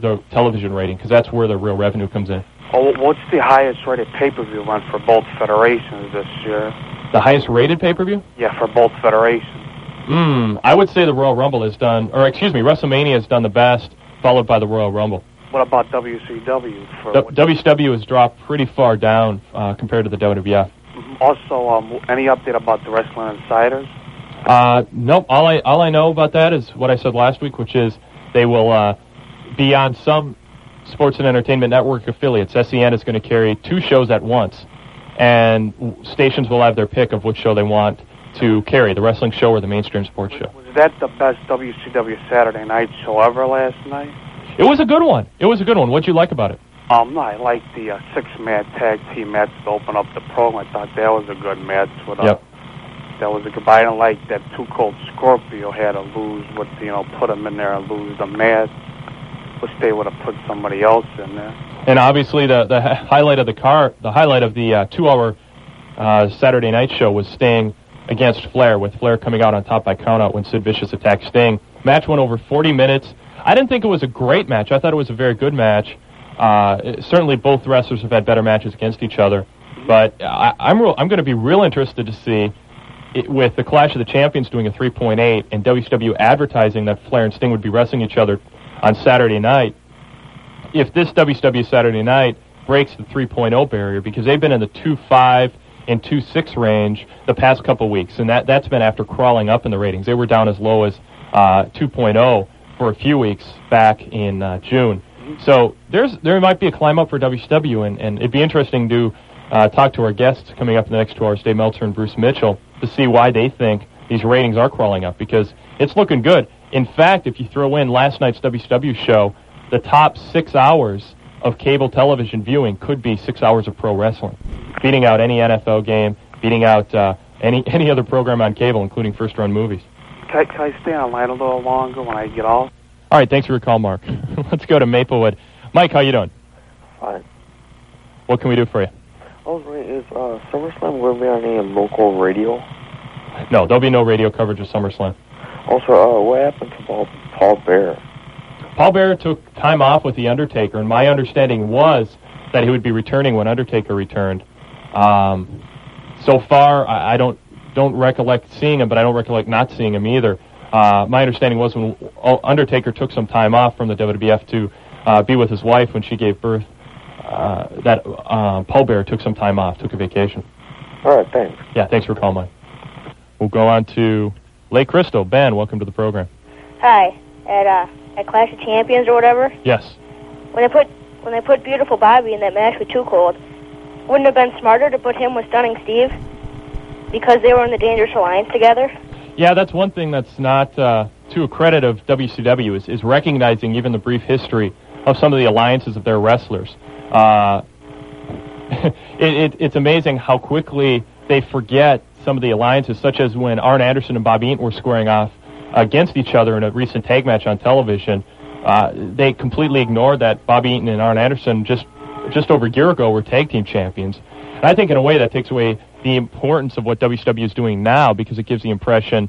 the television rating because that's where the real revenue comes in. Oh, what's the highest rated pay-per-view run for both federations this year? The highest rated pay-per-view? Yeah, for both federations. Hmm. I would say the Royal Rumble has done, or excuse me, WrestleMania has done the best, followed by the Royal Rumble. What about WCW? For W- WCW has dropped pretty far down uh, compared to the WWF. also, um, any update about the Wrestling Insiders? Uh, nope. All I all I know about that is what I said last week, which is they will uh, be on some sports and entertainment network affiliates. SEN is going to carry two shows at once, and stations will have their pick of which show they want to carry, the wrestling show or the mainstream sports show. Was that the best WCW Saturday night show ever last night? It was a good one. It was a good one. What'd you like about it? Um, I like the uh, six-man tag team match to open up the program. I thought that was a good match. With, uh, Yep. That was a good. But I didn't like that Too Cold Scorpio had to lose with you know put him in there and lose the match. Wish they would have put somebody else in there. And obviously, the the highlight of the car, the highlight of the uh, two-hour uh, Saturday night show was Sting against Flair, with Flair coming out on top by countout when Sid Vicious attacked Sting. Match went over 40 minutes. I didn't think it was a great match. I thought it was a very good match. Uh, it- certainly, both wrestlers have had better matches against each other. But I, I'm real, I'm going to be real interested to see it, with the Clash of the Champions doing a 3.8 and WCW advertising that Flair and Sting would be wrestling each other on Saturday night if this WCW Saturday night breaks the 3.0 barrier because they've been in the 2.5 and 2.6 range the past couple weeks, and that that's been after crawling up in the ratings. They were down as low as uh, 2.0 for a few weeks back in uh, June. So there's there might be a climb up for WCW, and, and it'd be interesting to uh, talk to our guests coming up in the next two hours, Dave Meltzer and Bruce Mitchell, to see why they think these ratings are crawling up because it's looking good. In fact, if you throw in last night's WCW show, the top six hours of cable television viewing could be six hours of pro wrestling, beating out any NFL game, beating out uh, any any other program on cable, including first run movies. Can I, can I stay online a little longer when I get off? All right, thanks for your call, Mark. Let's go to Maplewood. Mike, how you doing? Fine. What can we do for you? I was wondering, is uh, SummerSlam going to be on any local radio? No, there'll be no radio coverage of SummerSlam. Also, uh, what happened to Paul, Paul Bear? Paul Bearer took time off with The Undertaker, and my understanding was that he would be returning when Undertaker returned. Um, so far, I, I don't don't recollect seeing him, but I don't recollect not seeing him either. Uh, my understanding was when uh, Undertaker took some time off from the WWF to uh, be with his wife when she gave birth, uh, that uh, Paul Bearer took some time off, took a vacation. All right, thanks. Yeah, thanks for calling, Mike. We'll go on to Lake Crystal. Ben, welcome to the program. Hi, at uh, at Clash of Champions or whatever. Yes. When they put when they put Beautiful Bobby in that match with Too Cold, wouldn't it have been smarter to put him with Stunning Steve? Because they were in the Dangerous Alliance together. Yeah, that's one thing that's not uh, to a credit of WCW is, is recognizing even the brief history of some of the alliances of their wrestlers. Uh, it, it, it's amazing how quickly they forget some of the alliances, such as when Arn Anderson and Bobby Eaton were squaring off against each other in a recent tag match on television. Uh, they completely ignored that Bobby Eaton and Arn Anderson just just over a year ago were tag team champions. And I think in a way that takes away the importance of what WCW is doing now because it gives the impression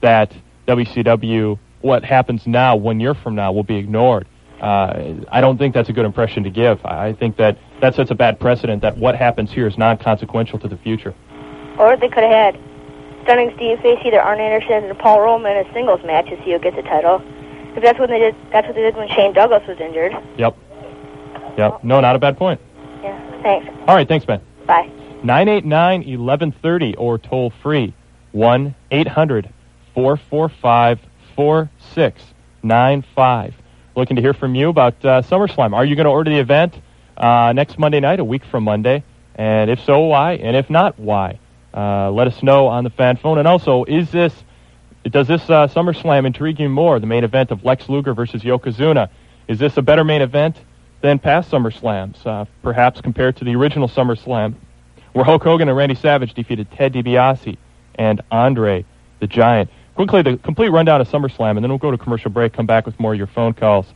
that WCW, what happens now, one year from now, will be ignored. Uh, I don't think that's a good impression to give. I think that that sets a bad precedent that what happens here is non-consequential to the future. Or they could have had Stunning Steve face either Arn Anderson or Paul Roma in a singles match to see who gets the title. Because that's what they did. That's what they did when Shane Douglas was injured. Yep. Yep. No, not a bad point. Yeah. Thanks. All right. Thanks, Ben. Bye. 989 1130 or toll free 1 800 445 4695. Looking to hear from you about uh, SummerSlam. Are you going to order the event uh, next Monday night, a week from Monday? And if so, why? And if not, why? Uh, let us know on the fan phone. And also, is this does this uh, SummerSlam intrigue you more? The main event of Lex Luger versus Yokozuna. Is this a better main event than past SummerSlams, uh, perhaps compared to the original SummerSlam, where Hulk Hogan and Randy Savage defeated Ted DiBiase and Andre the Giant? Quickly, the complete rundown of SummerSlam, and then we'll go to commercial break. Come back with more of your phone calls.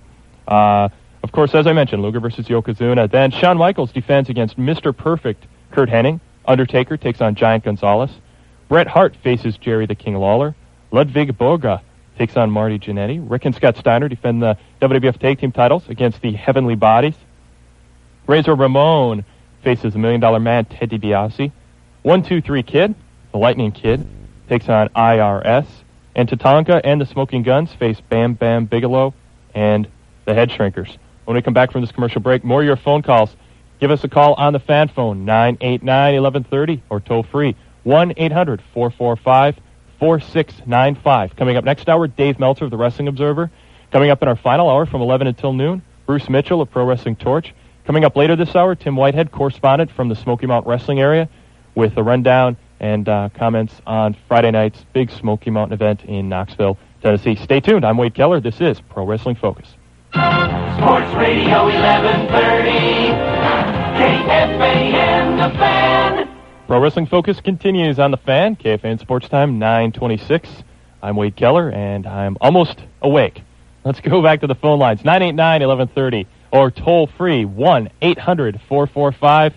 Uh, of course, as I mentioned, Luger versus Yokozuna. Then Shawn Michaels defends against Mr. Perfect Curt Hennig. Undertaker takes on Giant Gonzalez. Bret Hart faces Jerry the King Lawler. Ludwig Borga takes on Marty Jannetty. Rick and Scott Steiner defend the WWF Tag Team titles against the Heavenly Bodies. Razor Ramon faces the Million Dollar Man, Ted DiBiase. One, two, three Kid, the Lightning Kid, takes on IRS. And Tatanka and the Smoking Guns face Bam Bam Bigelow and the Head Shrinkers. When we come back from this commercial break, more of your phone calls. Give us a call on the fan phone, 989-1130, or toll free, 1-800-445-4695. Coming up next hour, Dave Meltzer of the Wrestling Observer. Coming up in our final hour from 11 until noon, Bruce Mitchell of Pro Wrestling Torch. Coming up later this hour, Tim Whitehead, correspondent from the Smoky Mountain Wrestling area, with a rundown and uh, comments on Friday night's big Smoky Mountain event in Knoxville, Tennessee. Stay tuned. I'm Wade Keller. This is Pro Wrestling Focus. Sports Radio 1130. The fan. Pro Wrestling Focus continues on the fan. KFAN Sports Time 926. I'm Wade Keller, and I'm almost awake. Let's go back to the phone lines 989 1130 or toll free 1 800 445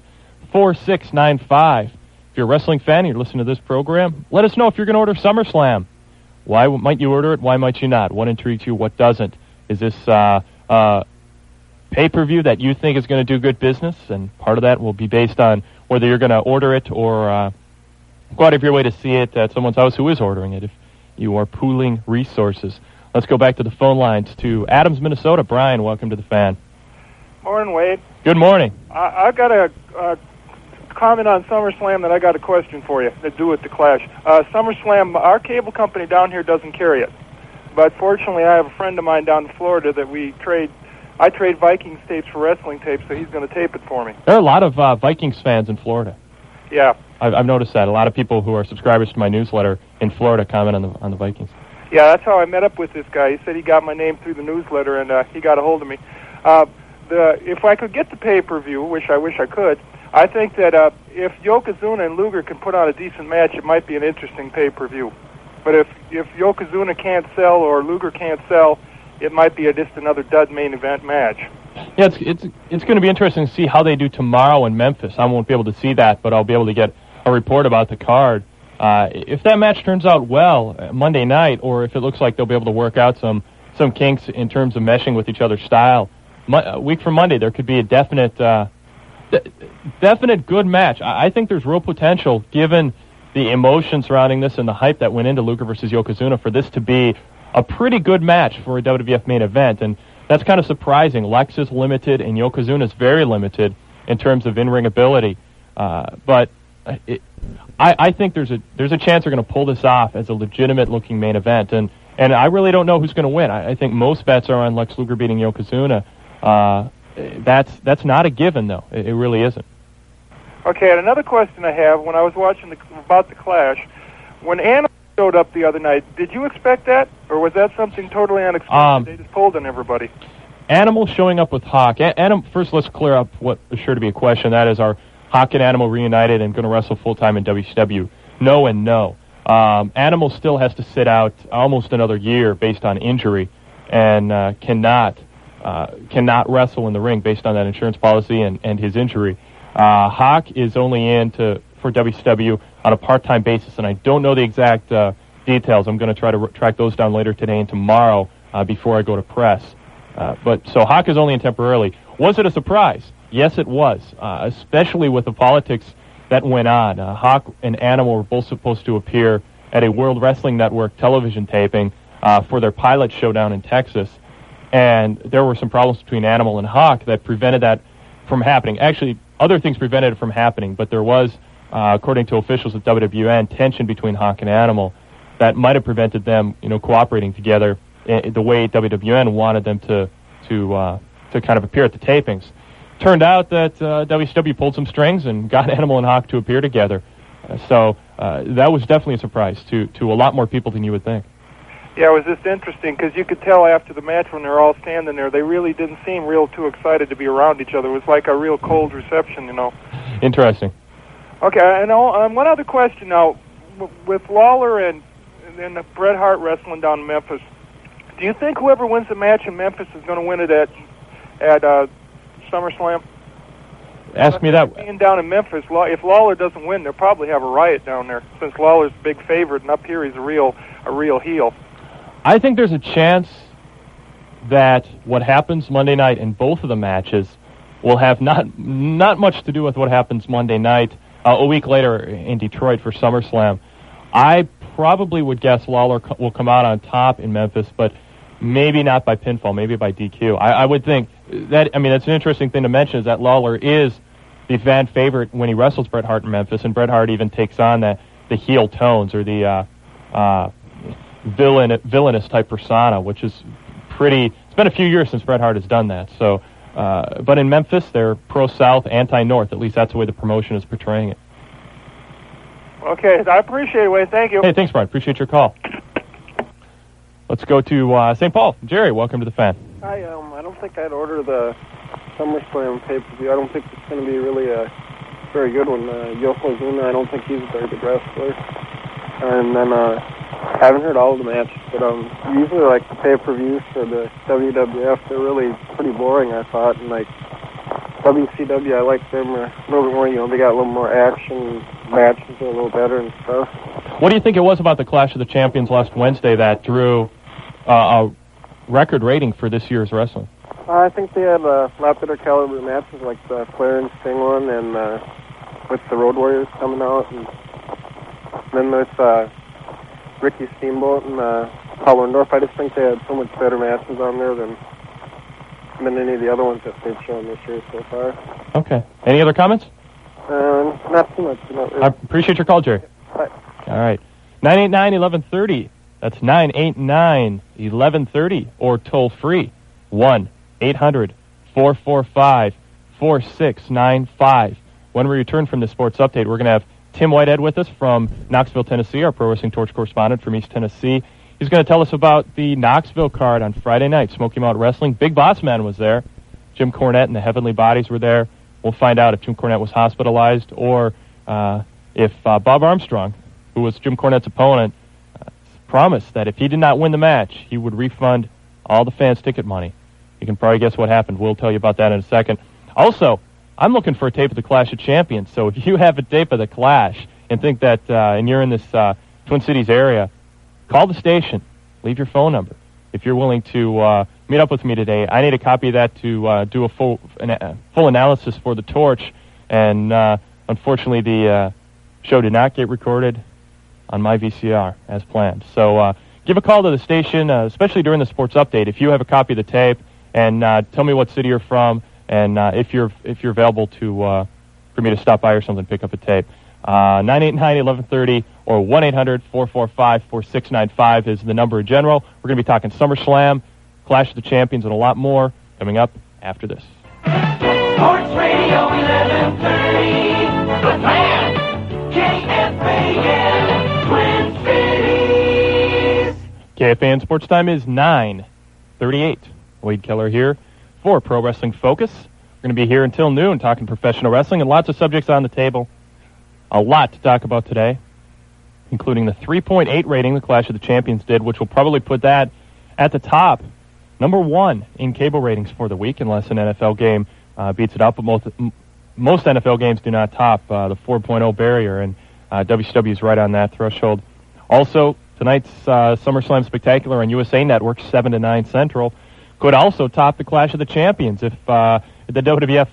4695. If you're a wrestling fan you're listening to this program, let us know if you're going to order SummerSlam. Why might you order it? Why might you not? What intrigues you? What doesn't? Is this uh, uh, pay per view that you think is going to do good business? And part of that will be based on whether you're going to order it or uh, go out of your way to see it at someone's house who is ordering it if you are pooling resources. Let's go back to the phone lines to Adams, Minnesota. Brian, welcome to the fan. Morning, Wade. Good morning. I, I've got a, a comment on SummerSlam that I got a question for you to do with the Clash. Uh, SummerSlam, our cable company down here doesn't carry it, but fortunately, I have a friend of mine down in Florida that we trade. I trade Vikings tapes for wrestling tapes, so he's going to tape it for me. There are a lot of uh, Vikings fans in Florida. Yeah, I've, I've noticed that. A lot of people who are subscribers to my newsletter in Florida comment on the on the Vikings. yeah, that's how I met up with this guy. He said he got my name through the newsletter, and uh, he got a hold of me. Uh, the if I could get the pay per view, which I wish I could, I think that uh, if Yokozuna and Luger can put on a decent match, it might be an interesting pay per view. But if if Yokozuna can't sell or Luger can't sell, it might be a, just another dud main event match. Yeah, it's it's it's going to be interesting to see how they do tomorrow in Memphis. I won't be able to see that, but I'll be able to get a report about the card. Uh, if that match turns out well uh, Monday night, or if it looks like they'll be able to work out some some kinks in terms of meshing with each other's style, Mo- a week from Monday there could be a definite uh, de- definite good match. I-, I think there's real potential given the emotion surrounding this and the hype that went into Luger versus Yokozuna for this to be a pretty good match for a WWF main event, and that's kind of surprising. Lex is limited, and Yokozuna is very limited in terms of in-ring ability. Uh, but uh, it, I, I think there's a there's a chance they're going to pull this off as a legitimate-looking main event, and and I really don't know who's going to win. I, I think most bets are on Lex Luger beating Yokozuna. Uh, that's that's not a given, though. It, it really isn't. Okay, and another question I have when I was watching the, about the Clash, when Animal showed up the other night, did you expect that, or was that something totally unexpected? Um, they just pulled on everybody. Animal showing up with Hawk. A- Anim- first, let's clear up what is sure to be a question. That is, are Hawk and Animal reunited and going to wrestle full time in WCW? No and no. Um, Animal still has to sit out almost another year based on injury, and uh, cannot uh, cannot wrestle in the ring based on that insurance policy and, and his injury. Uh, Hawk is only in to for WCW on a part time basis, and I don't know the exact uh, details. I'm going to try to track those down later today and tomorrow uh, before I go to press. Uh, but so Hawk is only in temporarily. Was it a surprise? Yes, it was, uh, especially with the politics that went on. Uh, Hawk and Animal were both supposed to appear at a World Wrestling Network television taping uh, for their pilot showdown in Texas, and there were some problems between Animal and Hawk that prevented that from happening. Actually, other things prevented it from happening, but there was, uh, according to officials at WWN, tension between Hawk and Animal that might have prevented them, you know, cooperating together i the way WWN wanted them to to uh, to kind of appear at the tapings. Turned out that uh, WCW pulled some strings and got Animal and Hawk to appear together. Uh, so uh, that was definitely a surprise to to a lot more people than you would think. Yeah, it was just interesting because you could tell after the match when they're all standing there, they really didn't seem real too excited to be around each other. It was like a real cold reception, you know. Interesting. Okay, and all- um, one other question now, with Lawler and and then Bret Hart wrestling down in Memphis, do you think whoever wins the match in Memphis is going to win it at at uh, SummerSlam? Ask me that. Being down in Memphis, if Lawler doesn't win, they'll probably have a riot down there since Lawler's a big favorite, and up here he's a real a real heel. I think there's a chance that what happens Monday night in both of the matches will have not not much to do with what happens Monday night uh, a week later in Detroit for SummerSlam. I probably would guess Lawler co- will come out on top in Memphis, but maybe not by pinfall, maybe by DQ. I, I would think that. I mean, that's an interesting thing to mention is that Lawler is the fan favorite when he wrestles Bret Hart in Memphis, and Bret Hart even takes on the the heel tones or the uh, uh, villain villainous type persona, which is pretty. It's been a few years since Bret Hart has done that. So, uh, but in Memphis, they're pro South, anti North. At least that's the way the promotion is portraying it. Okay, I appreciate it, Wayne. Thank you. Hey, thanks, Brian. Appreciate your call. Let's go to uh, St. Paul. Jerry, welcome to the fan. I um I don't think I'd order the SummerSlam pay per view. I don't think it's going to be really a very good one. Uh, Yokozuna, I don't think he's a very good wrestler. And then uh, I haven't heard all of the matches, but um usually like the pay per views for the WWF, they're really pretty boring. I thought, and like WCW, I like them a little bit more. You know, they got a little more action, matches are a little better and stuff. What do you think it was about the Clash of the Champions last Wednesday that drew uh, a record rating for this year's wrestling? I think they had a lot better caliber matches, like the Flair and Sting one, and uh, with the Road Warriors coming out, and then there's uh, Ricky Steamboat and uh, Paul Orndorff. I just think they had so much better matches on there than than any of the other ones that they've shown this year so far. Okay. Any other comments? Um, not too much. Not really. I appreciate your call, Jerry. Bye. All right. 989-1130. That's 989-1130 or toll free 1-800-445-4695. When we return from the sports update, we're going to have Tim Whitehead with us from Knoxville, Tennessee, our Pro Wrestling Torch correspondent from East Tennessee. He's going to tell us about the Knoxville card on Friday night, Smoky Mountain Wrestling. Big Boss Man was there. Jim Cornette and the Heavenly Bodies were there. We'll find out if Jim Cornette was hospitalized or uh, if uh, Bob Armstrong, who was Jim Cornette's opponent, uh, promised that if he did not win the match, he would refund all the fans' ticket money. You can probably guess what happened. We'll tell you about that in a second. Also, I'm looking for a tape of the Clash of Champions. So if you have a tape of the Clash and think that, uh, and you're in this uh, Twin Cities area, call the station. Leave your phone number. If you're willing to uh, meet up with me today, I need a copy of that to uh, do a full an, uh, full analysis for the Torch. And uh, unfortunately, the uh, show did not get recorded on my VCR as planned. So uh, give a call to the station, especially during the sports update, if you have a copy of the tape, and uh, tell me what city you're from, and uh, if you're if you're available to uh, for me to stop by or something, pick up a tape. Uh, 989-1130 or 1-800-445-4695 is the number in general. We're going to be talking SummerSlam, Clash of the Champions, and a lot more coming up after this. Sports Radio 1130. The Fan. KFAN. Twin Cities. KFAN Sports Time is 9:38. Wade Keller here for Pro Wrestling Focus. We're going to be here until noon talking professional wrestling and lots of subjects on the table. A lot to talk about today, including the 3.8 rating the Clash of the Champions did, which will probably put that at the top, number one in cable ratings for the week, unless an NFL game uh, beats it out. But most most NFL games do not top uh, the 4.0 barrier, and uh, WCW is right on that threshold. Also, tonight's uh, SummerSlam Spectacular on USA Network, 7 to 9 Central, could also top the Clash of the Champions if uh, the WWF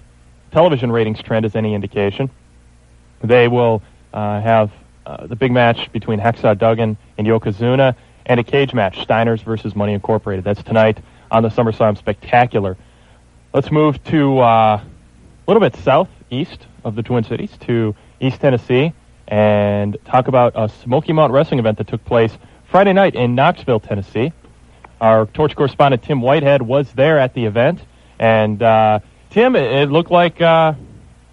television ratings trend is any indication. They will uh, have uh, the big match between Hacksaw Duggan and Yokozuna and a cage match, Steiners versus Money Incorporated. That's tonight on the SummerSlam Spectacular. Let's move to uh, a little bit southeast of the Twin Cities to East Tennessee and talk about a Smoky Mountain Wrestling event that took place Friday night in Knoxville, Tennessee. Our torch correspondent Tim Whitehead was there at the event, and uh, Tim, it, it looked like uh,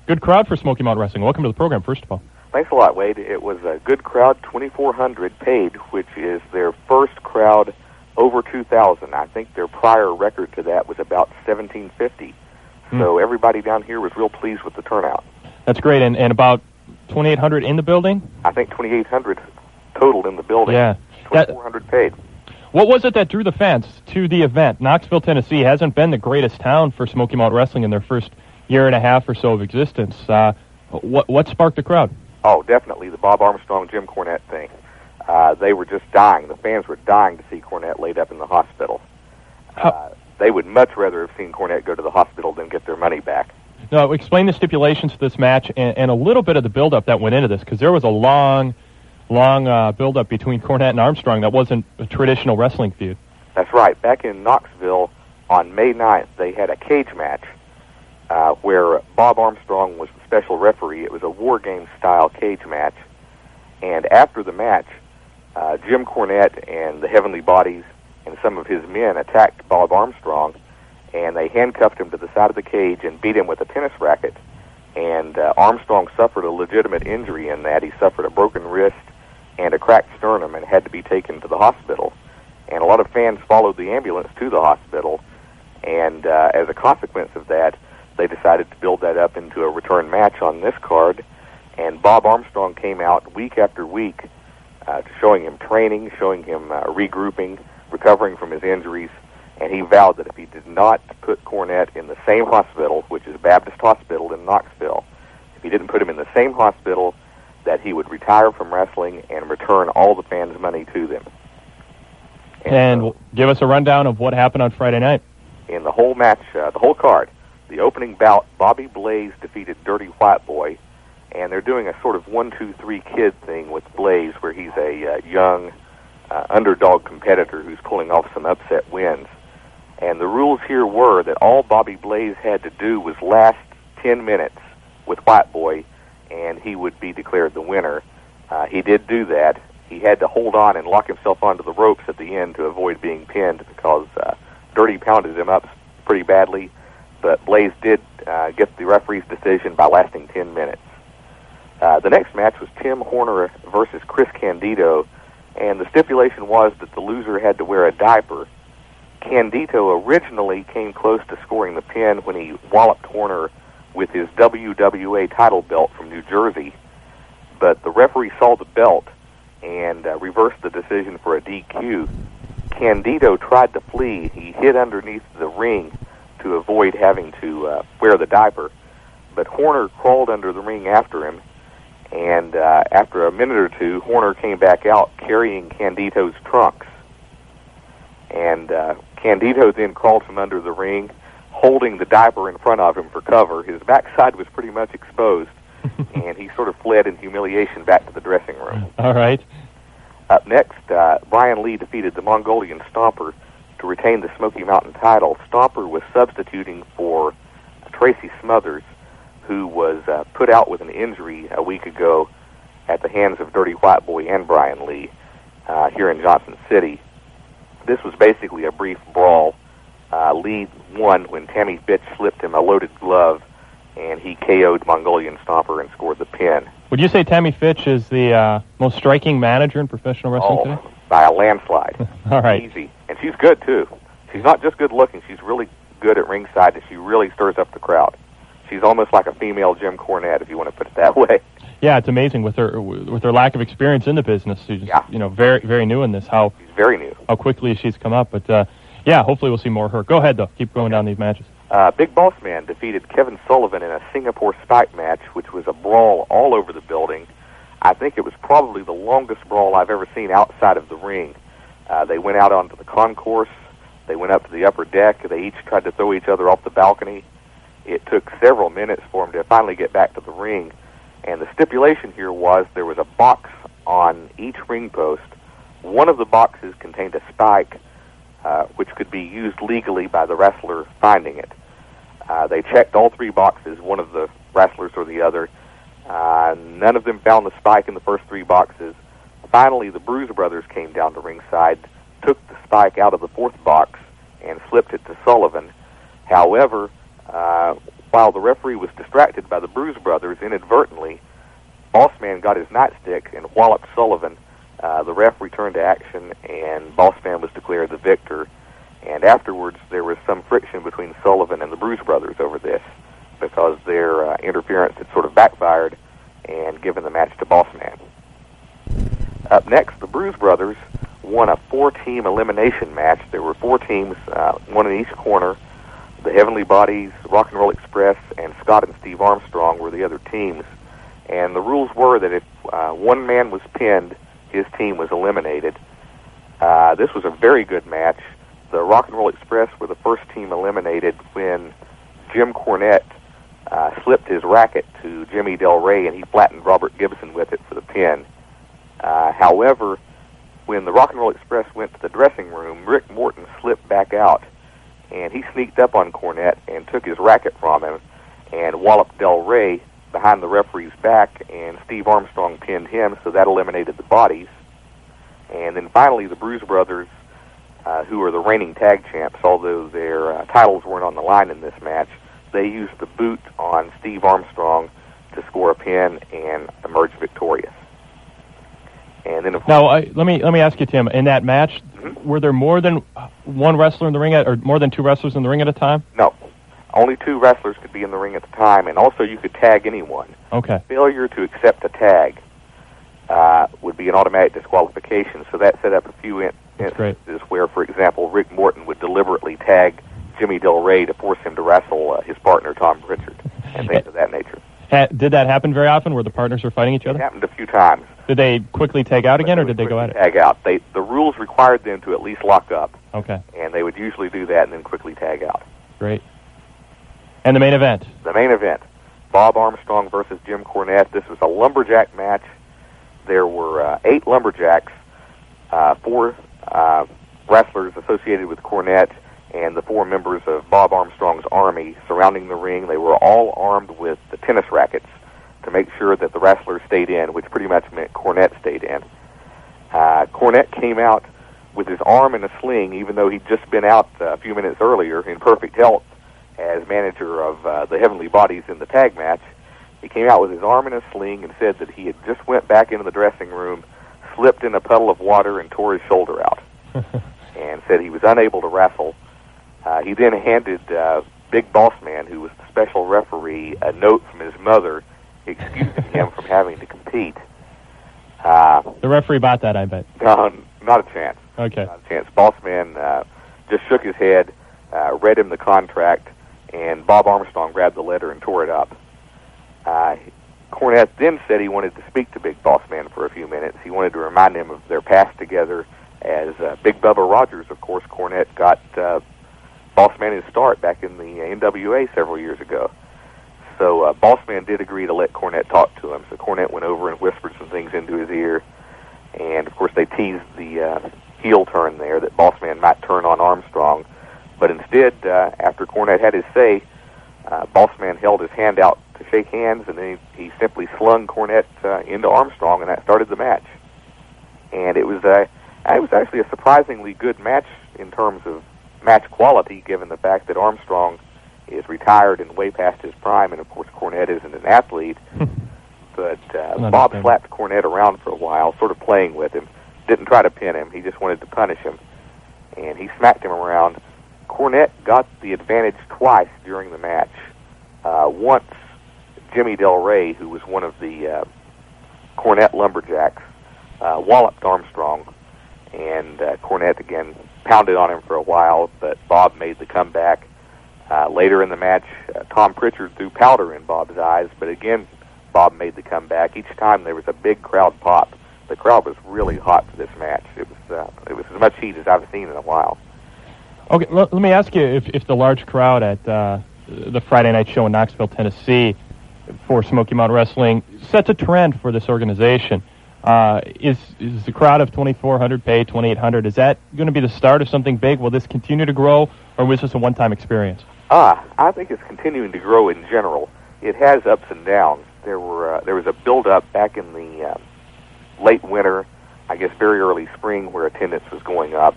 good crowd for Smoky Mountain Wrestling. Welcome to the program, first of all. Thanks a lot, Wade. It was a good crowd, 2,400 paid, which is their first crowd over 2,000. I think their prior record to that was about 1,750. So everybody down here was real pleased with the turnout. That's great, and, and about 2,800 in the building. I think 2,800 total in the building. Yeah. 2,400 paid. What was it that drew the fans to the event? Knoxville, Tennessee hasn't been the greatest town for Smoky Mountain Wrestling in their first year and a half or so of existence. Uh, what what sparked the crowd? Oh, definitely the Bob Armstrong, Jim Cornette thing. uh, they were just dying. The fans were dying to see Cornette laid up in the hospital. Uh, they would much rather have seen Cornette go to the hospital than get their money back. Now, explain the stipulations to this match and, and a little bit of the build-up that went into this, because there was a long, long uh, build-up between Cornette and Armstrong that wasn't a traditional wrestling feud. That's right. Back in Knoxville on May 9th, they had a cage match uh, where Bob Armstrong was the special referee. It was a war game style cage match. And after the match, uh, Jim Cornette and the Heavenly Bodies and some of his men attacked Bob Armstrong, and they handcuffed him to the side of the cage and beat him with a tennis racket. And uh, Armstrong suffered a legitimate injury in that he suffered a broken wrist and a cracked sternum and had to be taken to the hospital. And a lot of fans followed the ambulance to the hospital, and uh, as a consequence of that, they decided to build that up into a return match on this card. And Bob Armstrong came out week after week, uh, showing him training, showing him uh, regrouping, recovering from his injuries, and he vowed that if he did not put Cornette in the same hospital, which is Baptist Hospital in Knoxville, if he didn't put him in the same hospital, that he would retire from wrestling and return all the fans' money to them. And give us a rundown of what happened on Friday night. in the whole match, uh, the whole card. The opening bout, Bobby Blaze defeated Dirty White Boy, and they're doing a sort of one, two, three kid thing with Blaze, where he's a uh, young uh, underdog competitor who's pulling off some upset wins. And the rules here were that all Bobby Blaze had to do was last 10 minutes with White Boy, and he would be declared the winner. Uh, he did do that. He had to hold on and lock himself onto the ropes at the end to avoid being pinned because uh, Dirty pounded him up pretty badly. But Blaze did uh, get the referee's decision by lasting 10 minutes. Uh, the next match was Tim Horner versus Chris Candido, and the stipulation was that the loser had to wear a diaper. Candido originally came close to scoring the pin when he walloped Horner with his WWA title belt from New Jersey, but the referee saw the belt and uh, reversed the decision for a DQ. Candido tried to flee. He hid underneath the ring to avoid having to uh, wear the diaper, but Horner crawled under the ring after him, and uh, after a minute or two, Horner came back out carrying Candido's trunks. And uh, Candido then crawled from under the ring, holding the diaper in front of him for cover. His backside was pretty much exposed, and he sort of fled in humiliation back to the dressing room. All right. Up next, uh, Brian Lee defeated the Mongolian Stomper to retain the Smoky Mountain title. Stomper was substituting for Tracy Smothers, who was uh, put out with an injury a week ago at the hands of Dirty White Boy and Brian Lee uh, here in Johnson City. This was basically a brief brawl. Uh, Lee won when Tammy Fytch slipped him a loaded glove, and he KO'd Mongolian Stomper and scored the pin. Would you say Tammy Fytch is the uh, most striking manager in professional wrestling Oh, today? by a landslide. All right. Easy. And she's good, too. She's not just good looking, she's really good at ringside, and she really stirs up the crowd. She's almost like a female Jim Cornette, if you want to put it that way. Yeah, it's amazing with her with her lack of experience in the business. She's Yeah. you know very very new in this. How She's very new. how quickly she's come up. But uh, yeah, hopefully we'll see more of her. Go ahead though. Keep going down these matches. Uh, Big Boss Man defeated Kevin Sullivan in a Singapore Spike match, which was a brawl all over the building. I think it was probably the longest brawl I've ever seen outside of the ring. Uh, they went out onto the concourse. They went up to the upper deck. They each tried to throw each other off the balcony. It took several minutes for them to finally get back to the ring. And the stipulation here was there was a box on each ring post. One of the boxes contained a spike, uh, which could be used legally by the wrestler finding it. Uh, they checked all three boxes, one of the wrestlers or the other. Uh, none of them found the spike in the first three boxes. Finally, the Bruise Brothers came down to ringside, took the spike out of the fourth box, and slipped it to Sullivan. However, uh, while the referee was distracted by the Bruise Brothers inadvertently, Bossman got his nightstick and walloped Sullivan. Uh, the ref returned to action, and Bossman was declared the victor. And afterwards, there was some friction between Sullivan and the Bruise Brothers over this because their uh, interference had sort of backfired and given the match to Bossman. Up next, the Bruise Brothers won a four-team elimination match. There were four teams, uh, one in each corner. The Heavenly Bodies, Rock and Roll Express, and Scott and Steve Armstrong were the other teams. And the rules were that if uh, one man was pinned, his team was eliminated. Uh, this was a very good match. The Rock and Roll Express were the first team eliminated when Jim Cornette uh, slipped his racket to Jimmy Del Rey and he flattened Robert Gibson with it for the pin. Uh, however, when the Rock and Roll Express went to the dressing room, Rick Morton slipped back out and he sneaked up on Cornette and took his racket from him and walloped Del Rey behind the referee's back, and Steve Armstrong pinned him, so that eliminated the bodies. And then finally, the Bruise Brothers, uh, who are the reigning tag champs, although their uh, titles weren't on the line in this match, they used the boot on Steve Armstrong to score a pin and emerge victorious. And then, of Now, I, let me let me ask you, Tim. In that match, Mhm. were there more than one wrestler in the ring, at, or more than two wrestlers in the ring at a time? no, only two wrestlers could be in the ring at the time, and also you could tag anyone. Okay. failure to accept a tag uh, would be an automatic disqualification. So that set up a few in- instances where, for example, Rick Morton would deliberately tag Jimmy Del Rey to force him to wrestle uh, his partner Tom Pritchard and things of that nature. Ha- did that happen very often, where the partners were fighting each It other? happened a few times. Did they quickly tag out again, or did they go at it? Tag out. They the rules required them to at least lock up, Okay, and they would usually do that and then quickly tag out. great. And the main event. the main event, Bob Armstrong versus Jim Cornette. This was a lumberjack match. There were uh, eight lumberjacks, uh, four uh, wrestlers associated with Cornette, and the four members of Bob Armstrong's army surrounding the ring. They were all armed with the tennis rackets to make sure that the wrestlers stayed in, which pretty much meant Cornette stayed in. Uh, Cornette came out with his arm in a sling, even though he'd just been out uh, a few minutes earlier in perfect health as manager of uh, the Heavenly Bodies in the tag match. He came out with his arm in a sling and said that he had just went back into the dressing room, slipped in a puddle of water, and tore his shoulder out, and said he was unable to wrestle. Uh, he then handed uh, Big Boss Man, who was the special referee, a note from his mother excusing him from having to compete. Uh, the referee bought that, I bet. no, not a chance Okay. not a chance. Bossman uh, just shook his head, uh, read him the contract, and Bob Armstrong grabbed the letter and tore it up. Uh, Cornette then said he wanted to speak to Big Boss Man for a few minutes. He wanted to remind him of their past together as uh, Big Bubba Rogers. Of course, Cornette got uh, Boss Man his start back in the NWA several years ago. So uh, Boss Man did agree to let Cornette talk to him. So Cornette went over and whispered some things into his ear. And of course, they teased the uh, heel turn there that Bossman might turn on Armstrong. But instead, uh, after Cornette had his say, uh, Bossman held his hand out to shake hands, and then he, he simply slung Cornette uh, into Armstrong, and that started the match. And it was uh, it was actually a surprisingly good match in terms of match quality, given the fact that Armstrong is retired and way past his prime, and of course Cornette isn't an athlete. but uh, Bob slapped Cornette around for a while, sort of playing with him. Didn't try to pin him. He just wanted to punish him, and he smacked him around. Cornette got the advantage twice during the match. Uh, once, Jimmy Del Rey, who was one of the uh, Cornette lumberjacks, uh, walloped Armstrong, and uh, Cornette again pounded on him for a while, but Bob made the comeback. Uh, later in the match, uh, Tom Pritchard threw powder in Bob's eyes, but again, Bob made the comeback. Each time there was a big crowd pop. The crowd was really hot for this match. It was uh, it was as much heat as I've seen in a while. Okay, let, let me ask you if, if the large crowd at uh, the Friday night show in Knoxville, Tennessee, for Smoky Mountain Wrestling sets a trend for this organization. Uh, is is the crowd of 2,400 paid, 2,800? Is that going to be the start of something big? Will this continue to grow, or was this a one-time experience? Ah, I think it's continuing to grow in general. It has ups and downs. There were uh, there was a build up back in the uh, late winter, I guess very early spring, where attendance was going up,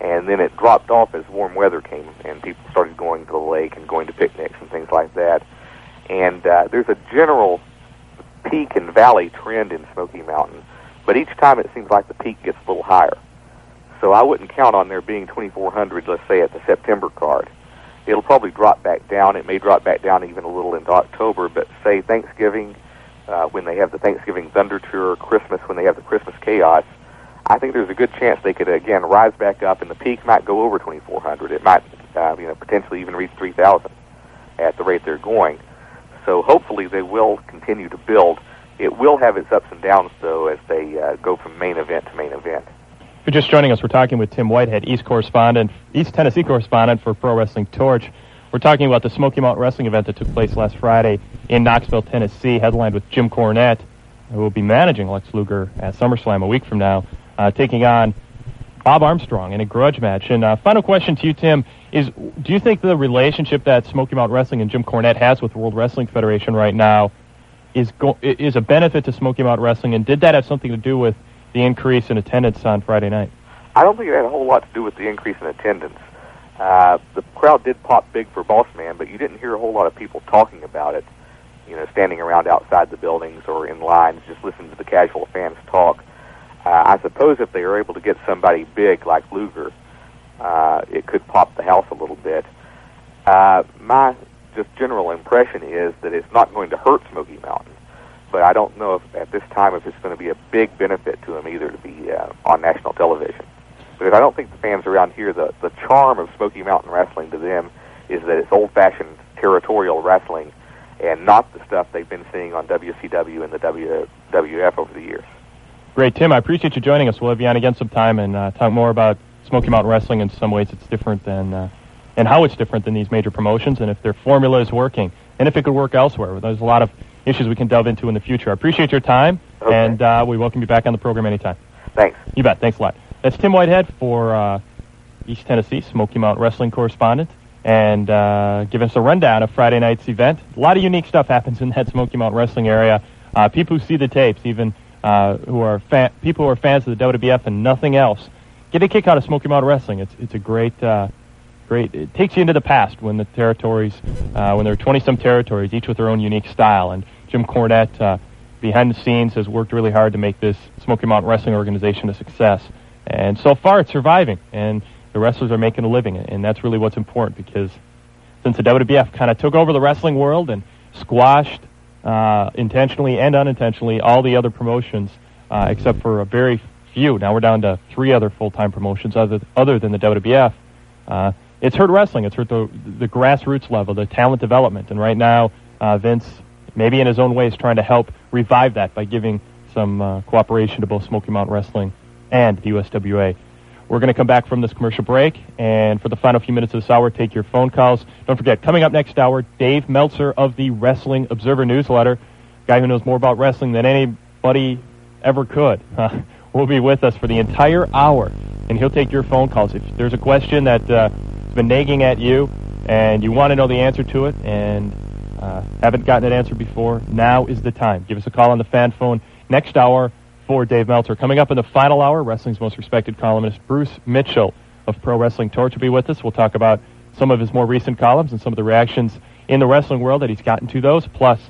and then it dropped off as warm weather came and people started going to the lake and going to picnics and things like that. And uh, there's a general peak and valley trend in Smoky Mountain, but each time it seems like the peak gets a little higher. So I wouldn't count on there being 2,400, let's say, at the September card it'll probably drop back down. It may drop back down even a little into October, but say Thanksgiving, uh, when they have the Thanksgiving Thunder Tour, Christmas when they have the Christmas Chaos, I think there's a good chance they could again rise back up, and the peak might go over 2,400. It might, uh, you know, potentially even reach 3,000 at the rate they're going. So hopefully they will continue to build. it will have its ups and downs though as they uh, go from main event to main event. If you're just joining us, we're talking with Tim Whitehead, East correspondent, East Tennessee correspondent for Pro Wrestling Torch. We're talking about the Smoky Mountain Wrestling event that took place last Friday in Knoxville, Tennessee, headlined with Jim Cornette, who will be managing Lex Luger at SummerSlam a week from now, uh, taking on Bob Armstrong in a grudge match. And uh, final question to you, Tim, is do you think the relationship that Smoky Mountain Wrestling and Jim Cornette has with the World Wrestling Federation right now is go- is a benefit to Smoky Mountain Wrestling, and did that have something to do with the increase in attendance on Friday night? I don't think it had a whole lot to do with the increase in attendance. Uh, the crowd did pop big for Boss Man, but you didn't hear a whole lot of people talking about it. You know, standing around outside the buildings or in lines, just listening to the casual fans talk. Uh, I suppose if they were able to get somebody big like Luger, uh, it could pop the house a little bit. Uh, my just general impression is that it's not going to hurt Smoky Mountain, but I don't know if at this time if it's going to be a big benefit to them either to be uh, on national television. Because I don't think the fans around here, the the charm of Smoky Mountain Wrestling to them is that it's old-fashioned territorial wrestling, and not the stuff they've been seeing on WCW and the WWF over the years. Great, Tim. I appreciate you joining us. We'll have you on again sometime and uh, talk more about Smoky Mountain Wrestling. In some ways, it's different than uh, and how it's different than these major promotions, and if their formula is working, and if it could work elsewhere. There's a lot of issues we can delve into in the future. I appreciate your time, Okay. and uh, we welcome you back on the program anytime. Thanks. You bet. Thanks a lot. That's Tim Whitehead for uh, East Tennessee Smoky Mountain Wrestling correspondent, and uh, give us a rundown of Friday night's event. A lot of unique stuff happens in that Smoky Mountain Wrestling area. Uh, people who see the tapes, even uh, who are people who are fans of the WWF and nothing else, get a kick out of Smoky Mountain Wrestling. It's it's a great. Uh, Great. It takes you into the past when the territories, uh, when there were 20 some territories, each with their own unique style. And Jim Cornette, uh, behind the scenes, has worked really hard to make this Smoky Mountain Wrestling organization a success. And so far, it's surviving, and the wrestlers are making a living, and that's really what's important because since the WWF kind of took over the wrestling world and squashed uh, intentionally and unintentionally all the other promotions, uh, except for a very few. Now we're down to three other full-time promotions other other than the WWF. Uh, it's hurt wrestling. It's hurt the the grassroots level, the talent development, and right now uh, Vince, maybe in his own way, is trying to help revive that by giving some uh, cooperation to both Smoky Mountain Wrestling and the USWA. We're going to come back from this commercial break, and for the final few minutes of this hour, take your phone calls. Don't forget, coming up next hour, Dave Meltzer of the Wrestling Observer newsletter, guy who knows more about wrestling than anybody ever could, will be with us for the entire hour, and he'll take your phone calls. If there's a question that uh, been nagging at you, and you want to know the answer to it, and uh, haven't gotten it answered before, now is the time. Give us a call on the fan phone next hour for Dave Meltzer. Coming up in the final hour, wrestling's most respected columnist Bruce Mitchell of Pro Wrestling Torch will be with us. We'll talk about some of his more recent columns and some of the reactions in the wrestling world that he's gotten to those, plus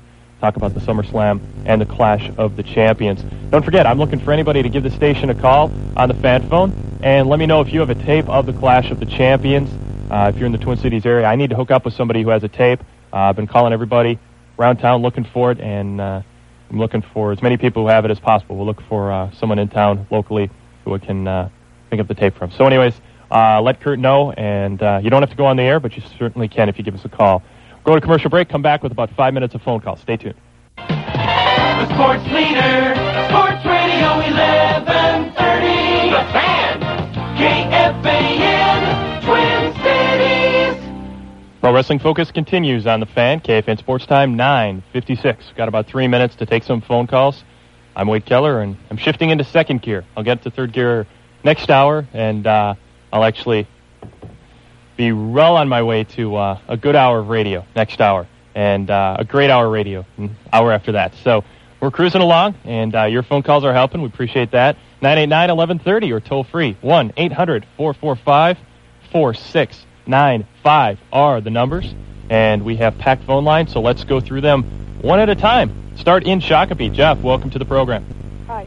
talk about the SummerSlam and the Clash of the Champions. Don't forget, I'm looking for anybody to give the station a call on the fan phone and let me know if you have a tape of the Clash of the Champions. Uh, if you're in the Twin Cities area, I need to hook up with somebody who has a tape. Uh, I've been calling everybody around town looking for it, and uh, I'm looking for as many people who have it as possible. We'll look for uh, someone in town locally who we can uh, pick up the tape from. So, anyways, uh, let Kurt know, and uh, you don't have to go on the air, but you certainly can if you give us a call. Go to commercial break. Come back with about five minutes of phone calls. Stay tuned. The sports leader, Sports Radio 1130. The Fan, KFAN, Pro Wrestling Focus continues on the fan. KFAN Sports Time 956. Got about three minutes to take some phone calls. I'm Wade Keller, and I'm shifting into second gear. I'll get to third gear next hour, and uh, I'll actually be well on my way to uh, a good hour of radio next hour, and uh, a great hour of radio an hour after that. So we're cruising along, and uh, your phone calls are helping. We appreciate that. 989-1130 or toll free 1-800-445-4695 are the numbers, and we have packed phone lines. So let's go through them one at a time. Start in Shakopee. Jeff, welcome to the program. Hi.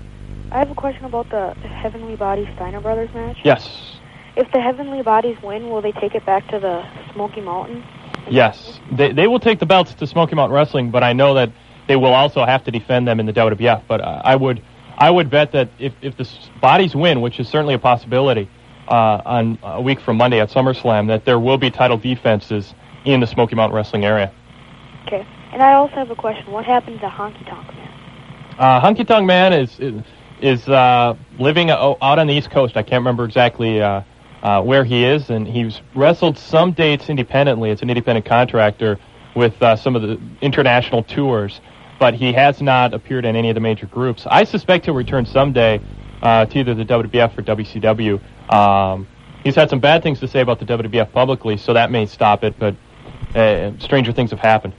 I have a question about the Heavenly Bodies Steiner Brothers match. Yes, If the Heavenly Bodies win, will they take it back to the Smoky Mountain? yes. They they will take the belts to Smoky Mountain Wrestling, but I know that they will also have to defend them in the WWF. But I would I would bet that if if the bodies win, which is certainly a possibility, uh, on a week from Monday at SummerSlam, that there will be title defenses in the Smoky Mountain Wrestling area. Okay. And I also have a question. What happened to Honky Tonk Man? Uh, Honky Tonk Man is is, is uh, living out on the East Coast. I can't remember exactly uh, uh, where he is, and he's wrestled some dates independently. It's an independent contractor with uh, some of the international tours, but he has not appeared in any of the major groups. I suspect he'll return someday uh, to either the WWF or WCW. Um, he's had some bad things to say about the WWF publicly, so that may stop it. But uh, stranger things have happened.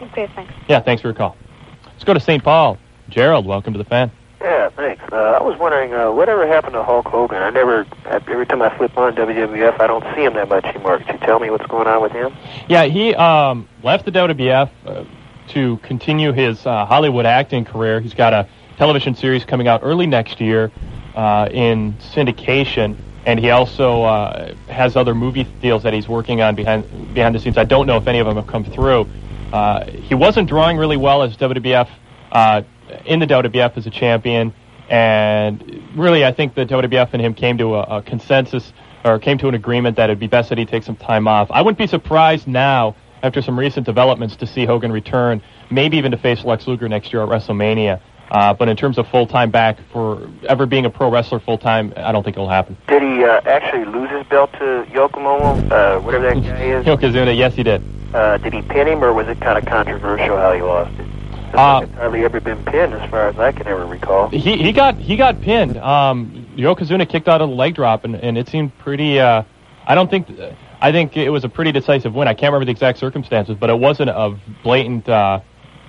Okay, thanks. Yeah, thanks for your call. Let's go to St. Paul. Gerald, welcome to the fan. Yeah, thanks. Uh, I was wondering, uh, whatever happened to Hulk Hogan? I never, every time I flip on WWF, I don't see him that much anymore. Could you tell me what's going on with him? Yeah, he um, left the WWF uh, to continue his uh, Hollywood acting career. He's got a television series coming out early next year uh, in syndication, and he also uh, has other movie deals that he's working on behind behind the scenes. I don't know if any of them have come through. Uh, he wasn't drawing really well as WWF uh, in the WWF as a champion, and really, I think the WWF and him came to a, a consensus or came to an agreement that it'd be best that he take some time off. I wouldn't be surprised now, after some recent developments, to see Hogan return, maybe even to face Lex Luger next year at WrestleMania. Uh, but in terms of full time back for ever being a pro wrestler full time, I don't think it'll happen. Did he uh, actually lose his belt to Yokomomo, uh, whatever that guy is? Yokozuna, yes, he did. Uh, did he pin him, or was it kind of controversial how he lost it? Uh, It's hardly ever been pinned, as far as I can ever recall. He he got he got pinned. Um, Yokozuna kicked out of the leg drop, and, and it seemed pretty. Uh, I don't think. I think it was a pretty decisive win. I can't remember the exact circumstances, but it wasn't a blatant uh,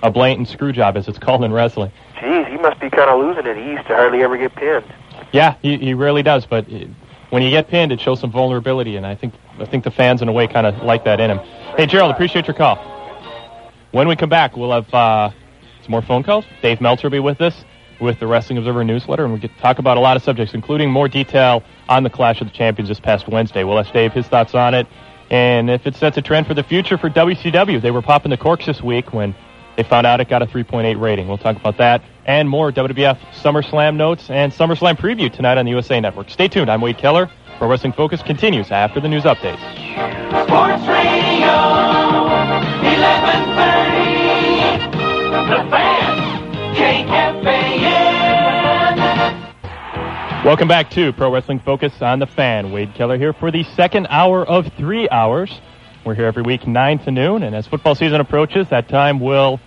a blatant screw job, as it's called in wrestling. Jeez, he must be kind of losing it. He used to hardly ever get pinned. Yeah, he, he rarely does, but when you get pinned, it shows some vulnerability, and I think I think the fans in a way kind of like that in him. Hey, Gerald, appreciate your call. When we come back, we'll have uh, some more phone calls. Dave Meltzer will be with us with the Wrestling Observer newsletter, and we get to talk about a lot of subjects, including more detail on the Clash of the Champions this past Wednesday. We'll ask Dave his thoughts on it, and if it sets a trend for the future for WCW. They were popping the corks this week when they found out it got a 3.8 rating. We'll talk about that and more WWF SummerSlam notes and SummerSlam preview tonight on the USA Network. Stay tuned. I'm Wade Keller. Pro Wrestling Focus continues after the news updates. Sports Radio, 1130. The Fan, KFAN. Welcome back to Pro Wrestling Focus on the Fan. Wade Keller here for the second hour of three hours. We're here every week, 9 to noon, and as football season approaches, that time will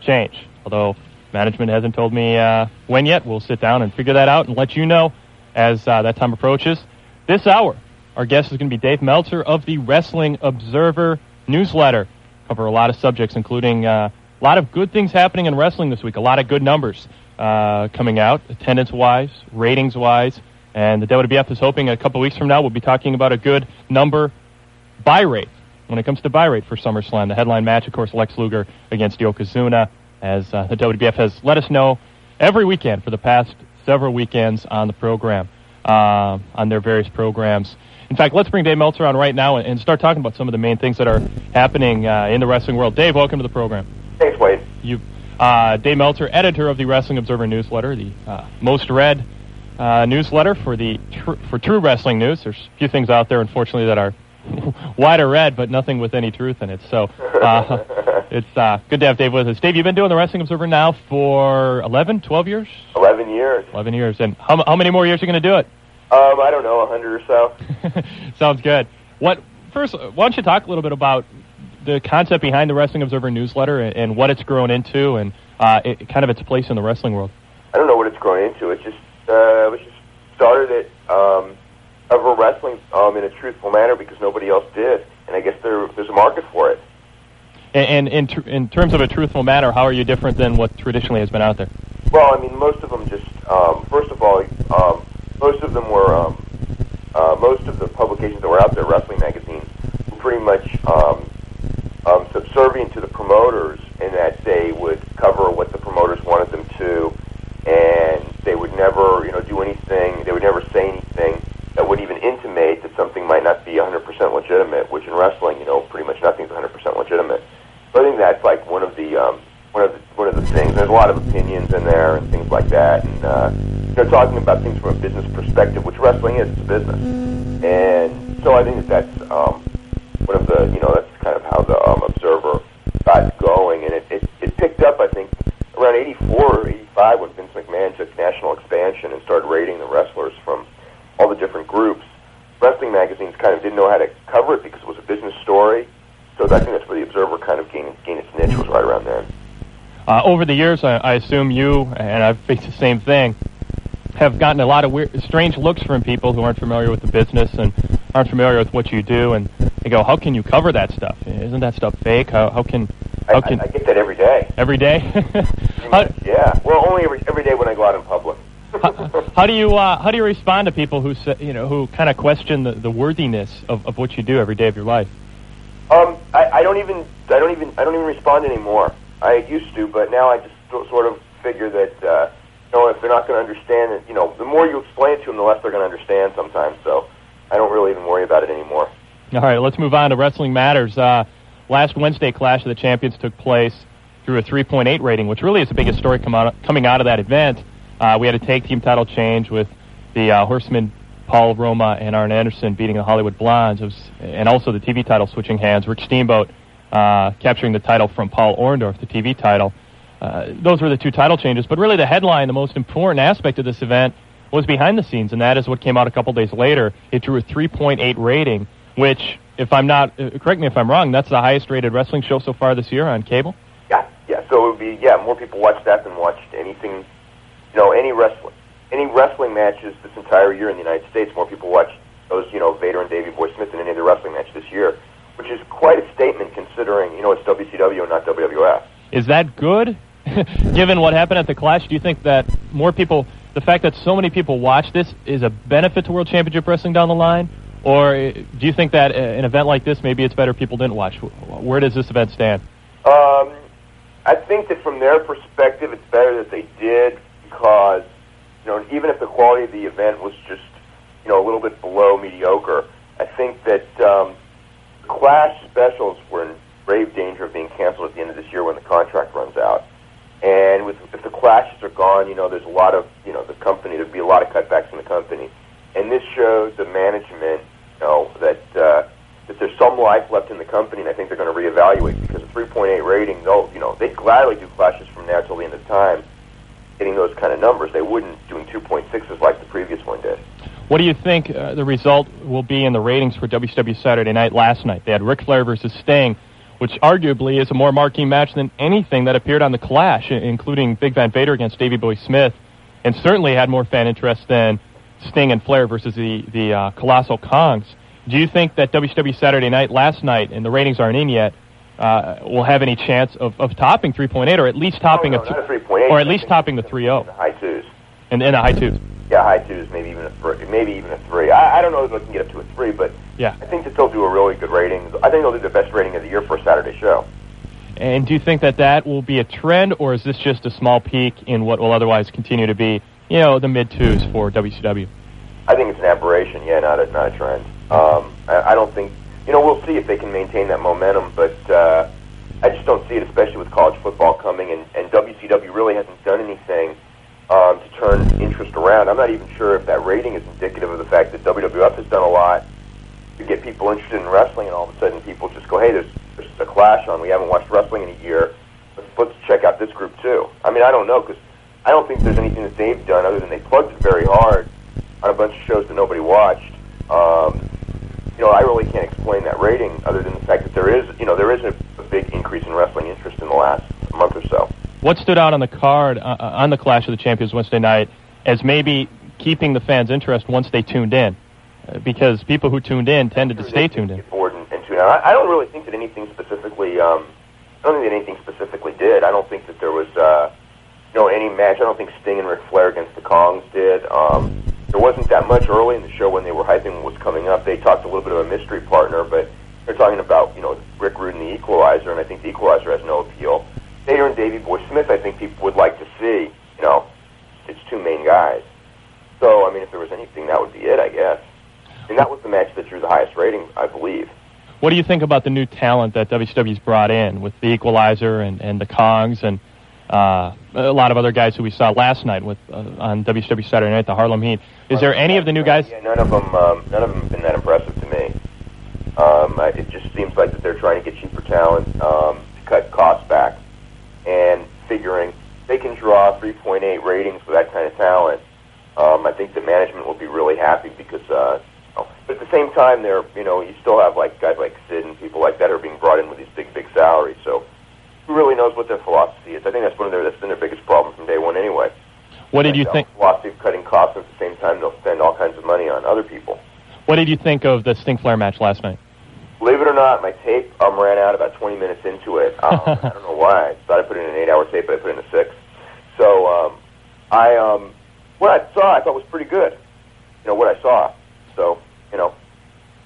change. Although management hasn't told me uh, when yet, we'll sit down and figure that out and let you know as uh, that time approaches. This hour, our guest is going to be Dave Meltzer of the Wrestling Observer newsletter. Cover a lot of subjects, including uh, a lot of good things happening in wrestling this week, a lot of good numbers uh, coming out, attendance-wise, ratings-wise, and the WWF is hoping a couple weeks from now we'll be talking about a good number buy rate when it comes to buy rate for SummerSlam. The headline match, of course, Lex Luger against Yokozuna, as uh, the WWF has let us know every weekend for the past several weekends on the program, uh, on their various programs. In fact, let's bring Dave Meltzer on right now and, start talking about some of the main things that are happening uh, in the wrestling world. Dave, welcome to the program. Thanks, Wade. You, uh, Dave Meltzer, editor of the Wrestling Observer newsletter, the uh, most read uh, newsletter for the tr- for true wrestling news. There's a few things out there, unfortunately, that are wider red, but nothing with any truth in it. So uh, it's uh, good to have Dave with us. Dave, you've been doing the Wrestling Observer now for 11, 12 years? 11 years. 11 years. And how, how many more years are you going to do it? Um, I don't know, a hundred or so. Sounds good. What first? Why don't you talk a little bit about the concept behind the Wrestling Observer newsletter and, and what it's grown into, and uh, it, kind of its place in the wrestling world? I don't know what it's grown into. It just uh, it was just started it um, over wrestling um, in a truthful manner because nobody else did, and I guess there there's a market for it. And, and in tr- in terms of a truthful manner, how are you different than what traditionally has been out there? Well, I mean, most of them just um, first of all, um, most of them were um, uh, most of the publications that were out there, wrestling magazines, were pretty much um, um, subservient to the promoters in that they would cover what the promoters wanted them to, and they would never, you know, do anything. They would never say anything that would even intimate that something might not be 100% legitimate. Which in wrestling, you know, pretty much nothing's 100% legitimate. So I think that's like one of the um, one of the, one of the things. There's a lot of opinions in there and things like that, and uh, you know, talking about things from a business perspective, which wrestling is, it's a business. And so I think that that's um, one of the, you know, that's kind of how the um, Observer got going, and it, it, it picked up, I think, around 84 or 85 national expansion and started rating the wrestlers from all the different groups, wrestling magazines kind of didn't know how to cover it because it was a business story. So I think that's where the Observer kind of gained, gained its niche was right around then. Uh, over the years, I, I assume you and I've faced the same thing. Have gotten a lot of weird, strange looks from people who aren't familiar with the business and aren't familiar with what you do, and they go, "How can you cover that stuff? Isn't that stuff fake? How, how can how I, can I, I get that every day. every day?" how, Yeah. Well, only every, every day when I go out in public. How do you uh, how do you respond to people who say, you know who kind of question the, the worthiness of, of what you do every day of your life? Um, I, I don't even, I don't even, I don't even respond anymore. I used to, but now I just sort of figure that, uh, you know, if they're not going to understand it, you know, the more you explain it to them, the less they're going to understand sometimes. So I don't really even worry about it anymore. All right, let's move on to Wrestling Matters. Uh, last Wednesday, Clash of the Champions took place through a 3.8 rating, which really is the biggest story come out, coming out of that event. Uh, we had a tag team title change with the uh, Horsemen, Paul Roma and Arn Anderson beating the Hollywood Blondes, was, and also the TV title switching hands. Rick Steamboat uh, capturing the title from Paul Orndorff, the TV title. Uh, those were the two title changes, but really the headline, the most important aspect of this event, was behind the scenes, and that is what came out a couple days later. It drew a 3.8 rating, which, if I'm not, uh, correct me if I'm wrong, that's the highest rated wrestling show so far this year on cable. Yeah, yeah. So it would be, yeah, more people watched that than watched anything, you know, any wrestling, any wrestling matches this entire year in the United States. More people watch those, you know, Vader and Davey Boy Smith than any other wrestling match this year, which is quite a statement considering, you know, it's WCW and not WWF. Is that good? Given what happened at the Clash, do you think that more people, the fact that so many people watch this, is a benefit to World Championship Wrestling down the line? Or uh, do you think that uh, an event like this, maybe it's better people didn't watch? Where does this event stand? Um, I think that from their perspective, it's better that they did because, you know, even if the quality of the event was just, you know, a little bit below mediocre, I think that um, Clash specials were in grave danger of being canceled at the end of this year when the contract runs out. And with if the clashes are gone, you know, there's a lot of, you know, the company there'd be a lot of cutbacks in the company. And this showed the management, you know, that uh, that there's some life left in the company, and I think they're going to reevaluate because a 3.8 rating, they'll, you know, they'd gladly do clashes from now till the end of time, getting those kind of numbers. They wouldn't doing 2.6s like the previous one did. What do you think uh, the result will be in the ratings for WCW Saturday Night last night? They had Ric Flair versus Sting, which arguably is a more marquee match than anything that appeared on the Clash, including Big Van Vader against Davey Boy Smith, and certainly had more fan interest than Sting and Flair versus the the uh, Colossal Kongs. Do you think that WCW Saturday Night last night, and the ratings aren't in yet, uh, will have any chance of, of topping 3.8, or at least topping Oh, no, a, a 3.8. or at least topping the 3.0 The high twos. and in the high twos? Yeah, high twos, maybe even a three, maybe even a three. I, I don't know if they can get up to a three, but Yeah. I think that they'll do a really good rating. I think they'll do the best rating of the year for a Saturday show. And do you think that that will be a trend, or is this just a small peak in what will otherwise continue to be, you know, the mid twos for WCW? I think it's an aberration, yeah, not a not a trend. Um, I, I don't think you know we'll see if they can maintain that momentum, but uh, I just don't see it, especially with college football coming and, and WCW really hasn't done anything um, to turn interest around. I'm not even sure if that rating is indicative of the fact that WWF has done a lot to get people interested in wrestling, and all of a sudden people just go, "Hey, there's there's a clash on. We haven't watched wrestling in a year. Let's, let's check out this group too." I mean, I don't know because I don't think there's anything that they've done other than they plugged it very hard on a bunch of shows that nobody watched. Um, you know, I really can't explain that rating other than the fact that there is, you know, there is a, a big increase in wrestling interest in the last month or so. What stood out on the card uh, uh, on the Clash of the Champions Wednesday night as maybe keeping the fans' interest once they tuned in? Uh, because people who tuned in tended to stay tuned in. Bored and, and tune out. I, I don't really think that anything specifically. Um, I don't think that anything specifically did. I don't think that there was, uh, you know, any match. I don't think Sting and Ric Flair against the Kongs did. Um, there wasn't that much early in the show when they were hyping what was coming up. They talked a little bit of a mystery partner, but they're talking about, you know, Rick Rude and the Equalizer, and I think the Equalizer has no appeal. Vader and Davey Boy Smith, I think people would like to see. You know, it's two main guys. So, I mean, if there was anything, that would be it, I guess. And that was the match that drew the highest rating, I believe. What do you think about the new talent that WCW's brought in with the Equalizer and, and the Kongs and uh, a lot of other guys who we saw last night with uh, on WCW Saturday Night, the Harlem Heat? Is there any of the new guys? Yeah, none of them. Um, none of them have been that impressive to me. Um, I, it just seems like that they're trying to get cheaper talent um, to cut costs back, and figuring, they can draw 3.8 ratings with that kind of talent, um, I think the management will be really happy because. Uh, oh, but at the same time, they're you know you still have like guys like Sid and people like that are being brought in with these big big salaries. So who really knows what their philosophy is? I think that's one of their that's been their biggest problem from day one anyway. What did you think? Philosophy of cutting costs at the same time they'll spend all kinds of money on other people. What did you think of the Sting Flair match last night? Believe it or not, my tape um, ran out about 20 minutes into it. Um, I don't know why. I thought I put in an eight-hour tape, but I put in a six. So um, I, um, what I saw, I thought was pretty good. You know what I saw. So you know,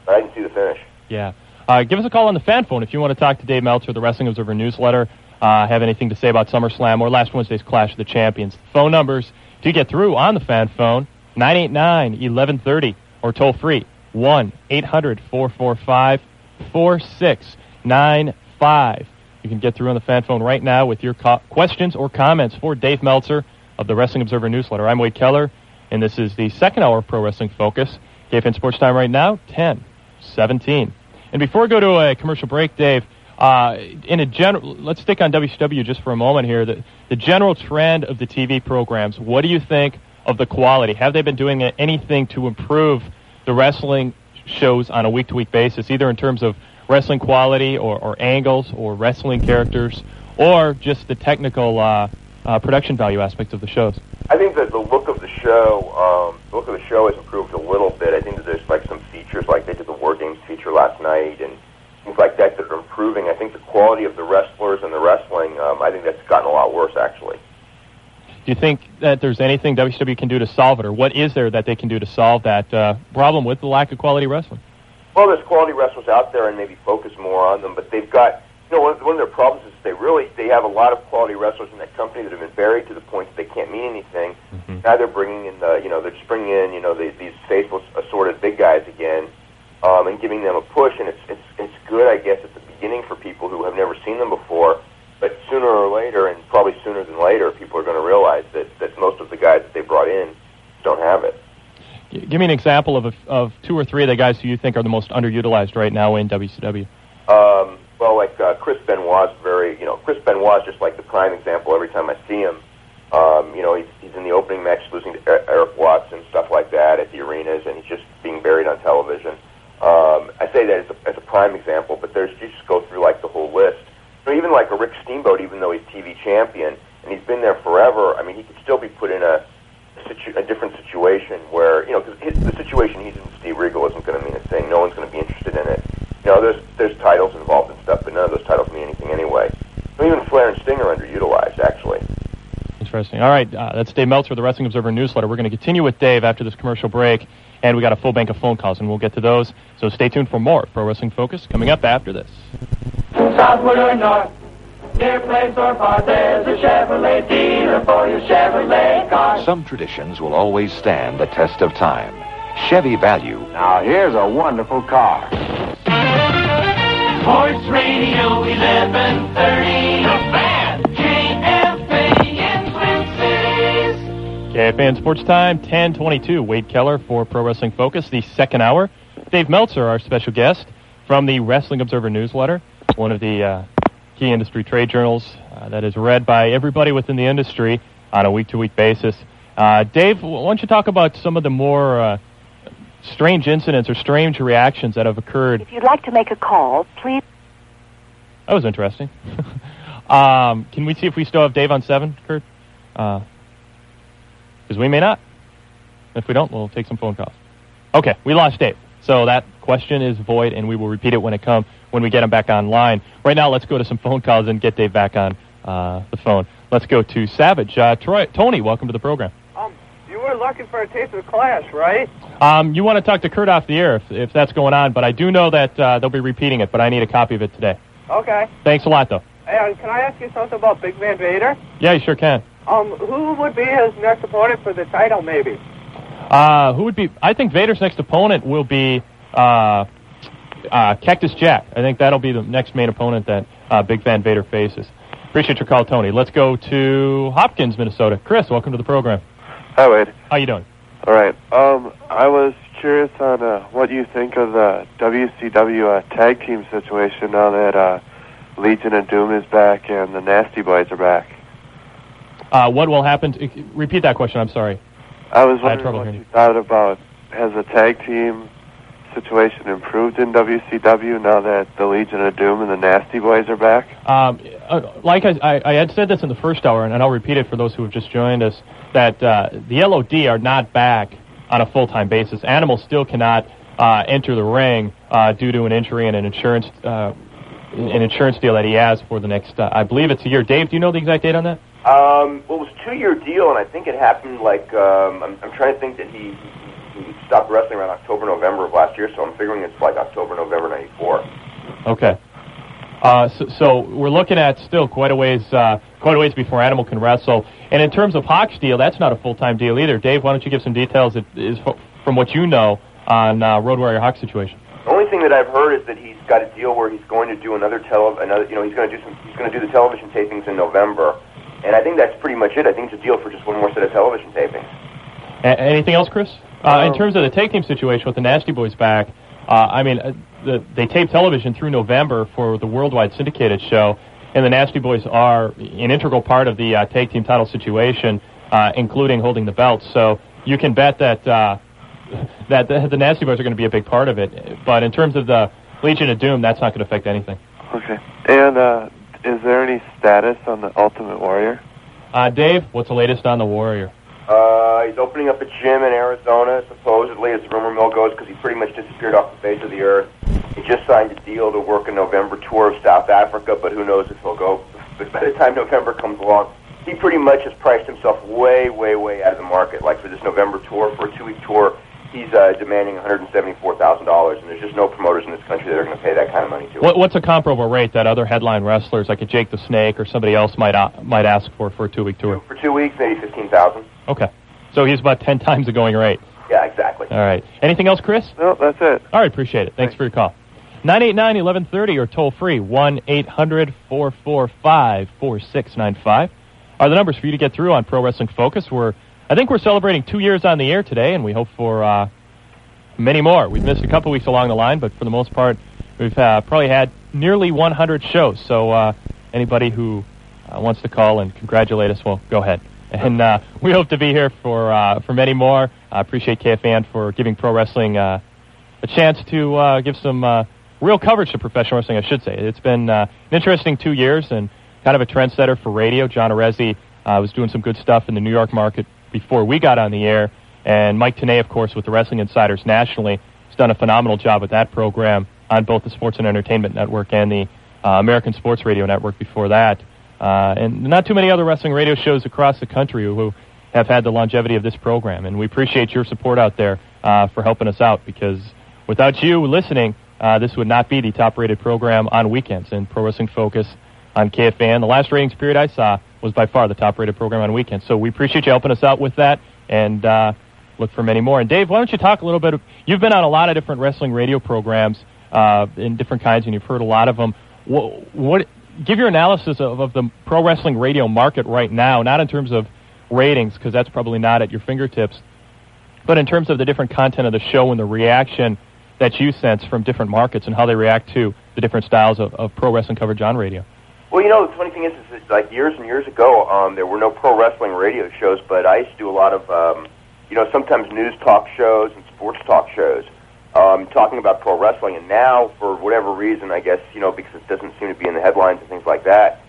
I didn't see the finish. Yeah. Uh, give us a call on the fan phone if you want to talk to Dave Meltzer, the Wrestling Observer newsletter. Uh, have anything to say about SummerSlam or last Wednesday's Clash of the Champions? Phone numbers to get through on the fan phone 989 1130 or toll free 1 800 445 4695. You can get through on the fan phone right now with your co- questions or comments for Dave Meltzer of the Wrestling Observer newsletter. I'm Wade Keller, and this is the second hour of Pro Wrestling Focus. KFAN Sports Time right now, 10 17. And before we go to a commercial break, Dave, uh, in a general, let's stick on WCW just for a moment here. The, the general trend of the TV programs. What do you think of the quality? Have they been doing anything to improve the wrestling shows on a week-to-week basis, either in terms of wrestling quality or, or angles or wrestling characters, or just the technical uh, uh, production value aspects of the shows? I think that the look of the show, um, the look of the show has improved a little bit. I think that there's like some features, like they did the War Games feature last night, and things like that that are improving. I think the quality of the wrestlers and the wrestling, um, I think that's gotten a lot worse actually. Do you think that there's anything WCW can do to solve it, or what is there that they can do to solve that uh, problem with the lack of quality wrestling? Well, there's quality wrestlers out there, and maybe focus more on them. But they've got, you know, one of, one of their problems is they really they have a lot of quality wrestlers in that company that have been buried to the point that they can't mean anything. Now they're bringing in the, you know, they're just bringing in, you know, the, these faithful assorted big guys again, um, and giving them a push. And it's it's it's good, I guess, at the beginning for people who have never seen them before. But sooner or later, and probably sooner than later, people are going to realize that that most of the guys that they brought in don't have it. Give me an example of a, of two or three of the guys who you think are the most underutilized right now in WCW. Um, well, like uh, Chris Benoit's very, you know, Chris Benoit's just like the prime example every time I see him. Um, you know, he's, he's in the opening match losing to Er- Erik Watts and stuff like that at the arenas, and he's just being buried on television. Um, I say that as a, as a prime example, but there's you just go through like the whole list. You even like a Rick Steamboat, even though he's TV champion and he's been there forever, I mean, he could still be put in a situ- a different situation where you know because the situation he's in Steve Regal isn't going to mean a thing. No one's going to be interested in it. You know, there's there's titles involved and stuff, but none of those titles mean anything anyway. Even Flair and Sting are underutilized, actually. Interesting. All right, uh, that's Dave Meltzer, the Wrestling Observer newsletter. We're going to continue with Dave after this commercial break, and we got a full bank of phone calls, and we'll get to those. So stay tuned for more Pro Wrestling Focus coming up after this. Southward or north, near place or far, there's a Chevrolet dealer for your Chevrolet car. Some traditions will always stand the test of time. Chevy value. Now here's a wonderful car. Sports Radio 1130. The Fan. KFAN Twin Cities. KFAN Sports Time, 1022. Wade Keller for Pro Wrestling Focus, the second hour. Dave Meltzer, our special guest from the Wrestling Observer newsletter, one of the uh, key industry trade journals uh, that is read by everybody within the industry on a week-to-week basis. Uh, Dave, why don't you talk about some of the more uh, strange incidents or strange reactions that have occurred If you'd like to make a call, please. That was interesting. um, can we see if we still have Dave on seven, Kurt? Because we may not. If we don't, we'll take some phone calls. Okay, we lost Dave. So that question is void, and we will repeat it when it come when we get him back online. Right now, let's go to some phone calls and get Dave back on uh, the phone. Let's go to Savage. Uh, Troy, Tony, welcome to the program. Were looking for a taste of the Clash, right? Um, you want to talk to Kurt off the air if, if that's going on, but I do know that uh, they'll be repeating it, but I need a copy of it today. Okay. Thanks a lot, though. And can I ask you something about Big Van Vader? Yeah, you sure can. Um, who would be his next opponent for the title, maybe? Uh, who would be? I think Vader's next opponent will be uh, uh, Cactus Jack. I think that'll be the next main opponent that uh, Big Van Vader faces. Appreciate your call, Tony. Let's go to Hopkins, Minnesota. Chris, welcome to the program. Hi, Wade. How you doing? All right. Um, I was curious on uh, what you think of the WCW uh, tag team situation now that uh, Legion of Doom is back and the Nasty Boys are back. Uh, what will happen? To, repeat that question. I'm sorry. I was I wondering trouble what you thought about has the tag team situation improved in WCW now that the Legion of Doom and the Nasty Boys are back? Um, uh, like I, I, I had said this in the first hour, and I'll repeat it for those who have just joined us, that uh, the LOD are not back on a full-time basis. Animal still cannot uh, enter the ring uh, due to an injury and an insurance uh, an insurance deal that he has for the next, uh, I believe it's a year. Dave, do you know the exact date on that? Um, well, it was a two-year deal, and I think it happened like um, I'm, I'm trying to think that he, he stopped wrestling around October, November of last year, so I'm figuring it's like October, November '94. Okay. Uh, so, so we're looking at still quite a ways, uh, quite a ways before Animal can wrestle. And in terms of Hawk's deal, that's not a full-time deal either. Dave, why don't you give some details that is from what you know on uh, Road Warrior Hawk's situation? The only thing that I've heard is that he's got a deal where he's going to do another tele, another, you know, he's going to do some, he's going to do the television tapings in November, and I think that's pretty much it. I think it's a deal for just one more set of television tapings. A- anything else, Chris? Uh, in terms of the tag team situation with the Nasty Boys back, uh, I mean, uh, the, they tape television through November for the worldwide syndicated show, and the Nasty Boys are an integral part of the uh, tag team title situation, uh, including holding the belts. So you can bet that uh, that the, the Nasty Boys are going to be a big part of it. But in terms of the Legion of Doom, that's not going to affect anything. Okay. And uh, is there any status on the Ultimate Warrior? Uh, Dave, what's the latest on the Warrior? Uh, he's opening up a gym in Arizona, supposedly, as the rumor mill goes, because he pretty much disappeared off the face of the earth. He just signed a deal to work a November tour of South Africa, but who knows if he'll go. But by the time November comes along, he pretty much has priced himself way, way, way out of the market. Like for this November tour, for a two-week tour, he's uh, demanding $174,000, and there's just no promoters in this country that are going to pay that kind of money to him. What, what's a comparable rate that other headline wrestlers like a Jake the Snake or somebody else might uh, might ask for for a two week tour? For two weeks, maybe 15000 Okay, so he's about ten times the going rate. Yeah, exactly. All right. Anything else, Chris? No, that's it. All right, appreciate it. Thanks for your call. 989-1130 or toll free 1-800-445-4695 are the numbers for you to get through on Pro Wrestling Focus. We're I think we're celebrating two years on the air today, and we hope for uh, many more. We've missed a couple weeks along the line, but for the most part, we've uh, probably had nearly 100 shows. So uh, anybody who uh, wants to call and congratulate us, well, go ahead. And uh, we hope to be here for uh, for many more. I appreciate KFAN for giving pro wrestling uh, a chance to uh, give some uh, real coverage to professional wrestling. I should say it's been uh, an interesting two years and kind of a trendsetter for radio. John Arezzi was doing some good stuff in the New York market before we got on the air, and Mike Tenay, of course, with the Wrestling Insiders nationally, has done a phenomenal job with that program on both the Sports and Entertainment Network and the American Sports Radio Network before that. Uh, and not too many other wrestling radio shows across the country who have had the longevity of this program. And we appreciate your support out there uh, for helping us out because without you listening, uh, this would not be the top rated program on weekends and Pro Wrestling Focus on KFAN. The last ratings period I saw was by far the top rated program on weekends. So we appreciate you helping us out with that and uh, look for many more. And Dave, why don't you talk a little bit? Of, you've been on a lot of different wrestling radio programs uh, in different kinds, and you've heard a lot of them. What, what give your analysis of, of the pro wrestling radio market right now, not in terms of ratings, because that's probably not at your fingertips, but in terms of the different content of the show and the reaction that you sense from different markets and how they react to the different styles of, of pro wrestling coverage on radio. Well, you know, the funny thing is, is that, like years and years ago, um, there were no pro wrestling radio shows, but I used to do a lot of, um, you know, sometimes news talk shows and sports talk shows, um, talking about pro wrestling. And now, for whatever reason, I guess you know, because it doesn't seem to be in the headlines and things like that,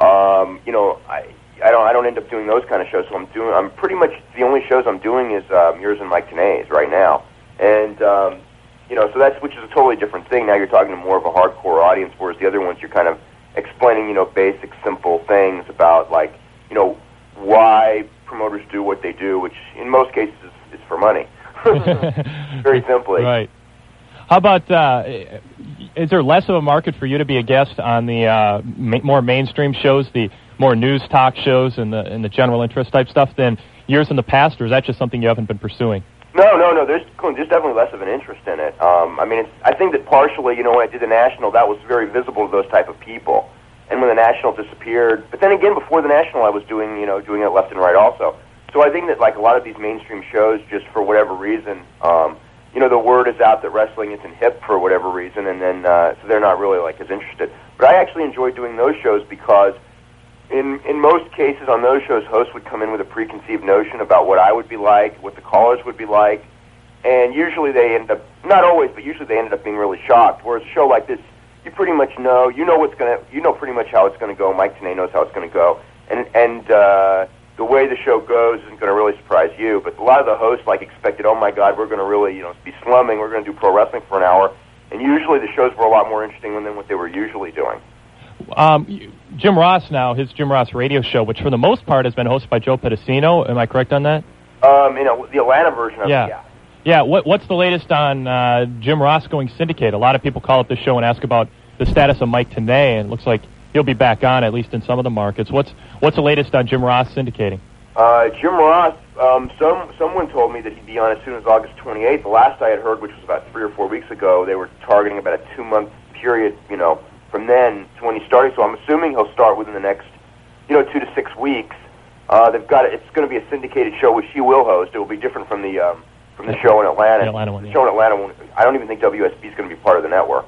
um, you know, I. I don't. I don't end up doing those kind of shows. So I'm doing. I'm pretty much the only shows I'm doing is um, yours and Mike Tenay's right now, and um, you know, so that's which is a totally different thing. Now you're talking to more of a hardcore audience, whereas the other ones you're kind of explaining, you know, basic, simple things about like, you know, why promoters do what they do, which in most cases is, is for money. Very simply. Right. How about, uh, is there less of a market for you to be a guest on the uh, ma- more mainstream shows, the more news talk shows and the, and the general interest type stuff than years in the past, or is that just something you haven't been pursuing? No, no, no. There's there's definitely less of an interest in it. Um, I mean, it's, I think that partially, you know, when I did the national, that was very visible to those type of people. And when the national disappeared, but then again, before the national, I was doing, you know, doing it left and right also. So I think that like a lot of these mainstream shows, just for whatever reason, um, you know, the word is out that wrestling isn't hip for whatever reason, and then uh, so they're not really like as interested. But I actually enjoy doing those shows because in in most cases on those shows, hosts would come in with a preconceived notion about what I would be like, what the callers would be like, and usually they end up not always, but usually they ended up being really shocked. Whereas a show like this, you pretty much know, you know what's gonna, you know pretty much how it's gonna go. Mike Tenay knows how it's gonna go, and and uh, the way the show goes isn't gonna really surprise you. But a lot of the hosts like expected, oh my God, we're gonna really, you know, be slumming. We're gonna do pro wrestling for an hour, and usually the shows were a lot more interesting than what they were usually doing. Um, Jim Ross now, his Jim Ross radio show, which for the most part has been hosted by Joe Pedicino. Am I correct on that? Um, you know, the Atlanta version of Yeah. it, yeah. Yeah, what, what's the latest on uh, Jim Ross going syndicate? A lot of people call up the show and ask about the status of Mike Tenay, and it looks like he'll be back on at least in some of the markets. What's what's the latest on Jim Ross syndicating? Uh, Jim Ross, um, some someone told me that he'd be on as soon as August 28th. The last I had heard, which was about three or four weeks ago, they were targeting about a two-month period, you know, from then to when he started. So I'm assuming he'll start within the next, you know, two to six weeks. Uh, they've got it's going to be a syndicated show which he will host. It will be different from the um, from the show in Atlanta. The Atlanta one, The show in Atlanta, won't, I don't even think WSB is going to be part of the network.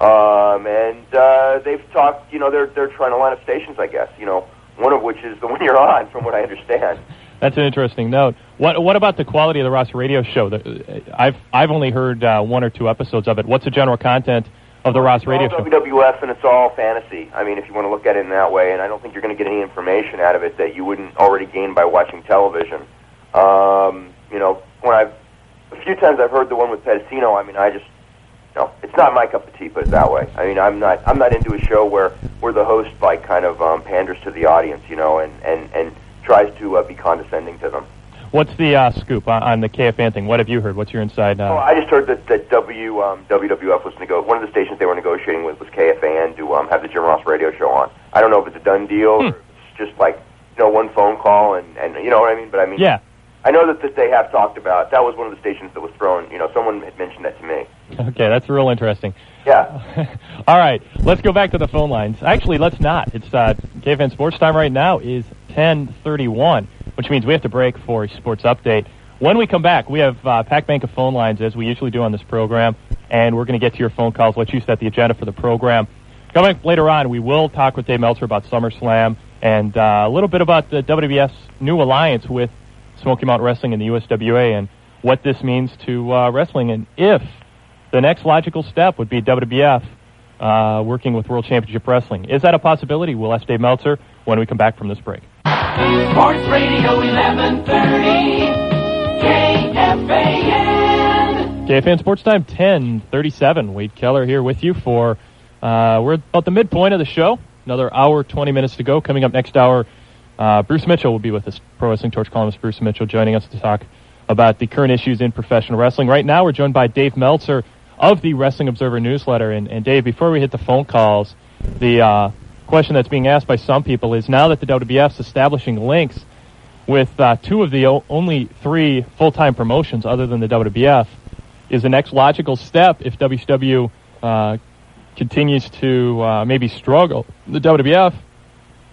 Um, and uh, they've talked, you know, they're they're trying to line up stations, I guess. You know, one of which is the one you're on, from what I understand. That's an interesting note. What what about the quality of the Ross radio show? The, I've I've only heard uh, one or two episodes of it. What's the general content of the Ross radio all show? WWF and it's all fantasy. I mean, if you want to look at it in that way, and I don't think you're going to get any information out of it that you wouldn't already gain by watching television. Um, you know, when I've a few times I've heard the one with Pedicino. I mean, I just no, it's not my cup of tea. Put it that way. I mean, I'm not I'm not into a show where where the host like kind of um, panders to the audience, you know, and and and tries to uh, be condescending to them. What's the uh, scoop on, on the KFAN thing? What have you heard? What's your inside? Oh, Uh, I just heard that, that W um, WWF was nego- one of the stations they were negotiating with was KFAN to um, have the Jim Ross radio show on. I don't know if it's a done deal or if it's just like you know one phone call and and you know what I mean. But I mean, yeah. I know that, that they have talked about that was one of the stations that was thrown. You know, someone had mentioned that to me. Okay, that's real interesting. Yeah. All right, let's go back to the phone lines. Actually, let's not. It's uh, KFAN Sports Time right now is 10:31, which means we have to break for a sports update. When we come back, we have uh, packed bank of phone lines as we usually do on this program, and we're going to get to your phone calls. Let you set the agenda for the program. Coming up later on, we will talk with Dave Meltzer about SummerSlam and uh, a little bit about the WWF's new alliance with Smoky Mountain Wrestling and the USWA and what this means to uh, wrestling and if the next logical step would be WWF uh, working with World Championship Wrestling. Is that a possibility? We'll ask Dave Meltzer when we come back from this break. Sports Radio 1130. KFAN. KFN Sports Time 1037. Wade Keller here with you for, uh, we're about the midpoint of the show. Another hour, 20 minutes to go. Coming up next hour, uh, Bruce Mitchell will be with us. Pro Wrestling Torch columnist Bruce Mitchell joining us to talk about the current issues in professional wrestling. Right now, we're joined by Dave Meltzer of the Wrestling Observer newsletter. And, and Dave, before we hit the phone calls, the uh, question that's being asked by some people is now that the WWF's establishing links with uh, two of the o- only three full-time promotions other than the WWF, is the next logical step if WCW uh, continues to uh, maybe struggle. The WWF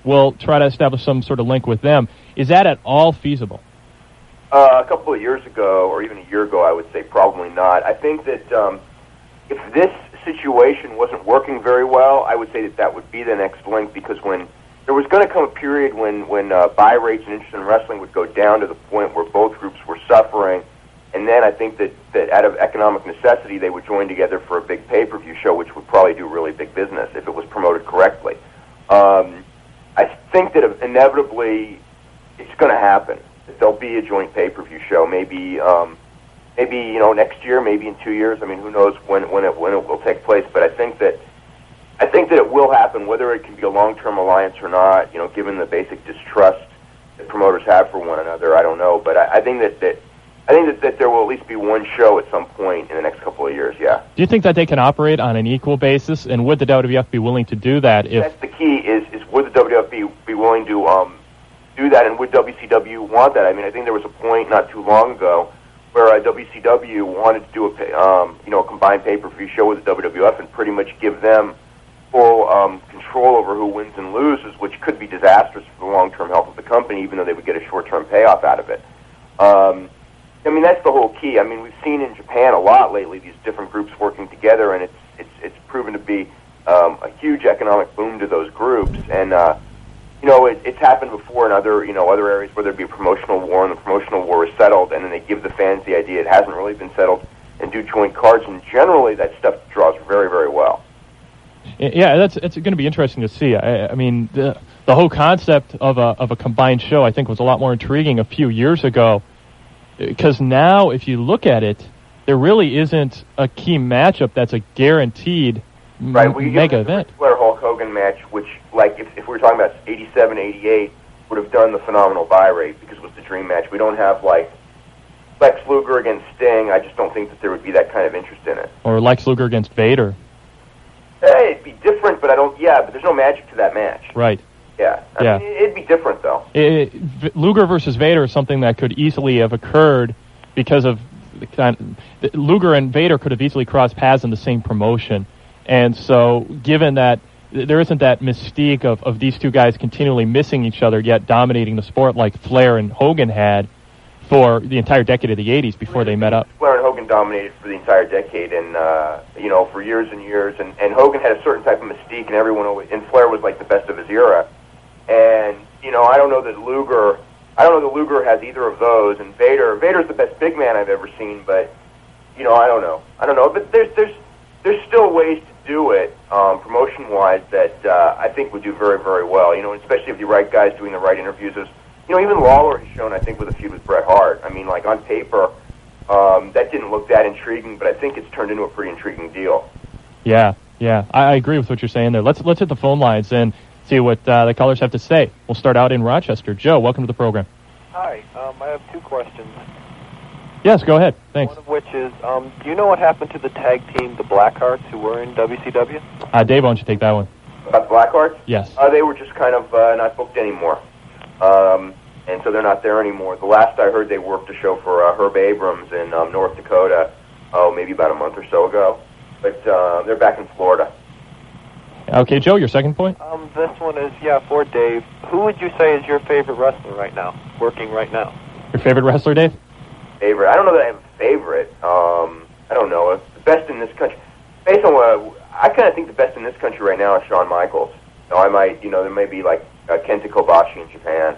will try to establish some sort of link with them. Is that at all feasible? Uh, a couple of years ago, or even a year ago, I would say probably not. I think that um, if this situation wasn't working very well, I would say that that would be the next link because when there was going to come a period when when uh, buy rates and interest in wrestling would go down to the point where both groups were suffering, and then I think that that out of economic necessity they would join together for a big pay per view show, which would probably do really big business if it was promoted correctly. Um, I think that inevitably it's going to happen. There'll be a joint pay per view show, maybe um, maybe you know next year, maybe in two years. I mean, who knows when when it when it will take place? But I think that I think that it will happen, whether it can be a long term alliance or not. You know, given the basic distrust that promoters have for one another, I don't know. But I, I think that that I think that, that there will at least be one show at some point in the next couple of years. Yeah. Do you think that they can operate on an equal basis, and would the WWF be willing to do that if That's the key. Is is would the WWF be, be willing to um, do that, and would WCW want that? I mean, I think there was a point not too long ago where uh, WCW wanted to do a um, you know a combined pay per view show with the WWF and pretty much give them full um, control over who wins and loses, which could be disastrous for the long term health of the company, even though they would get a short term payoff out of it. Um, I mean, that's the whole key. I mean, we've seen in Japan a lot lately these different groups working together, and it's it's it's proven to be um, a huge economic boom to those groups. And uh, you know, it, it's happened before in other, you know, other areas where there'd be a promotional war, and the promotional war is settled, and then they give the fans the idea it hasn't really been settled, and do joint cards, and generally that stuff draws very, very well. Yeah, that's it's going to be interesting to see. I, I mean, the the whole concept of a of a combined show, I think, was a lot more intriguing a few years ago. Because now, if you look at it, there really isn't a key matchup that's a guaranteed Right, we mega event. Flair Hulk Hogan match, which, like, if, if we were talking about 87, 88, would have done the phenomenal buy rate because it was the dream match. We don't have, like, Lex Luger against Sting. I just don't think that there would be that kind of interest in it. Or Lex Luger against Vader. Hey, it'd be different, but I don't, yeah, but there's no magic to that match. Right. Yeah. I Yeah. mean, it'd be different, though. It, Luger versus Vader is something that could easily have occurred because of the kind the- Luger and Vader could have easily crossed paths in the same promotion, and so given that there isn't that mystique of, of these two guys continually missing each other yet dominating the sport like Flair and Hogan had for the entire decade of the '80s before they met up. Flair and Hogan dominated for the entire decade, and uh, you know, for years and years. And, and Hogan had a certain type of mystique, and everyone always, and Flair was like the best of his era. And you know, I don't know that Luger, I don't know that Luger has either of those. And Vader, Vader's the best big man I've ever seen, but you know, I don't know, I don't know. But there's there's there's still ways to do it um, promotion wise that uh, I think would do very very well. You know, especially if the right guys doing the right interviews. As, you know, even Lawler has shown, I think, with a feud with Bret Hart. I mean, like on paper, um, that didn't look that intriguing, but I think it's turned into a pretty intriguing deal. Yeah, yeah, I, I agree with what you're saying there. Let's let's hit the phone lines and see what uh, the callers have to say. We'll start out in Rochester. Joe, welcome to the program. Hi, um, I have two questions. Yes, go ahead. Thanks. One of which is, um, do you know what happened to the tag team, the Blackhearts, who were in WCW? Uh, Dave, why don't you take that one? About the Blackhearts, Yes. uh, they were just kind of uh, not booked anymore, um, and so they're not there anymore. The last I heard, they worked a show for uh, Herb Abrams in um, North Dakota. Oh, maybe about a month or so ago, but uh, they're back in Florida. Okay, Joe, your second point. Um, this one is, yeah, for Dave. Who would you say is your favorite wrestler right now, working right now? Your favorite wrestler, Dave? Favorite. I don't know that I have a favorite. Um, I don't know. The best in this country, based on what I kind of think the best in this country right now is Shawn Michaels. So I might, you know, there may be like uh, Kenta Kobashi in Japan.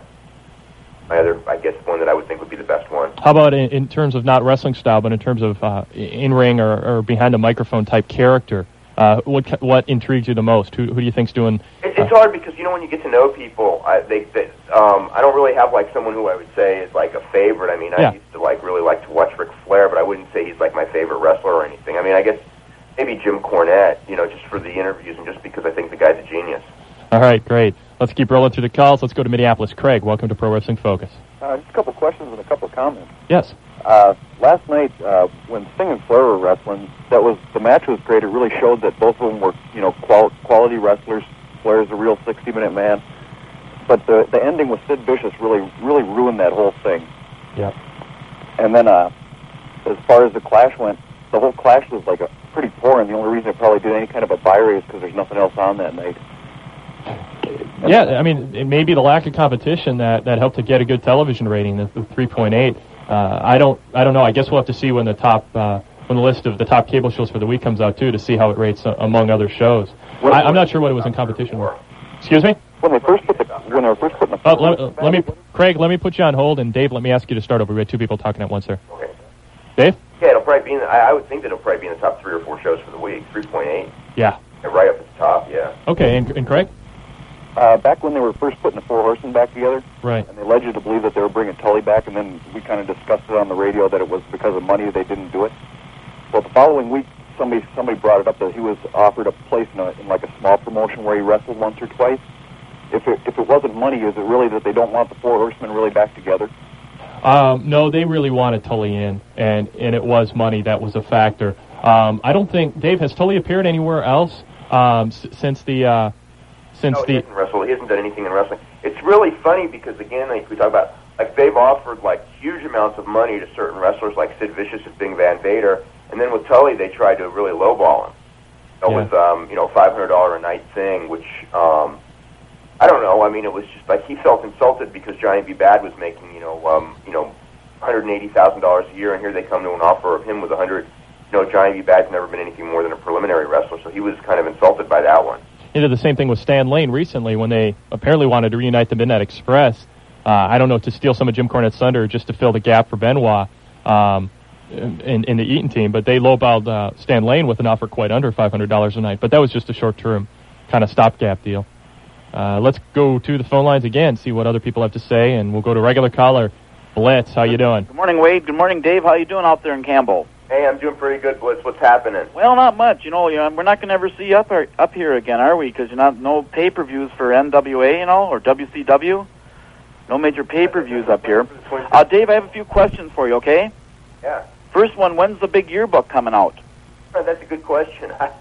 My other, I guess, one that I would think would be the best one. How about in, in terms of not wrestling style, but in terms of uh, in ring or, or behind a microphone type character? Uh, what what intrigues you the most? Who, who do you think's doing? It, it's hard because you know when you get to know people, I they, they um, I don't really have like someone who I would say is like a favorite. I mean, I used to like really like to watch Ric Flair, but I wouldn't say he's like my favorite wrestler or anything. I mean, I guess maybe Jim Cornette, you know, just for the interviews and just because I think the guy's a genius. All right, great. Let's keep rolling through the calls. Let's go to Minneapolis. Craig, welcome to Pro Wrestling Focus. Uh, just a couple questions and a couple of comments. Yes. Uh, last night, uh, when Sting and Flair were wrestling, that was the match was great. It really showed that both of them were, you know, qual- quality wrestlers. Flair's a real 60-minute man, but the the ending with Sid Vicious really really ruined that whole thing. Yep. And then, uh, as far as the clash went, the whole clash was like a pretty poor, and the only reason it probably did any kind of a buy rate is because there's nothing else on that night. Yeah, I mean, it may be the lack of competition that, that helped to get a good television rating, the, the 3.8. Uh, I don't I don't know. I guess we'll have to see when the top uh, when the list of the top cable shows for the week comes out too to see how it rates uh, among other shows. I, I'm not sure what it was in competition with. Excuse me. When they first put the when they first put the Oh, let, uh, let me, Craig. Let me put you on hold, and Dave, let me ask you to start over. We had two people talking at once there. Okay. Dave. Yeah, it'll probably be in. The, I, I would think that it'll probably be in the top three or four shows for the week. Three point eight, Yeah. right up at the top. Yeah. Okay, and, and Craig. Uh, back when they were first putting the Four Horsemen back together, Right. and they led you to believe that they were bringing Tully back, and then we kind of discussed it on the radio that it was because of money they didn't do it. Well, the following week, somebody somebody brought it up that he was offered a place in, a, in like a small promotion where he wrestled once or twice. If it, if it wasn't money, is it really that they don't want the Four Horsemen really back together? Um, no, they really wanted Tully in, and and it was money that was a factor. Um, I don't think Dave has Tully appeared anywhere else um, s- since the uh, since no, he the hasn't wrestled. He hasn't done anything in wrestling. It's really funny because again, like we talk about, like they've offered like huge amounts of money to certain wrestlers, like Sid Vicious and Big Van Vader, and then with Tully, they tried to really lowball him. You know, Yeah. With um, you know, five hundred dollar a night thing, which um, I don't know. I mean, it was just like he felt insulted because Giant B. Bad was making you know, um, you know, one hundred and eighty thousand dollars a year, and here they come to an offer of him with a hundred. You know, Giant B. Bad's never been anything more than a preliminary wrestler, so he was kind of insulted by that one. He did the same thing with Stan Lane recently when they apparently wanted to reunite the Midnight Express. Uh, I don't know to steal some of Jim Cornette's thunder just to fill the gap for Benoit um, in, in the Eaton team, but they lowballed uh, Stan Lane with an offer quite under $500 a night. But that was just a short-term kind of stopgap deal. Uh, let's go to the phone lines again, see what other people have to say, and we'll go to regular caller Blitz. How you doing? Good morning, Wade. Good morning, Dave. How you doing out there in Campbell? Hey, I'm doing pretty good, Blitz. What's happening? Well, not much. You know, you know, we're not going to ever see you up here, up here again, are we? Because you're not no pay-per-views for NWA, you know, or WCW. No major pay-per-views up here. Uh, Dave, I have a few questions for you. Okay. Yeah. First one, when's the big yearbook coming out? Uh, That's a good question. I,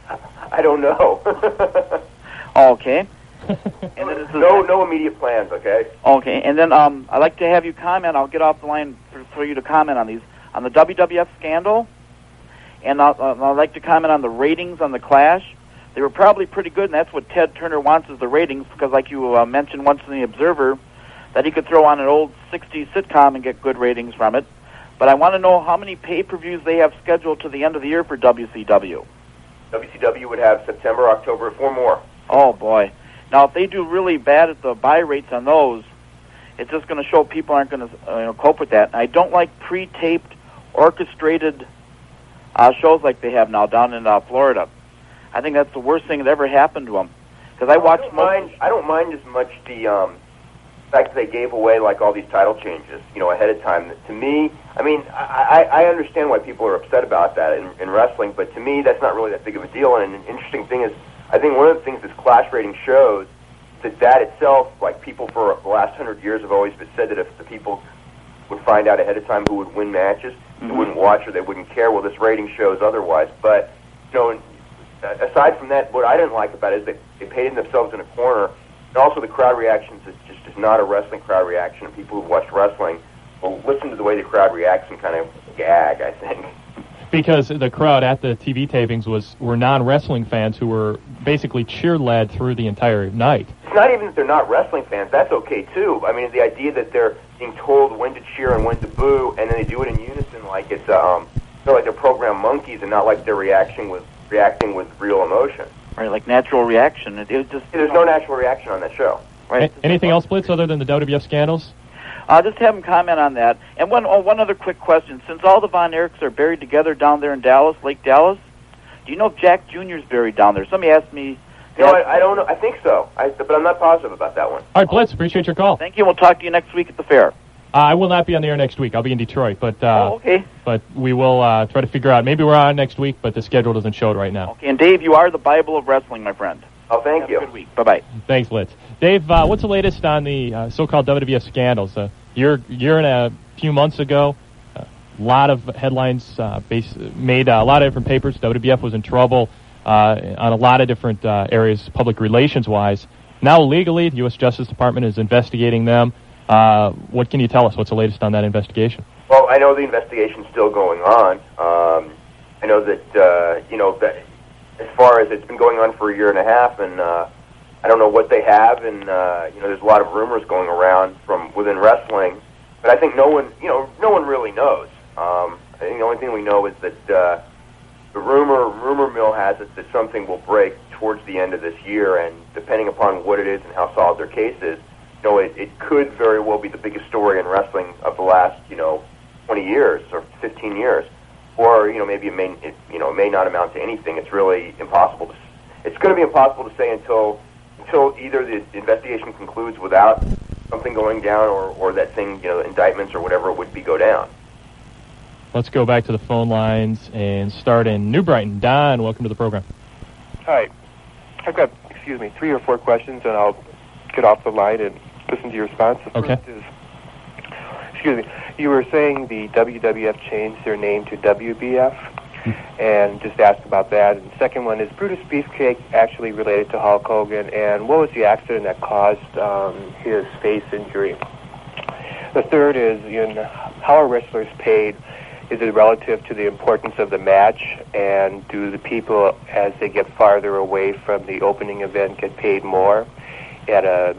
I don't know. Okay. and then no, no immediate plans. Okay. Okay, and then um, I'd like to have you comment. I'll get off the line for, for you to comment on these on the WWF scandal, and I'll, uh, I'd like to comment on the ratings on the Clash. They were probably pretty good, and that's what Ted Turner wants is the ratings, because like you uh, mentioned once in the Observer, that he could throw on an old '60s sitcom and get good ratings from it. But I want to know how many pay-per-views they have scheduled to the end of the year for WCW. WCW would have September, October, four more. Oh boy! Now, if they do really bad at the buy rates on those, it's just going to show people aren't going to uh, you know, cope with that. And I don't like pre-taped, orchestrated uh, shows like they have now down in uh, Florida. I think that's the worst thing that ever happened to them. Because I watched I don't mind. I don't mind as much the um, fact that they gave away like all these title changes, you know, ahead of time. To me, I mean, I, I, I understand why people are upset about that in, in wrestling, but to me, that's not really that big of a deal. And an interesting thing is, I think one of the things this Clash rating shows that that itself, like people for the last hundred years have always been said that if the people would find out ahead of time who would win matches, they wouldn't watch or they wouldn't care. Well, this rating shows otherwise. But you know, uh, aside from that, what I didn't like about it is that they painted themselves in a corner, and also the crowd reactions is just is not a wrestling crowd reaction. And people who've watched wrestling will listen to the way the crowd reacts and kind of gag. I think. because the crowd at the TV tapings was were non-wrestling fans who were basically cheer led through the entire night. It's not even that they're not wrestling fans. That's okay too. I mean, the idea that they're being told when to cheer and when to boo, and then they do it in unison, like it's um, they're like they're programmed monkeys, and not like they're reaction with reacting with real emotion. Right, like natural reaction. It, it just There's no natural reaction on that show. Right. A- anything else, Blitz, other than the WWF scandals? I'll just have him comment on that. And one, oh, one other quick question. Since all the Von Erichs are buried together down there in Dallas, Lake Dallas, do you know if Jack Jr.'s buried down there? Somebody asked me. You know, I, I don't know. I think so, I, but I'm not positive about that one. All right, Blitz, appreciate your call. Thank you. We'll talk to you next week at the fair. Uh, I will not be on the air next week. I'll be in Detroit, but uh, Oh, okay. but we will uh, try to figure out. Maybe we're on next week, but the schedule doesn't show it right now. Okay, and Dave, you are the Bible of wrestling, my friend. Oh, thank you. Good week. Bye bye. Thanks, Blitz. Dave, uh, what's the latest on the uh, so-called WWF scandals? Uh, year, year and a few months ago, a lot of headlines uh, base, made uh, a lot of different papers. WWF was in trouble on a lot of different uh, areas, public relations-wise. Now, legally, the U.S. Justice Department is investigating them. Uh, what can you tell us? What's the latest on that investigation? Well, I know the investigation's still going on. Um, I know that uh, you know that as far as it's been going on for a year and a half, and uh, I don't know what they have, and uh, you know there's a lot of rumors going around from within wrestling, but I think no one, you know, no one really knows. Um, I think the only thing we know is that uh, the rumor rumor mill has it that something will break towards the end of this year, and depending upon what it is and how solid their case is, you know, it, it could very well be the biggest story in wrestling of the last, you know, 20 years or 15 years, or you know, maybe it may, it, you know, it may not amount to anything. It's really impossible to. It's going to be impossible to say until until either the investigation concludes without something going down, or or that thing, you know, indictments or whatever it would be go down. Let's go back to the phone lines and start in New Brighton. Don, welcome to the program. Hi. I've got, excuse me, three or four questions, and I'll get off the line and listen to your response. The Okay. first is, excuse me, you were saying the WWF changed their name to WBF, and just ask about that. And the second one is Brutus Beefcake actually related to Hulk Hogan, and what was the accident that caused um, his face injury? The third is, in how are wrestlers paid? Is it relative to the importance of the match, and do the people, as they get farther away from the opening event, get paid more at a,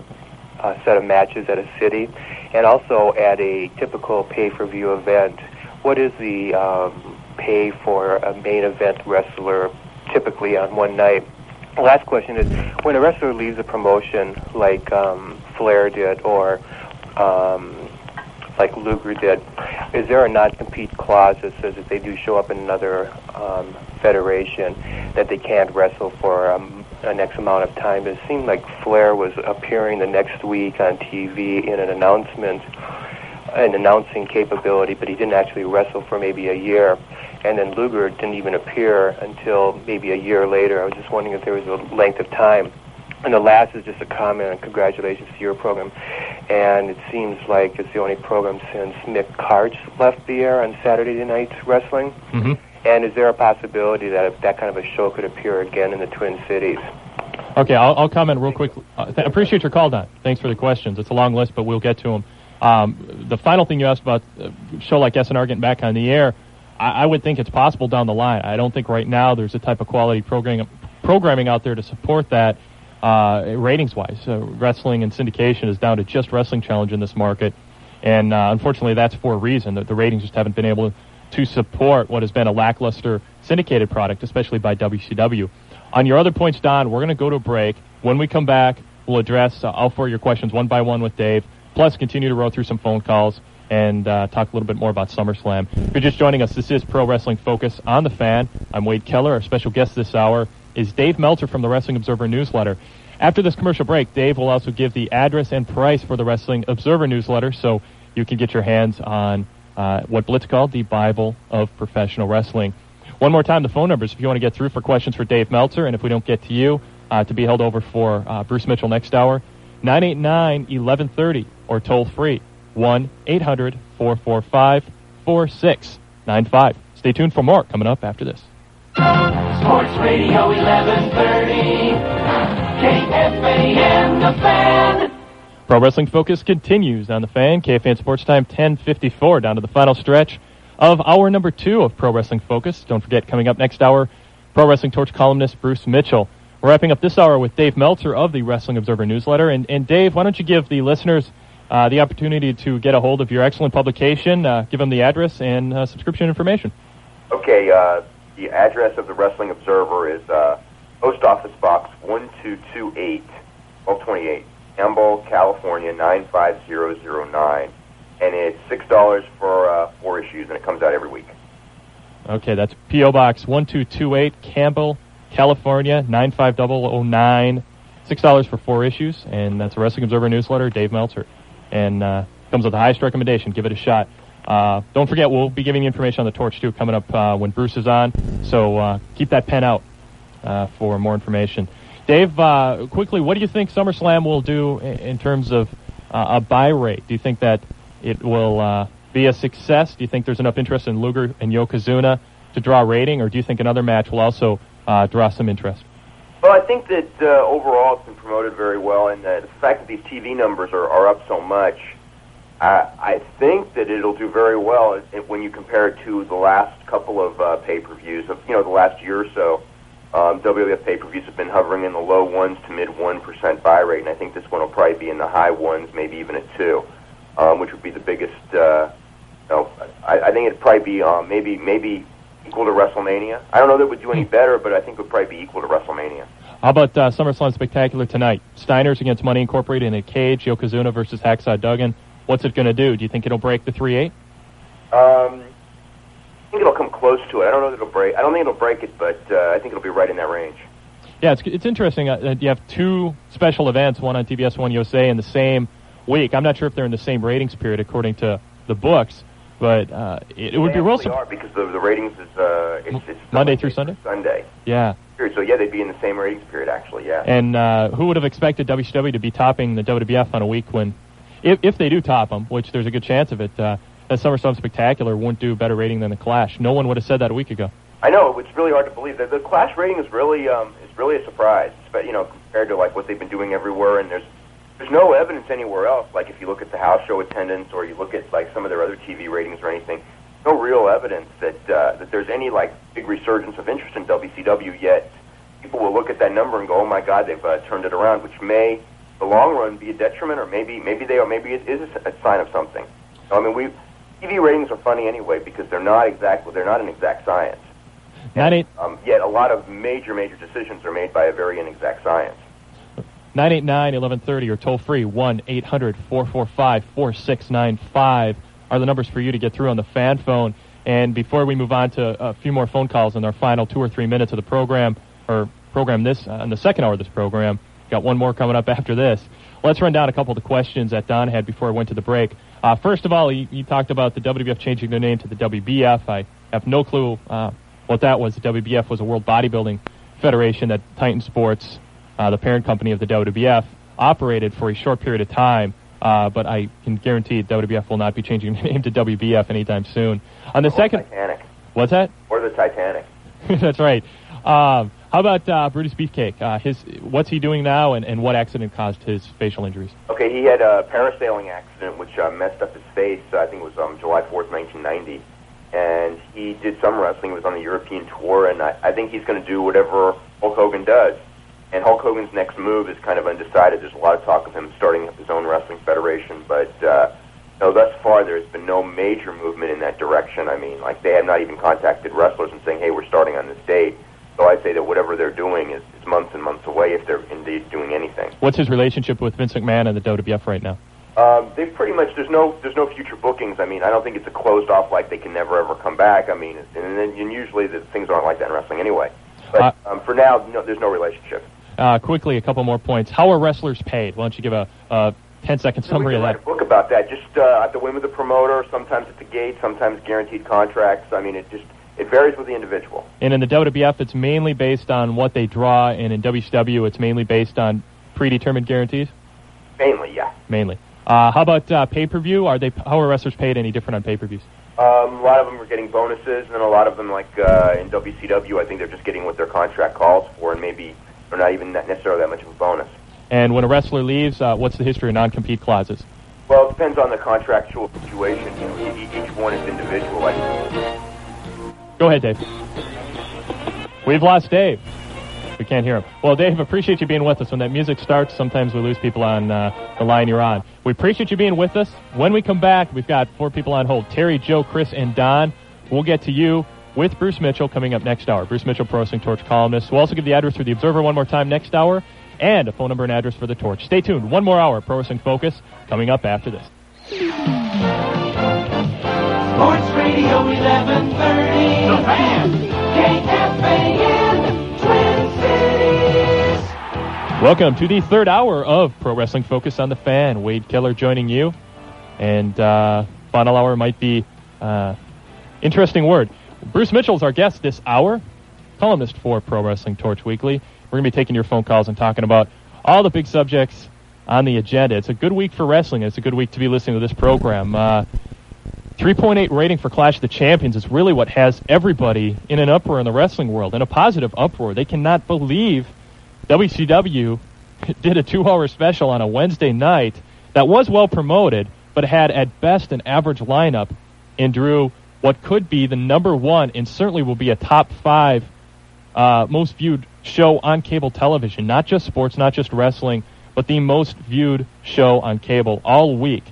a set of matches at a city, and also at a typical pay-per-view event? What is the um, pay for a main event wrestler typically on one night? last question is: When a wrestler leaves a promotion, like um, Flair did, or um, like Luger did, is there a non-compete clause that says if they do show up in another um, federation that they can't wrestle for um, an X amount of time? It seemed like Flair was appearing the next week on TV in an announcement, an announcing capability, but he didn't actually wrestle for maybe a year. And then Luger didn't even appear until maybe a year later. I was just wondering if there was a length of time. And the last is just a comment and congratulations to your program. And it seems like it's the only program since Mick Karch left the air on Saturday Night Wrestling. Mm-hmm. And is there a possibility that that kind of a show could appear again in the Twin Cities? Okay, I'll, I'll comment real quick. Uh, th- appreciate your call, Don. Thanks for the questions. It's a long list, but we'll get to them. Um, the final thing you asked about uh, show like SNR getting back on the air, I, I would think it's possible down the line. I don't think right now there's a type of quality programming programming out there to support that uh, ratings wise. Wrestling and syndication is down to just Wrestling Challenge in this market, and uh, unfortunately that's for a reason. The, the ratings just haven't been able to support what has been a lackluster syndicated product, especially by WCW. On your other points, Don, we're going to go to a break. When we come back, we'll address uh, all four of your questions one by one with Dave, plus continue to roll through some phone calls and uh, talk a little bit more about SummerSlam. If you're just joining us, this is Pro Wrestling Focus on the Fan. I'm Wade Keller. Our special guest this hour is Dave Meltzer from the Wrestling Observer newsletter. After this commercial break, Dave will also give the address and price for the Wrestling Observer newsletter so you can get your hands on uh, what Blitz called the Bible of Professional Wrestling. One more time, the phone numbers if you want to get through for questions for Dave Meltzer, and if we don't get to you, uh, to be held over for uh, Bruce Mitchell next hour, 989 1130 or toll free 1 800 445 4695. Stay tuned for more coming up after this. Sports Radio 1130. KFAN, the fan. Pro Wrestling Focus continues on the fan. KFAN Sports Time 1054 down to the final stretch of hour number two of Pro Wrestling Focus. Don't forget, coming up next hour, Pro Wrestling Torch columnist Bruce Mitchell. We're wrapping up this hour with Dave Meltzer of the Wrestling Observer newsletter. And, and Dave, why don't you give the listeners uh, the opportunity to get a hold of your excellent publication, uh, give them the address and uh, subscription information. Okay, uh, the address of the Wrestling Observer is uh, Post Office Box 1228, 1228, Campbell, California 95009. And it's $6 for uh, four issues, and it comes out every week. Okay, that's P.O. Box 1228, Campbell, California 95009. $6 for four issues, and that's a Wrestling Observer newsletter, Dave Meltzer. And uh, comes with the highest recommendation. Give it a shot. Uh, don't forget, we'll be giving information on the torch, too, coming up uh, when Bruce is on. So uh, keep that pen out uh, for more information. Dave, uh, quickly, what do you think SummerSlam will do in, in terms of uh, a buy rate? Do you think that it will uh, be a success? Do you think there's enough interest in Luger and Yokozuna to draw rating, or do you think another match will also uh, draw some interest? Well, I think that overall it's been promoted very well, and the fact that these TV numbers are, are up so much, I, I think that it'll do very well when you compare it to the last couple of uh, pay-per-views of you know the last year or so. Um, WWF pay-per-views have been hovering in the low ones to mid one percent buy rate, and I think this one will probably be in the high ones, maybe even a two, um, which would be the biggest. Uh, you know, I, I think it'd probably be um, maybe maybe equal to WrestleMania. I don't know that it would do any better, but I think it would probably be equal to WrestleMania. How about uh, SummerSlam Spectacular tonight? Steiners against Money Incorporated in a cage. Yokozuna versus Hacksaw Duggan. What's it going to do? Do you think it'll break the three eight? Um, I think it'll come close to it. I don't know that it'll break. I don't think it'll break it, but uh, I think it'll be right in that range. Yeah, it's it's interesting uh, that you have two special events, one on TBS, one USA, in the same week. I'm not sure if they're in the same ratings period according to the books, but uh, it, it would They be real. sup- are because the, the ratings is uh, it's, it's Monday through Sunday. Sunday. Yeah, So yeah, they'd be in the same ratings period actually. Yeah. and uh, who would have expected WCW to be topping the WWF on a week when, if if they do top them, which there's a good chance of it, uh, that SummerSlam Spectacular won't do a better rating than the Clash. No one would have said that a week ago. I know it's really hard to believe that the Clash rating is really um, is really a surprise, you know compared to like what they've been doing everywhere, and there's there's no evidence anywhere else. Like if you look at the house show attendance, or you look at like some of their other TV ratings or anything, no real evidence that uh, that there's any like big resurgence of interest in WCW yet. People will look at that number and go, "Oh my God, they've uh, turned it around," which may, the long run, be a detriment, or maybe maybe they are maybe it is a, sign of something. So I mean, we TV ratings are funny anyway because they're not exact. They're not an exact science. Nine eight Um, yet a lot of major, major decisions are made by a very inexact science. 989 1130 or toll free 1 800 445 4695 are the numbers for you to get through on the fan phone. And before we move on to a few more phone calls in our final two or three minutes of the program, or program this, uh, in the second hour of this program, got one more coming up after this. Let's run down a couple of the questions that Don had before I went to the break. Uh, first of all, you, he talked about the WBF changing their name to the WBF. I have no clue uh, what that was. The WBF was a World Bodybuilding Federation that Titan Sports, uh, the parent company of the WBF, operated for a short period of time. Uh, but I can guarantee WWF will not be changing the name to WBF anytime soon. On the second, Titanic. what's that? Or the Titanic. That's right. Um, how about uh, Brutus Beefcake? Uh, his what's he doing now, and, and what accident caused his facial injuries? Okay, he had a parasailing accident which uh, messed up his face. I think it was um, July 4th, 1990. And he did some wrestling. He was on the European tour, and I, I think he's going to do whatever Hulk Hogan does. And Hulk Hogan's next move is kind of undecided. There's a lot of talk of him starting up his own wrestling federation, but uh, no, thus far there's been no major movement in that direction. I mean, like they have not even contacted wrestlers and saying, "Hey, we're starting on this date." So I'd say that whatever they're doing is, is months and months away if they're indeed doing anything. What's his relationship with Vince McMahon and the WWF right now? Um, they've pretty much there's no there's no future bookings. I mean, I don't think it's a closed off like they can never ever come back. I mean, and then and usually the things aren't like that in wrestling anyway. But um, for now, no, there's no relationship. Uh, quickly, a couple more points. How are wrestlers paid? Why don't you give a, a 10 second summary of that? write a book about that. Just uh, at the whim of the promoter. Sometimes at the gate. Sometimes guaranteed contracts. I mean, it just it varies with the individual. And in the WWF, it's mainly based on what they draw, and in WCW, it's mainly based on predetermined guarantees. Mainly, yeah. Mainly. Uh, how about uh, pay per view? Are they how are wrestlers paid any different on pay per views? Um, a lot of them are getting bonuses, and then a lot of them, like uh, in WCW, I think they're just getting what their contract calls for, and maybe they're not even necessarily that much of a bonus. And when a wrestler leaves, uh, what's the history of non compete clauses? Well, it depends on the contractual situation. You know, each one is individual. Like, Go ahead, Dave. We've lost Dave. We can't hear him. Well, Dave, appreciate you being with us. When that music starts, sometimes we lose people on uh, the line you're on. We appreciate you being with us. When we come back, we've got four people on hold Terry, Joe, Chris, and Don. We'll get to you with Bruce Mitchell coming up next hour. Bruce Mitchell, Pro Wrestling Torch columnist. We'll also give the address for the Observer one more time next hour and a phone number and address for the Torch. Stay tuned. One more hour Pro Wrestling Focus coming up after this. Sports Radio 1130. The Fan. KFAN. Twin Cities. Welcome to the third hour of Pro Wrestling Focus on the Fan. Wade Keller joining you. And uh, final hour might be uh, interesting word. Bruce Mitchell's our guest this hour, columnist for Pro Wrestling Torch Weekly. We're going to be taking your phone calls and talking about all the big subjects on the agenda. It's a good week for wrestling. It's a good week to be listening to this program. Uh, 3.8 rating for Clash of the Champions is really what has everybody in an uproar in the wrestling world, in a positive uproar. They cannot believe WCW did a two-hour special on a Wednesday night that was well promoted, but had at best an average lineup and drew what could be the number one and certainly will be a top five uh, most viewed show on cable television. Not just sports, not just wrestling, but the most viewed show on cable all week.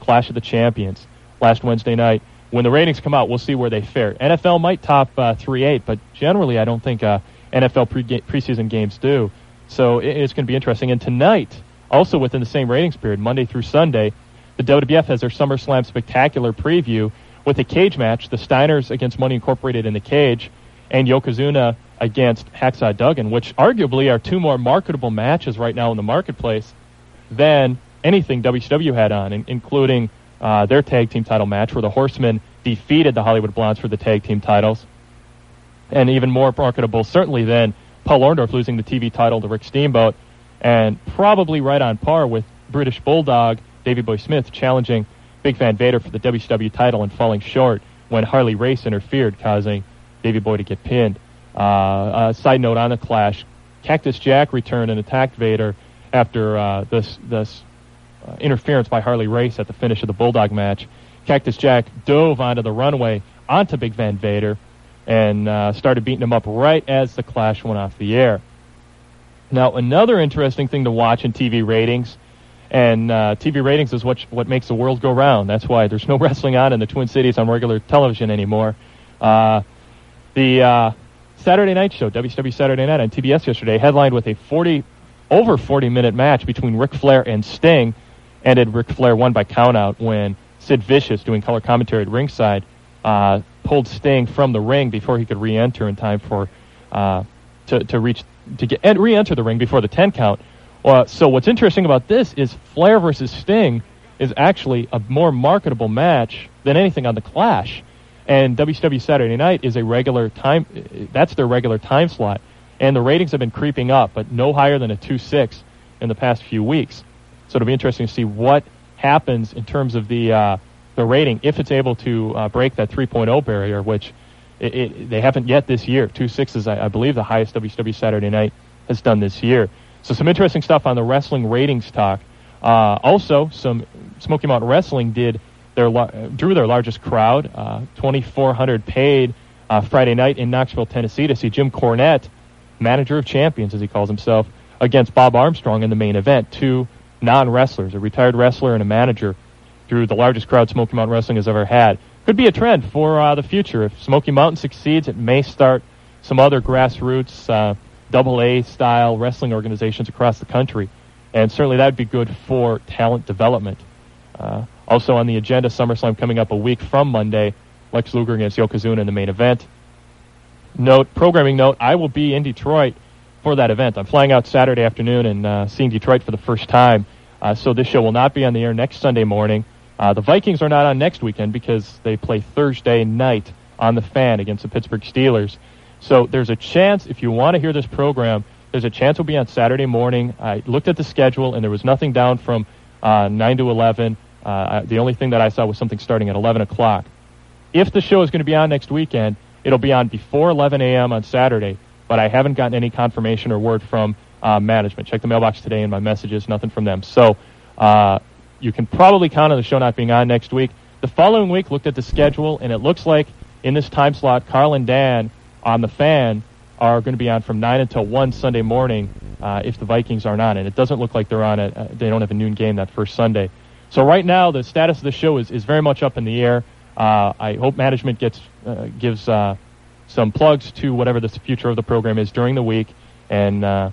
Clash of the Champions last Wednesday night. When the ratings come out, we'll see where they fare. NFL might top uh, 3-8, but generally I don't think uh, NFL pre- preseason games do. So it, it's going to be interesting. And tonight, also within the same ratings period, Monday through Sunday, the WWF has their SummerSlam Spectacular preview with a cage match, the Steiners against Money Incorporated in the cage, and Yokozuna against Hacksaw Duggan, which arguably are two more marketable matches right now in the marketplace than anything WCW had on, in- including uh, their tag team title match where the Horsemen defeated the Hollywood Blondes for the tag team titles, and even more marketable certainly than Paul Orndorff losing the TV title to Rick Steamboat, and probably right on par with British Bulldog Davey Boy Smith challenging Big Van Vader for the WCW title and falling short when Harley Race interfered, causing Davey Boy to get pinned. Uh, side note on the clash, Cactus Jack returned and attacked Vader after uh, this this uh, interference by Harley Race at the finish of the Bulldog match. Cactus Jack dove onto the runway onto Big Van Vader and uh, started beating him up right as the clash went off the air. Now, another interesting thing to watch in TV ratings, and uh, TV ratings is what what makes the world go round. That's why there's no wrestling on in the Twin Cities on regular television anymore. Uh, the uh, Saturday night show, WCW Saturday Night on TBS yesterday, headlined with a 40 over 40 minute match between Ric Flair and Sting. Ended Ric Flair won by countout when Sid Vicious, doing color commentary at ringside, uh, pulled Sting from the ring before he could re-enter in time for uh, to to reach to get and re-enter the ring before the 10 count. Uh, so what's interesting about this is Flair versus Sting is actually a more marketable match than anything on the Clash. And WCW Saturday Night is a regular time. That's their regular time slot, and the ratings have been creeping up, but no higher than a two six in the past few weeks. So it'll be interesting to see what happens in terms of the uh, the rating if it's able to uh, break that 3.0 barrier, which it, it, they haven't yet this year. Two sixes, I, I believe, the highest WCW Saturday Night has done this year. So some interesting stuff on the wrestling ratings talk. Uh, also, some Smoky Mountain Wrestling did their drew their largest crowd, uh, 2,400 paid uh, Friday night in Knoxville, Tennessee, to see Jim Cornette, manager of champions as he calls himself, against Bob Armstrong in the main event. Two non-wrestlers, a retired wrestler and a manager, drew the largest crowd Smoky Mountain Wrestling has ever had. Could be a trend for uh, the future. If Smoky Mountain succeeds, it may start some other grassroots, uh, double A style wrestling organizations across the country. And certainly that would be good for talent development. Uh, also on the agenda, SummerSlam coming up a week from Monday. Lex Luger against Yokozuna in the main event. Note, programming note, I will be in Detroit for that event. I'm flying out Saturday afternoon and uh, seeing Detroit for the first time. Uh, so this show will not be on the air next Sunday morning. Uh, the Vikings are not on next weekend because they play Thursday night on the fan against the Pittsburgh Steelers. So there's a chance, if you want to hear this program, there's a chance it'll be on Saturday morning. I looked at the schedule and there was nothing down from uh, 9 to 11. Uh, the only thing that I saw was something starting at 11 o'clock. If the show is going to be on next weekend, it'll be on before 11 a.m. on Saturday, but I haven't gotten any confirmation or word from uh, management. Check the mailbox today in my messages, nothing from them. So uh, you can probably count on the show not being on next week. The following week, looked at the schedule, and it looks like in this time slot, Carl and Dan on the fan are going to be on from 9 until 1 Sunday morning uh, if the Vikings aren't on. And it doesn't look like they're on it. Uh, they don't have a noon game that first Sunday. So right now, the status of the show is, is very much up in the air. Uh, I hope management gets uh, gives uh, some plugs to whatever the future of the program is during the week, and uh,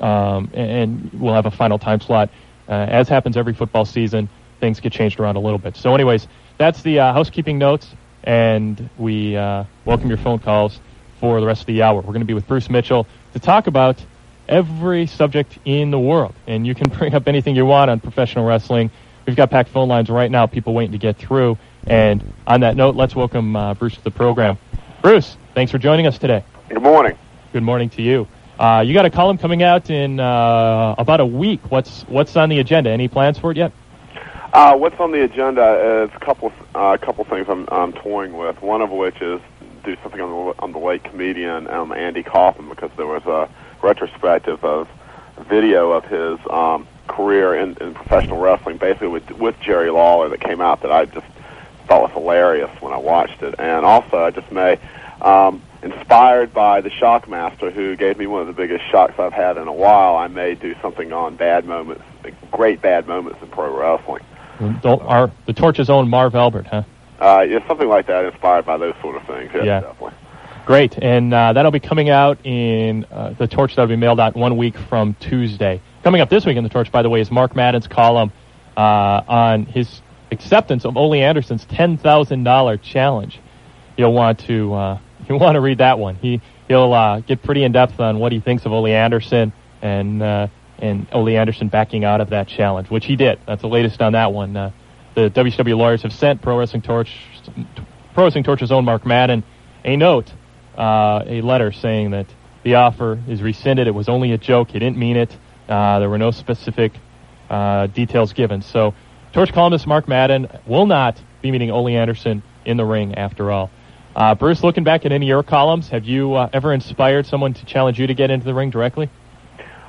um, and we'll have a final time slot. Uh, as happens every football season, things get changed around a little bit. So, anyways, that's the uh, housekeeping notes, and we welcome your phone calls for the rest of the hour. We're going to be with Bruce Mitchell to talk about every subject in the world. And you can bring up anything you want on professional wrestling. We've got packed phone lines right now, people waiting to get through. And on that note, let's welcome uh, Bruce to the program. Bruce, thanks for joining us today. Good morning. Good morning to you. Uh, you got a column coming out in uh, about a week. What's what's on the agenda? Any plans for it yet? Uh, what's on the agenda is a couple uh, a couple things I'm, I'm toying with. One of which is do something on the on the late comedian um, Andy Kaufman because there was a retrospective of video of his um, career in, in professional wrestling, basically with with Jerry Lawler, that came out that I just thought was hilarious when I watched it. And also, I just may, um, inspired by the Shockmaster, who gave me one of the biggest shocks I've had in a while, I may do something on bad moments, great bad moments in pro wrestling. Don't, our, the Torch's own Marv Albert, huh? Uh, yeah, something like that, inspired by those sort of things. Yeah, yeah. definitely. Great, and uh, that'll be coming out in uh, the Torch. That'll be mailed out one week from Tuesday. Coming up this week in the Torch, by the way, is Mark Madden's column uh, on his acceptance of Ole Anderson's ten thousand dollar challenge. You'll want to you'll want to read that one. He he'll uh, get pretty in depth on what he thinks of Ole Anderson and uh, and Ole Anderson backing out of that challenge, which he did. That's the latest on that one. Uh, the WCW lawyers have sent Pro Wrestling Torch, Pro Wrestling Torch's own Mark Madden, a note uh, a letter saying that the offer is rescinded. It was only a joke. He didn't mean it. Uh, there were no specific uh, details given. So, Torch columnist Mark Madden will not be meeting Ole Anderson in the ring after all. Uh, Bruce, looking back at any of your columns, have you uh, ever inspired someone to challenge you to get into the ring directly?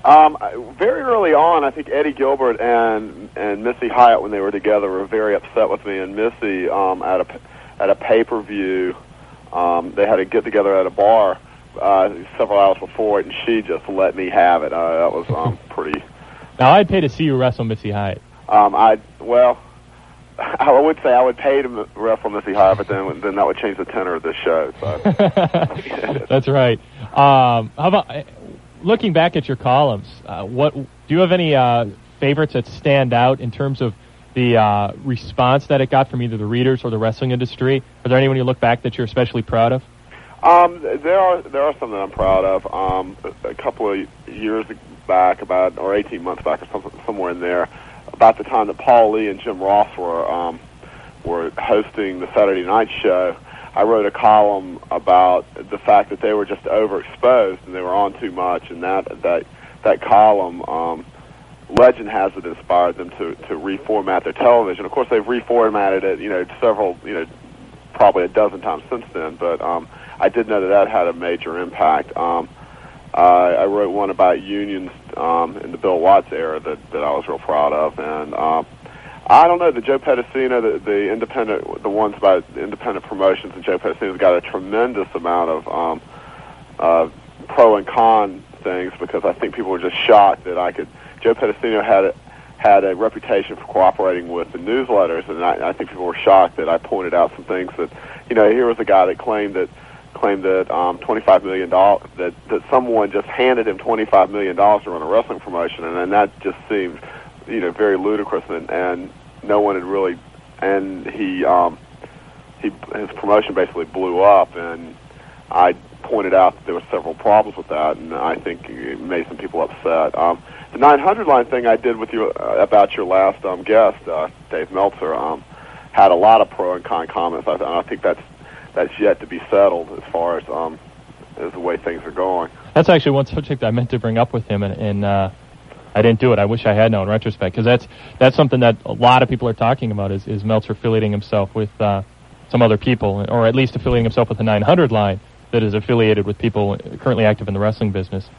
Um, very early on, I think Eddie Gilbert and and Missy Hyatt, when they were together, were very upset with me. And Missy, um, at a at a pay per view, um, they had to get together at a bar uh, several hours before it, and she just let me have it. Uh, that was um, pretty. Now I'd pay to see you wrestle Missy Hyatt. Um, I well, I would say I would pay to wrestle Missy Hyatt, but then then that would change the tenor of the show. So. That's right. Um, how about uh, looking back at your columns? Uh, what do you have any uh, favorites that stand out in terms of the uh, response that it got from either the readers or the wrestling industry? Are there anyone you look back that you're especially proud of? Um, there are there are some that I'm proud of. Um, a couple of years back, about or 18 months back, or something somewhere in there, about the time that Paul Lee and Jim Ross were um, were hosting the Saturday Night Show. I wrote a column about the fact that they were just overexposed and they were on too much, and that that that column. Um, legend has it inspired them to to reformat their television. Of course, they've reformatted it, you know, several, you know, probably a dozen times since then. But um, I did know that that had a major impact. Um, uh, I wrote one about unions um, in the Bill Watts era that that I was real proud of, and um, I don't know the Joe Pedicino, the, the independent, the ones about independent promotions, and Joe Pedicino's got a tremendous amount of um, uh, pro and con things because I think people were just shocked that I could Joe Pedicino had a, had a reputation for cooperating with the newsletters, and I, I think people were shocked that I pointed out some things that, you know, here was a guy that claimed that claimed that um, twenty five million dollars that that someone just handed him twenty five million dollars to run a wrestling promotion, and, and that just seemed, you know, very ludicrous, and, and no one had really, and he um, he his promotion basically blew up, and I pointed out that there were several problems with that, and I think it made some people upset. Um, the 900 line thing I did with you uh, about your last um, guest, uh, Dave Meltzer, um, had a lot of pro and con comments. I, I think that's that's yet to be settled as far as um, as the way things are going. That's actually one subject I meant to bring up with him, and, and uh, I didn't do it. I wish I had now in retrospect, because that's that's something that a lot of people are talking about is, is Meltzer affiliating himself with uh, some other people, or at least affiliating himself with the 900 line that is affiliated with people currently active in the wrestling business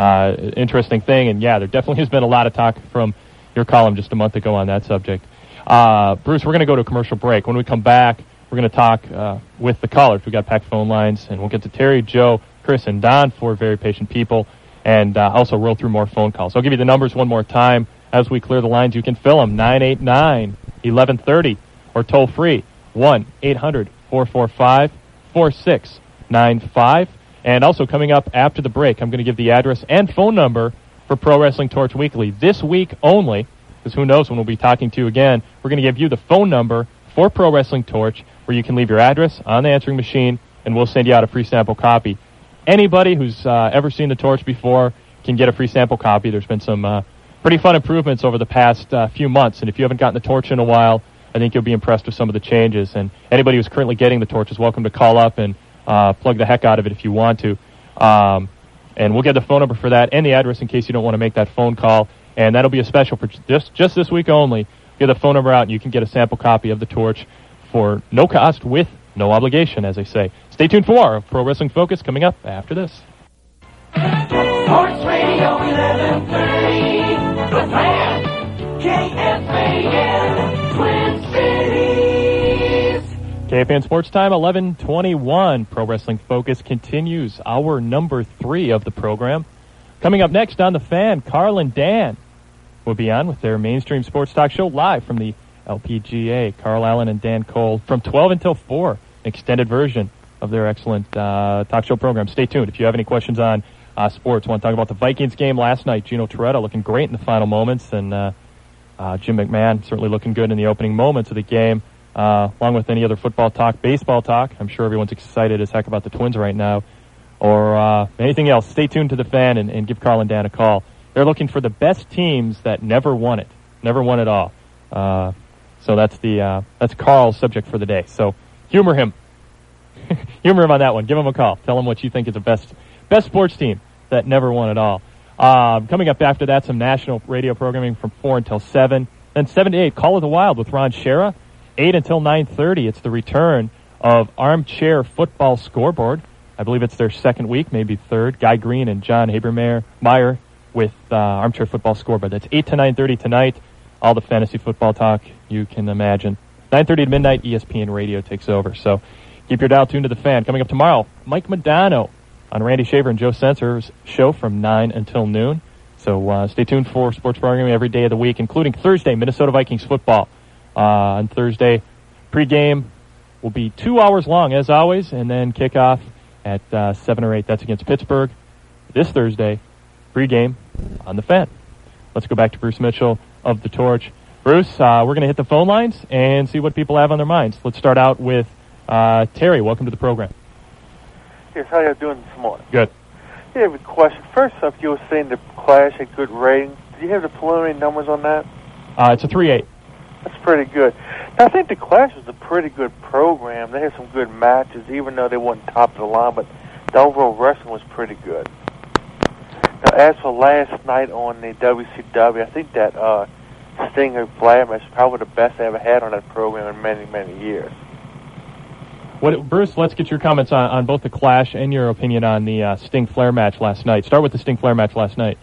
uh, interesting thing. And yeah, there definitely has been a lot of talk from your column just a month ago on that subject. Uh, Bruce, we're going to go to a commercial break. When we come back, we're going to talk uh, with the callers. We've got packed phone lines, and we'll get to Terry, Joe, Chris, and Don, for very patient people, and uh, also roll through more phone calls. I'll give you the numbers one more time. As we clear the lines, you can fill them 989 1130 or toll free 1 800 445 4695. And also coming up after the break, I'm going to give the address and phone number for Pro Wrestling Torch Weekly this week only, because who knows when we'll be talking to you again. We're going to give you the phone number for Pro Wrestling Torch, where you can leave your address on the answering machine, and we'll send you out a free sample copy. Anybody who's uh, ever seen the Torch before can get a free sample copy. There's been some uh, pretty fun improvements over the past uh, few months, and if you haven't gotten the Torch in a while, I think you'll be impressed with some of the changes. And anybody who's currently getting the Torch is welcome to call up and uh, plug the heck out of it if you want to. Um, and we'll get the phone number for that and the address in case you don't want to make that phone call. And that'll be a special for just just this week only. Get the phone number out, and you can get a sample copy of the torch for no cost with no obligation, as I say. Stay tuned for more Pro Wrestling Focus coming up after this. Sports Radio 1130, The Fan, KFAN, Twin Cities. KFAN Sports Time, 1121. Pro Wrestling Focus continues our number three of the program. Coming up next on The Fan, Carl and Dan will be on with their mainstream sports talk show live from the LPGA. Carl Allen and Dan Cole from 12 until 4, an extended version of their excellent uh, talk show program. Stay tuned. If you have any questions on uh, sports, want to talk about the Vikings game last night, Gino Torretta looking great in the final moments, and uh, uh, Jim McMahon certainly looking good in the opening moments of the game uh, along with any other football talk, baseball talk. I'm sure everyone's excited as heck about the Twins right now, or uh, anything else. Stay tuned to the fan and, and, give Carl and Dan a call. They're looking for the best teams that never won it, never won it all. So that's the uh, that's Carl's subject for the day. So humor him, humor him on that one. Give him a call. Tell him what you think is the best best sports team that never won at all. Um, coming up after that, some national radio programming from four until seven. Then seven to eight, Call of the Wild with Ron Schara 8 until 9.30, it's the return of Armchair Football Scoreboard. I believe it's their second week, maybe third. Guy Green and John Habermeyer Meyer with uh, Armchair Football Scoreboard. That's 8 to 9.30 tonight. All the fantasy football talk you can imagine. 9.30 to midnight, ESPN Radio takes over. So keep your dial tuned to the fan. Coming up tomorrow, Mike Modano on Randy Shaver and Joe Senser's show from 9 until noon. So uh, stay tuned for sports programming every day of the week, including Thursday, Minnesota Vikings football. Uh, on Thursday. Pre-game will be two hours long, as always, and then kickoff at uh, 7 or 8. That's against Pittsburgh this Thursday. Pre-game on the fan. Let's go back to Bruce Mitchell of the Torch. Bruce, uh, we're going to hit the phone lines and see what people have on their minds. Let's start out with uh, Terry. Welcome to the program. Yes, how you doing this morning? Good. Yeah, I have a question. First off, you were saying the Clash had good ratings. Do you have the preliminary numbers on that? Uh, it's a 3-8. That's pretty good. I think the Clash was a pretty good program. They had some good matches, even though they weren't top of the line, but the overall wrestling was pretty good. Now, as for last night on the WCW, I think that uh, Stinger Flair match was probably the best I ever had on that program in many, many years. What, Bruce, let's get your comments on, on both the Clash and your opinion on the uh, Sting Flair match last night. Start with the Sting Flair match last night.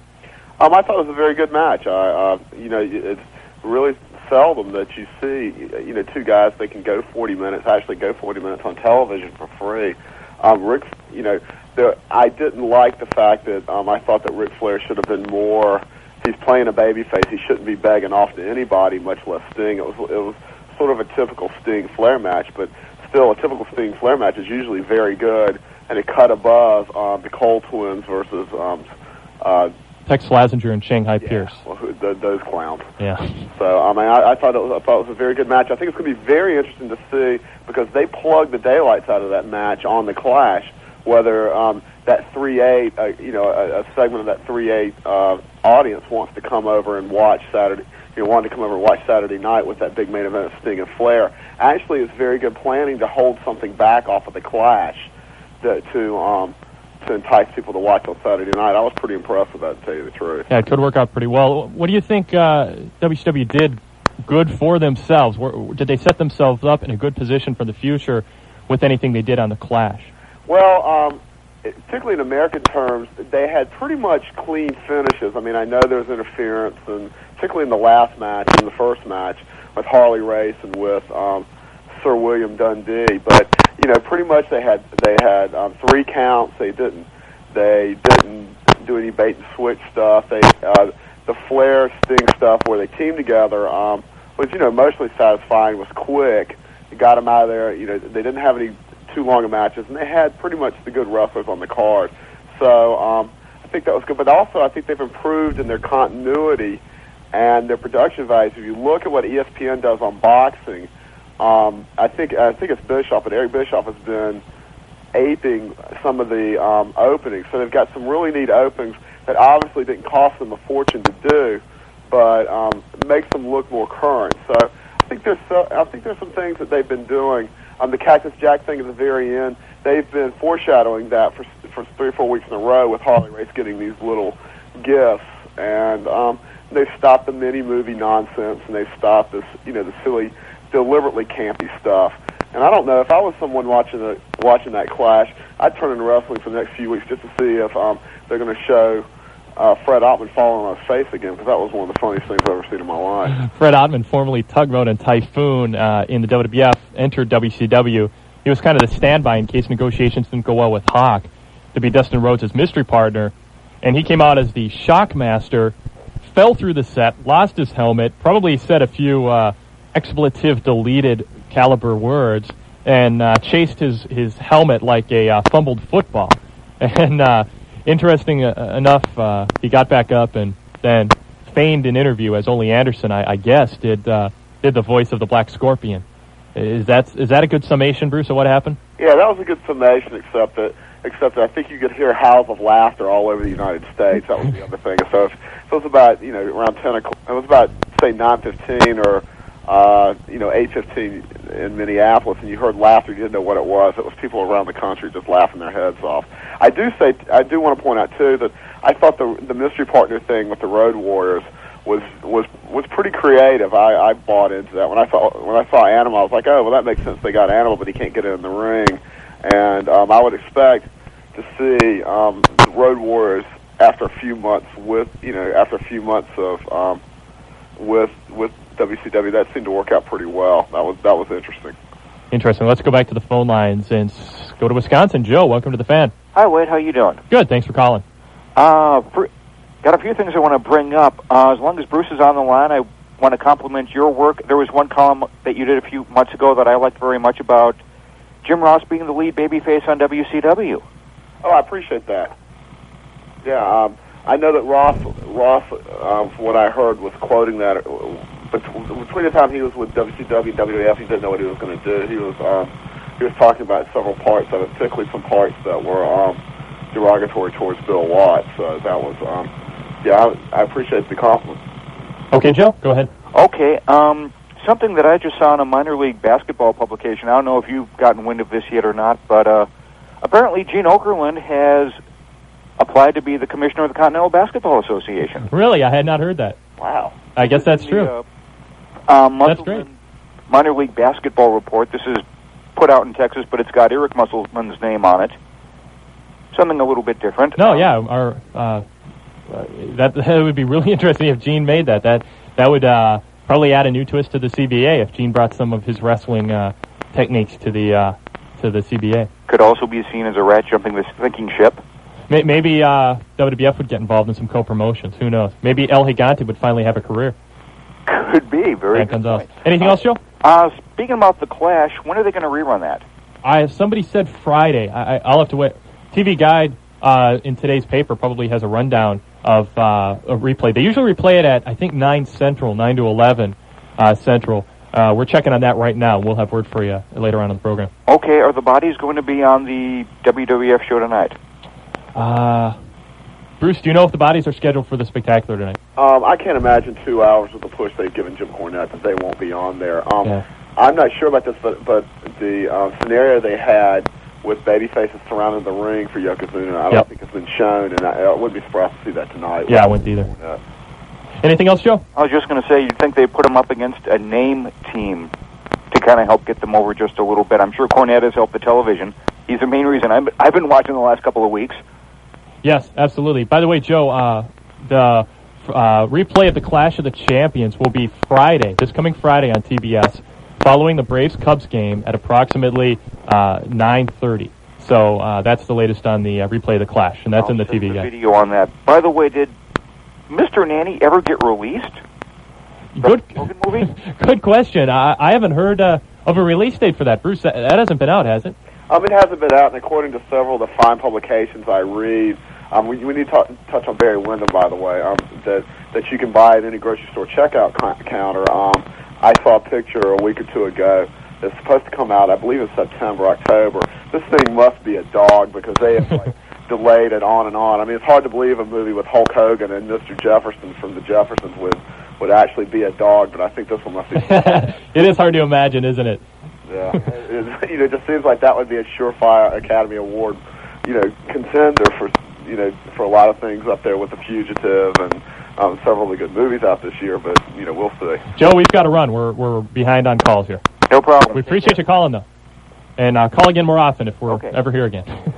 Um, I thought it was a very good match. I, uh, you know, it's really seldom that you see, you know, two guys that can go 40 minutes, actually go 40 minutes on television for free. Um, Rick, you know, there, I didn't like the fact that um, I thought that Ric Flair should have been more. He's playing a babyface. He shouldn't be begging off to anybody, much less Sting. It was it was sort of a typical Sting Flair match, but still a typical Sting Flair match is usually very good, and it cut above um, the Cole twins versus um, uh, Tex Slazenger and Shanghai Pierce. well, who- th- those clowns. Yeah. So I mean, I, I thought it was, I thought it was a very good match. I think it's going to be very interesting to see because they plugged the daylights out of that match on the Clash. Whether um, that three eight, uh, you know, a, a segment of that three eight uh, audience wants to come over and watch Saturday, you know, wanted to come over and watch Saturday night with that big main event of Sting and Flair. Actually, it's very good planning to hold something back off of the Clash to to, um, to entice people to watch on Saturday night. I was pretty impressed with that, to tell you the truth. Yeah, it could work out pretty well. What do you think uh, WCW did good for themselves? Did they set themselves up in a good position for the future with anything they did on the Clash? Well, um, particularly in American terms, they had pretty much clean finishes. I mean, I know there was interference, and particularly in the last match, in the first match, with Harley Race and with um, Sir William Dundee. But you know, pretty much they had they had um, three counts. They didn't they didn't do any bait and switch stuff. They uh, the Flair Sting stuff where they teamed together um, was you know mostly satisfying. Was quick. It got them out of there. You know, they didn't have any too long of matches, and they had pretty much the good wrestlers on the card. So um, I think that was good. But also, I think they've improved in their continuity and their production values. If you look at what ESPN does on boxing, um, I think I think it's Bischoff, and Eric Bischoff has been aping some of the um, openings. So they've got some really neat openings that obviously didn't cost them a fortune to do, but um, makes them look more current. So I think there's so, I think there's some things that they've been doing. Um, the Cactus Jack thing at the very end, they've been foreshadowing that for for three or four weeks in a row with Harley Race getting these little gifts, and um, they've stopped the mini movie nonsense, and they've stopped this you know the silly, deliberately campy stuff. And I don't know if I was someone watching the watching that clash, I'd turn into wrestling for the next few weeks just to see if um, they're going to show uh, Fred Ottman falling on his face again because that was one of the funniest things I've ever seen in my life. Fred Ottman, formerly Tugboat and Typhoon uh, in the WWF, entered WCW. He was kind of the standby in case negotiations didn't go well with Hawk to be Dustin Rhodes' mystery partner. And he came out as the Shockmaster, fell through the set, lost his helmet, probably said a few uh, expletive deleted caliber words, and uh, chased his, his helmet like a uh, fumbled football. And uh, interesting uh, enough, uh, he got back up and then feigned an interview as Ole Anderson, I, I guess, did uh, did the voice of the Black Scorpion. Is that is that a good summation, Bruce, of what happened? Yeah, that was a good summation, except that except that I think you could hear howls of laughter all over the United States. That was the other thing. So if, if it was about you know around ten o'clock, it was about say nine fifteen or uh, you know eight fifteen in Minneapolis, and you heard laughter, you didn't know what it was. It was people around the country just laughing their heads off. I do say I do want to point out too that I thought the the mystery partner thing with the Road Warriors was was was pretty creative. I, I bought into that when I saw when I saw Animal. I was like, oh well, that makes sense. They got Animal, but he can't get it in the ring, and um, I would expect to see um, the Road Warriors after a few months with you know after a few months of um, with with WCW. That seemed to work out pretty well. That was that was interesting. Interesting. Let's go back to the phone lines and go to Wisconsin. Joe, welcome to the fan. Hi, Wade. How you doing? Good. Thanks for calling. Uh, Bru- got a few things I want to bring up. Uh, as long as Bruce is on the line, I want to compliment your work. There was one column that you did a few months ago that I liked very much about Jim Ross being the lead babyface on WCW. Oh, I appreciate that. Yeah, um, I know that Ross, Ross, um, from what I heard, was quoting that. Uh, bet- Between the time he was with WCW and WWF, he didn't know what he was going to do. He was um, he was talking about several parts of it, particularly some parts that were um, derogatory towards Bill Watts. So that was, um, yeah, I, I appreciate the compliment. Okay, Joe, go ahead. Okay, um, something that I just saw in a minor league basketball publication. I don't know if you've gotten wind of this yet or not, but uh, apparently Gene Okerlund has applied to be the commissioner of the Continental Basketball Association. Really, I had not heard that. Wow. I guess that's The, true. uh, Um, That's great. minor league basketball report. This is put out in Texas, but it's got Eric Musselman's name on it. Something a little bit different. No, yeah, our uh, that that would be really interesting if Gene made that. That that would uh, probably add a new twist to the CBA if Gene brought some of his wrestling uh, techniques to the uh, to the CBA. Could also be seen as a rat jumping the sinking ship. Maybe uh, WWF would get involved in some co-promotions. Who knows? Maybe El Gigante would finally have a career. Could be very. Gonzalez. Anything else, Joe? Uh, speaking about the Clash, when are they going to rerun that? I somebody said Friday. I, I, I'll have to wait. TV Guide uh, in today's paper probably has a rundown of uh, a replay. They usually replay it at I think nine central, nine to eleven uh, central. Uh, we're checking on that right now. We'll have word for you later on in the program. Okay, are the bodies going to be on the WWF show tonight? Uh, Bruce, do you know if the bodies are scheduled for the spectacular tonight? Um, I can't imagine two hours with the push they've given Jim Cornette that they won't be on there. Um, Yeah. I'm not sure about this, but but the um, scenario they had with baby faces surrounding the ring for Yokozuna, I don't Yep. think it's been shown, and I, I wouldn't be surprised to see that tonight. Yeah, I wouldn't either. Uh, Anything else, Joe? I was just going to say, you'd think they put them up against a name team to kind of help get them over just a little bit. I'm sure Cornette has helped the television. He's the main reason I've, I've been watching the last couple of weeks. Yes, absolutely. By the way, Joe, uh, the uh, replay of the Clash of the Champions will be Friday, this coming Friday on TBS, following the Braves Cubs game at approximately uh, 9:30. So uh, that's the latest on the uh, replay of the Clash, and that's in the TV guide. Video on that. By the way, did Mr. Nanny ever get released? Good, movie. good question. I, I haven't heard uh, of a release date for that. Bruce, that, that hasn't been out, has it? Um, it hasn't been out, and according to several of the fine publications I read, um, we, we need to talk, touch on Barry Windham, by the way, um, that that you can buy at any grocery store checkout co- counter. Um, I saw a picture a week or two ago. It's supposed to come out, I believe, in September, October. This thing must be a dog because they have like delayed it on and on. I mean, it's hard to believe a movie with Hulk Hogan and Mr. Jefferson from the Jeffersons would would actually be a dog, but I think this one must be. it is hard to imagine, isn't it? Yeah, it, you know, it just seems like that would be a surefire Academy Award, you know, contender for you know for a lot of things up there with The Fugitive and um, several of the good movies out this year. But you know, we'll see. Joe, we've got to run. We're we're behind on calls here. No problem. We appreciate you calling though, and uh, call again more often if we're ever here again.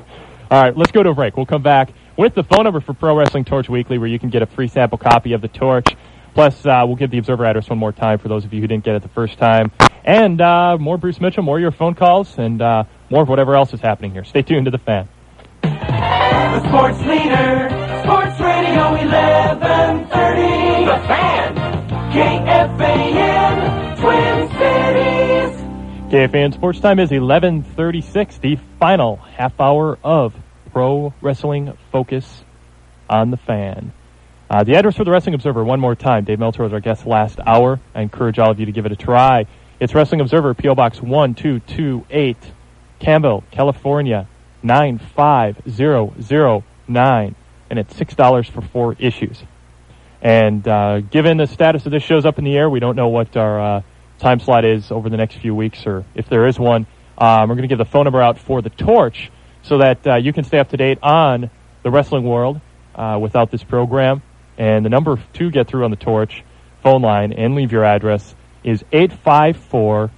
All right, let's go to a break. We'll come back with the phone number for Pro Wrestling Torch Weekly, where you can get a free sample copy of the Torch. Plus, uh, we'll give the Observer address one more time for those of you who didn't get it the first time, and uh, more Bruce Mitchell, more of your phone calls, and uh, more of whatever else is happening here. Stay tuned to the fan. The sports leader, Sports Radio 1130. The Fan, KFAN, Twin Cities. KFAN Sports Time is 11:36, the final half hour of Pro Wrestling Focus on the Fan. Uh, the address for the Wrestling Observer, one more time. Dave Meltzer was our guest last hour. I encourage all of you to give it a try. It's Wrestling Observer, P.O. Box 1228, Campbell, California, 95009. And it's $6 for four issues. And uh, given the status of this show's up in the air, we don't know what our uh, time slot is over the next few weeks, or if there is one. Um, we're going to give the phone number out for the torch so that uh, you can stay up to date on the wrestling world uh, without this program. And the number to get through on the torch phone line and leave your address is 854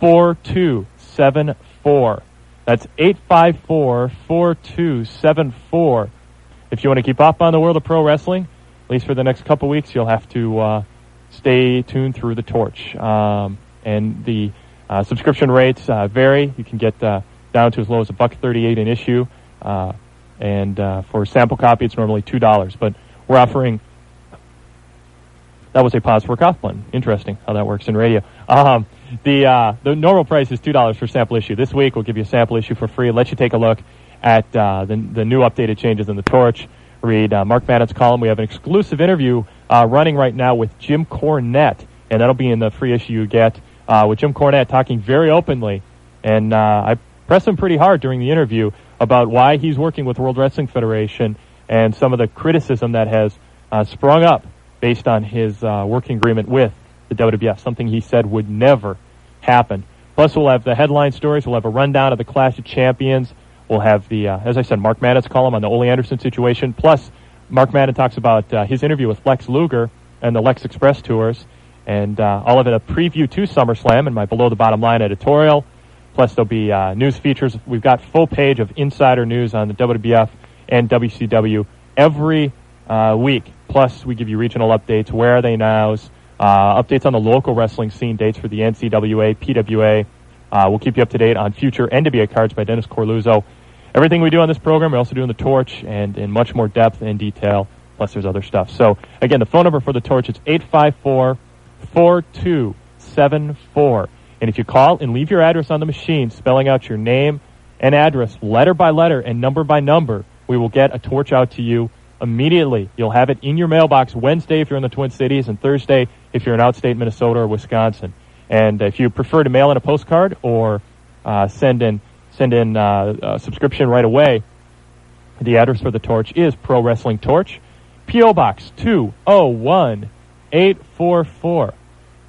4274. That's 854 4274. If you want to keep up on the world of pro wrestling, at least for the next couple weeks, you'll have to uh, stay tuned through the torch. Um, and the uh, subscription rates uh, vary. You can get uh, down to as low as a buck thirty-eight an issue, uh, and uh, for a sample copy, it's normally two dollars. But we're offering That was a pause for a cough button. Interesting how that works in radio. Um, the uh, the normal price is two dollars for sample issue. This week we'll give you a sample issue for free. Let you take a look at uh, the the new updated changes in the torch. Read uh, Mark Madden's column. We have an exclusive interview uh, running right now with Jim Cornette, and that'll be in the free issue you get uh, with Jim Cornette talking very openly. And uh, I pressed him pretty hard during the interview about why he's working with World Wrestling Federation and some of the criticism that has sprung up based on his uh, working agreement with the WWF, something he said would never happen. Plus, we'll have the headline stories. We'll have a rundown of the Clash of Champions. We'll have the, uh, as I said, Mark Madden's column on the Ole Anderson situation. Plus, Mark Madden talks about uh, his interview with Lex Luger and the Lex Express tours, and uh, all of it a preview to SummerSlam and my below the bottom line editorial. Plus, there'll be uh, news features. We've got full page of insider news on the WWF and WCW every uh, week. Plus, we give you regional updates. Where are they now? Uh, updates on the local wrestling scene, dates for the NCWA, PWA. Uh, we'll keep you up to date on future NWA cards by Dennis Coralluzzo. Everything we do on this program, we're also do in the Torch and in much more depth and detail. Plus, there's other stuff. So, again, the phone number for the Torch is 854 4274. And if you call and leave your address on the machine, spelling out your name and address letter by letter and number by number, we will get a torch out to you immediately. You'll have it in your mailbox Wednesday if you're in the Twin Cities and Thursday if you're in outstate Minnesota or Wisconsin. And if you prefer to mail in a postcard or uh, send in send in uh, a subscription right away, the address for the torch is Pro Wrestling Torch, P.O. Box 201844.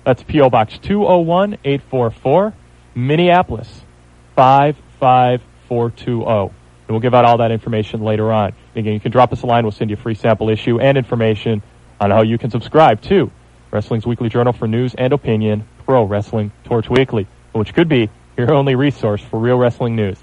That's P.O. Box 201844, Minneapolis 55420. And we'll give out all that information later on. Again, you can drop us a line. We'll send you a free sample issue and information on how you can subscribe to Wrestling's weekly journal for news and opinion, Pro Wrestling Torch Weekly, which could be your only resource for real wrestling news.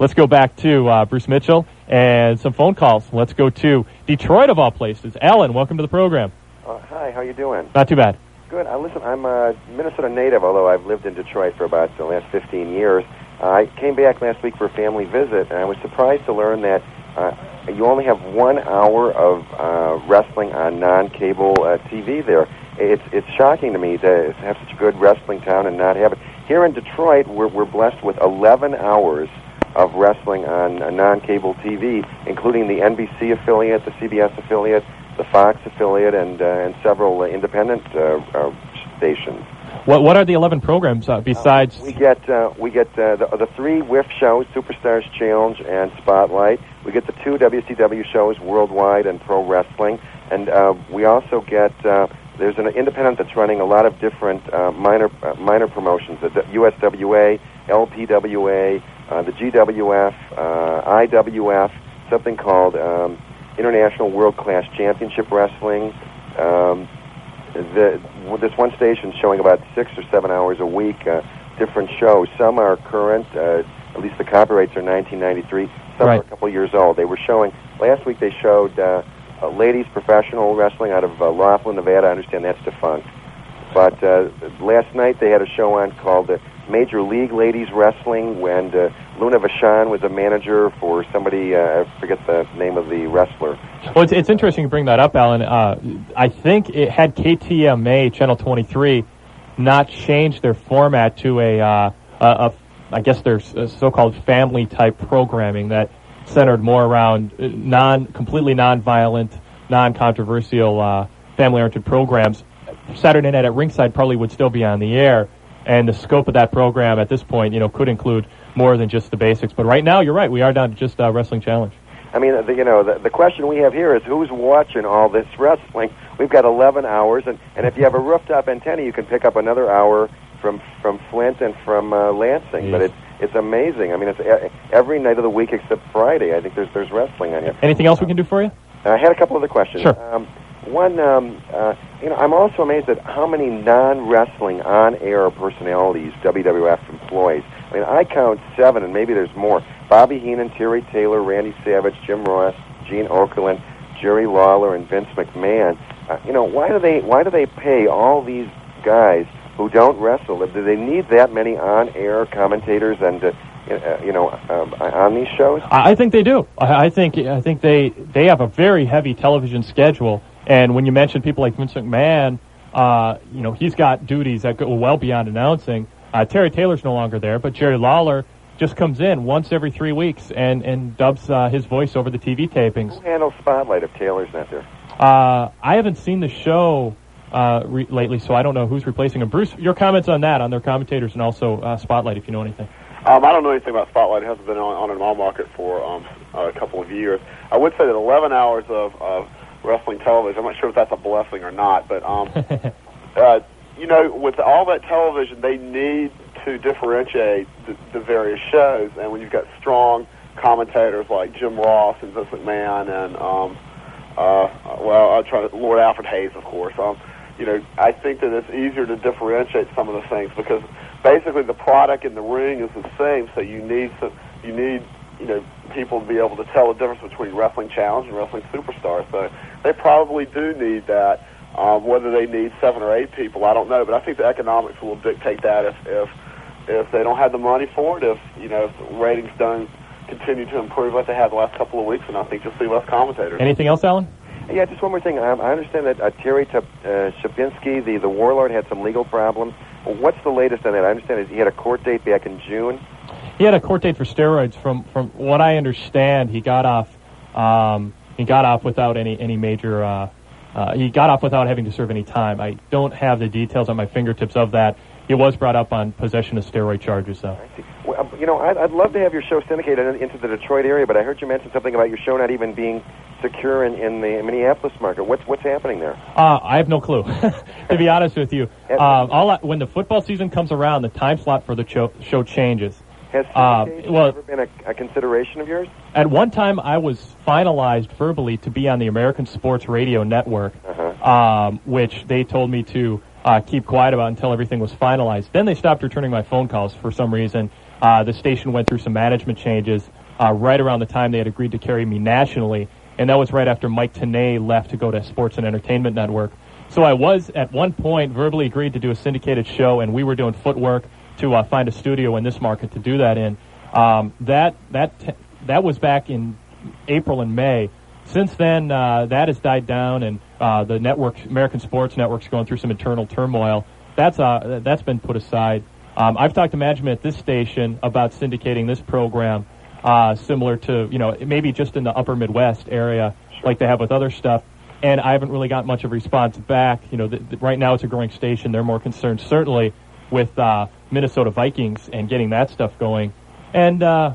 Let's go back to uh, Bruce Mitchell and some phone calls. Let's go to Detroit, of all places. Alan, welcome to the program. Uh, hi, how you doing? Not too bad. Good. Uh, listen, I'm a Minnesota native, although I've lived in Detroit for about the last 15 years. I came back last week for a family visit, and I was surprised to learn that uh, you only have one hour of uh, wrestling on non-cable uh, TV there. It's it's shocking to me to have such a good wrestling town and not have it. Here in Detroit, we're we're blessed with 11 hours of wrestling on uh, non-cable TV, including the NBC affiliate, the CBS affiliate, the Fox affiliate, and uh, and several uh, independent uh, uh, stations. What what are the 11 programs uh, besides? We get uh, we get uh, the, the three WIF shows, Superstars Challenge and Spotlight. We get the two WCW shows, Worldwide and Pro Wrestling, and uh, we also get uh, there's an independent that's running a lot of different uh, minor uh, minor promotions: the USWA, LPWA, uh, the GWF, uh, IWF, something called um, International World Class Championship Wrestling. Um, the, this one station showing about six or seven hours a week, uh, different shows. Some are current, uh, at least the copyrights are 1993. Some Right. are a couple years old. They were showing, last week they showed uh, uh, ladies professional wrestling out of uh, Laughlin, Nevada. I understand that's defunct. But uh, last night they had a show on called uh, Major League Ladies Wrestling when uh, Luna Vachon was a manager for somebody, uh, I forget the name of the wrestler. Well, it's, it's interesting you bring that up, Alan. Uh, I think it had KTMA Channel 23 not changed their format to a, uh, a, a I guess their so-called family type programming that centered more around uh, non, completely non-violent, non-controversial, uh, family-oriented programs. Saturday Night at Ringside probably would still be on the air, and the scope of that program at this point, you know, could include more than just the basics. But right now, you're right. We are down to just uh, Wrestling Challenge. I mean, the, you know, the, the question we have here is who's watching all this wrestling? We've got 11 hours, and, and if you have a rooftop antenna, you can pick up another hour from from Flint and from uh, Lansing. But it's it's amazing. I mean, it's e- every night of the week except Friday. I think there's there's wrestling on here. Anything else we can do for you? I had a couple other questions. Sure. Um, one, um, uh, you know, I'm also amazed at how many non-wrestling on-air personalities WWF employs. I mean, I count seven, and maybe there's more. Bobby Heenan, Terry Taylor, Randy Savage, Jim Ross, Gene Okerlund, Jerry Lawler, and Vince McMahon. Uh, you know, why do they why do they pay all these guys who don't wrestle? Do they need that many on-air commentators and uh, uh, you know um, on these shows? I think they do. I think I think they they have a very heavy television schedule. And when you mention people like Vince McMahon, uh, you know, he's got duties that go well beyond announcing. Uh, Terry Taylor's no longer there, but Jerry Lawler just comes in once every three weeks and and dubs uh, his voice over the TV tapings. Who handles Spotlight if Taylor's not there? Uh, I haven't seen the show uh, re- lately, so I don't know who's replacing him. Bruce, your comments on that, on their commentators, and also uh, Spotlight, if you know anything. Um, I don't know anything about Spotlight. It hasn't been on, on an all market for um, a couple of years. I would say that 11 hours of, of wrestling television, I'm not sure if that's a blessing or not, but um, uh, you know, with all that television, they need to differentiate the, the various shows. And when you've got strong commentators like Jim Ross and Vince McMahon and, um, uh, well, I'll try to, Lord Alfred Hayes, of course, um, you know, I think that it's easier to differentiate some of the things because basically the product in the ring is the same. So you need some, you need, you know, people to be able to tell the difference between wrestling challenge and wrestling superstar. So they probably do need that. Um, whether they need seven or eight people, I don't know, but I think the economics will dictate that if if if they don't have the money for it, if you know if ratings don't continue to improve like they have the last couple of weeks, and I think you'll see less commentators. Anything else, Alan? Yeah, just one more thing. Um, I understand that uh, Terry Tup- uh, Szopinski, the the warlord, had some legal problems. What's the latest on that? I understand he had a court date back in June. He had a court date for steroids. From from what I understand, he got off. Um, he got off without any any major. Uh, uh, he got off without having to serve any time. I don't have the details on my fingertips of that. He was brought up on possession of steroid charges, though. Well, you know, I'd, I'd love to have your show syndicated into the Detroit area, but I heard you mention something about your show not even being secure in, in the Minneapolis market. What's what's happening there? Uh, I have no clue, to be honest with you. Um, all I, when the football season comes around, the time slot for the show, show changes. Has Uh, well, ever been a, a consideration of yours? At one time, I was finalized verbally to be on the American Sports Radio Network, um, which they told me to uh, keep quiet about until everything was finalized. Then they stopped returning my phone calls for some reason. Uh, the station went through some management changes uh, right around the time they had agreed to carry me nationally, and that was right after Mike Tenay left to go to Sports and Entertainment Network. So I was at one point verbally agreed to do a syndicated show, and we were doing footwork to uh, find a studio in this market to do that in. Um, that that t- that was back in April and May. Since then, uh, that has died down, and uh, the network, American Sports Network's going through some internal turmoil. That's uh, that's been put aside. Um, I've talked to management at this station about syndicating this program, uh, similar to you know maybe just in the Upper Midwest area, like they have with other stuff. And I haven't really got much of a response back. You know, th- th- right now it's a growing station. They're more concerned, certainly, with uh, Minnesota Vikings and getting that stuff going. And uh,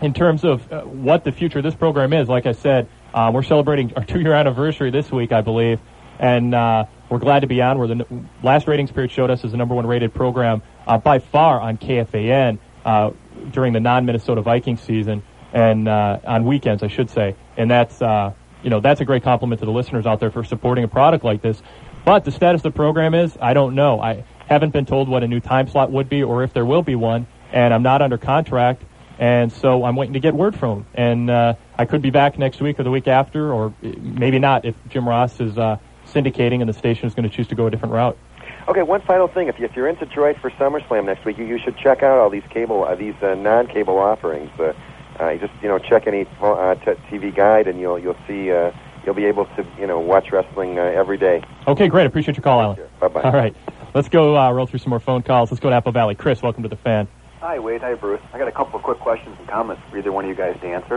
in terms of uh, what the future of this program is, like I said, uh, we're celebrating our two-year anniversary this week, I believe, and uh, we're glad to be on. Where the last ratings period showed us as the number one rated program uh, by far on KFAN uh, during the non-Minnesota Vikings season and uh, on weekends, I should say. And that's uh, you know that's a great compliment to the listeners out there for supporting a product like this. But the status of the program is I don't know. I haven't been told what a new time slot would be or if there will be one, and I'm not under contract. And so I'm waiting to get word from him. And uh, I could be back next week or the week after, or uh, maybe not if Jim Ross is uh, syndicating and the station is going to choose to go a different route. Okay, one final thing. If, you, if you're in Detroit for SummerSlam next week, you, you should check out all these cable, uh, these uh, non-cable offerings. Uh, uh, you just you know check any uh, t- TV guide, and you'll you'll see uh, you'll be able to you know watch wrestling uh, every day. Okay, great. Appreciate your call, Alan. Bye-bye. All right. Let's go uh, roll through some more phone calls. Let's go to Apple Valley. Chris, welcome to the fan. Hi, Wade. Hi, Bruce. I got a couple of quick questions and comments for either one of you guys to answer.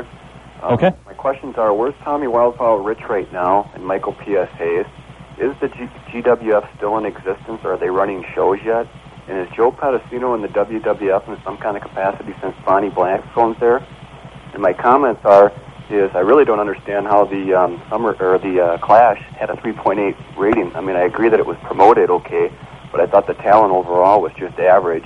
Um, Okay. My questions are: Where's Tommy Wildfire Rich right now, and Michael P.S. Hayes? Is the G- GWF still in existence? Or are they running shows yet? And is Joe Pedicino in the WWF in some kind of capacity since Bonnie Blackstone's there? And my comments are: is I really don't understand how the um, summer or the uh, Clash had a 3.8 rating. I mean, I agree that it was promoted okay, but I thought the talent overall was just average.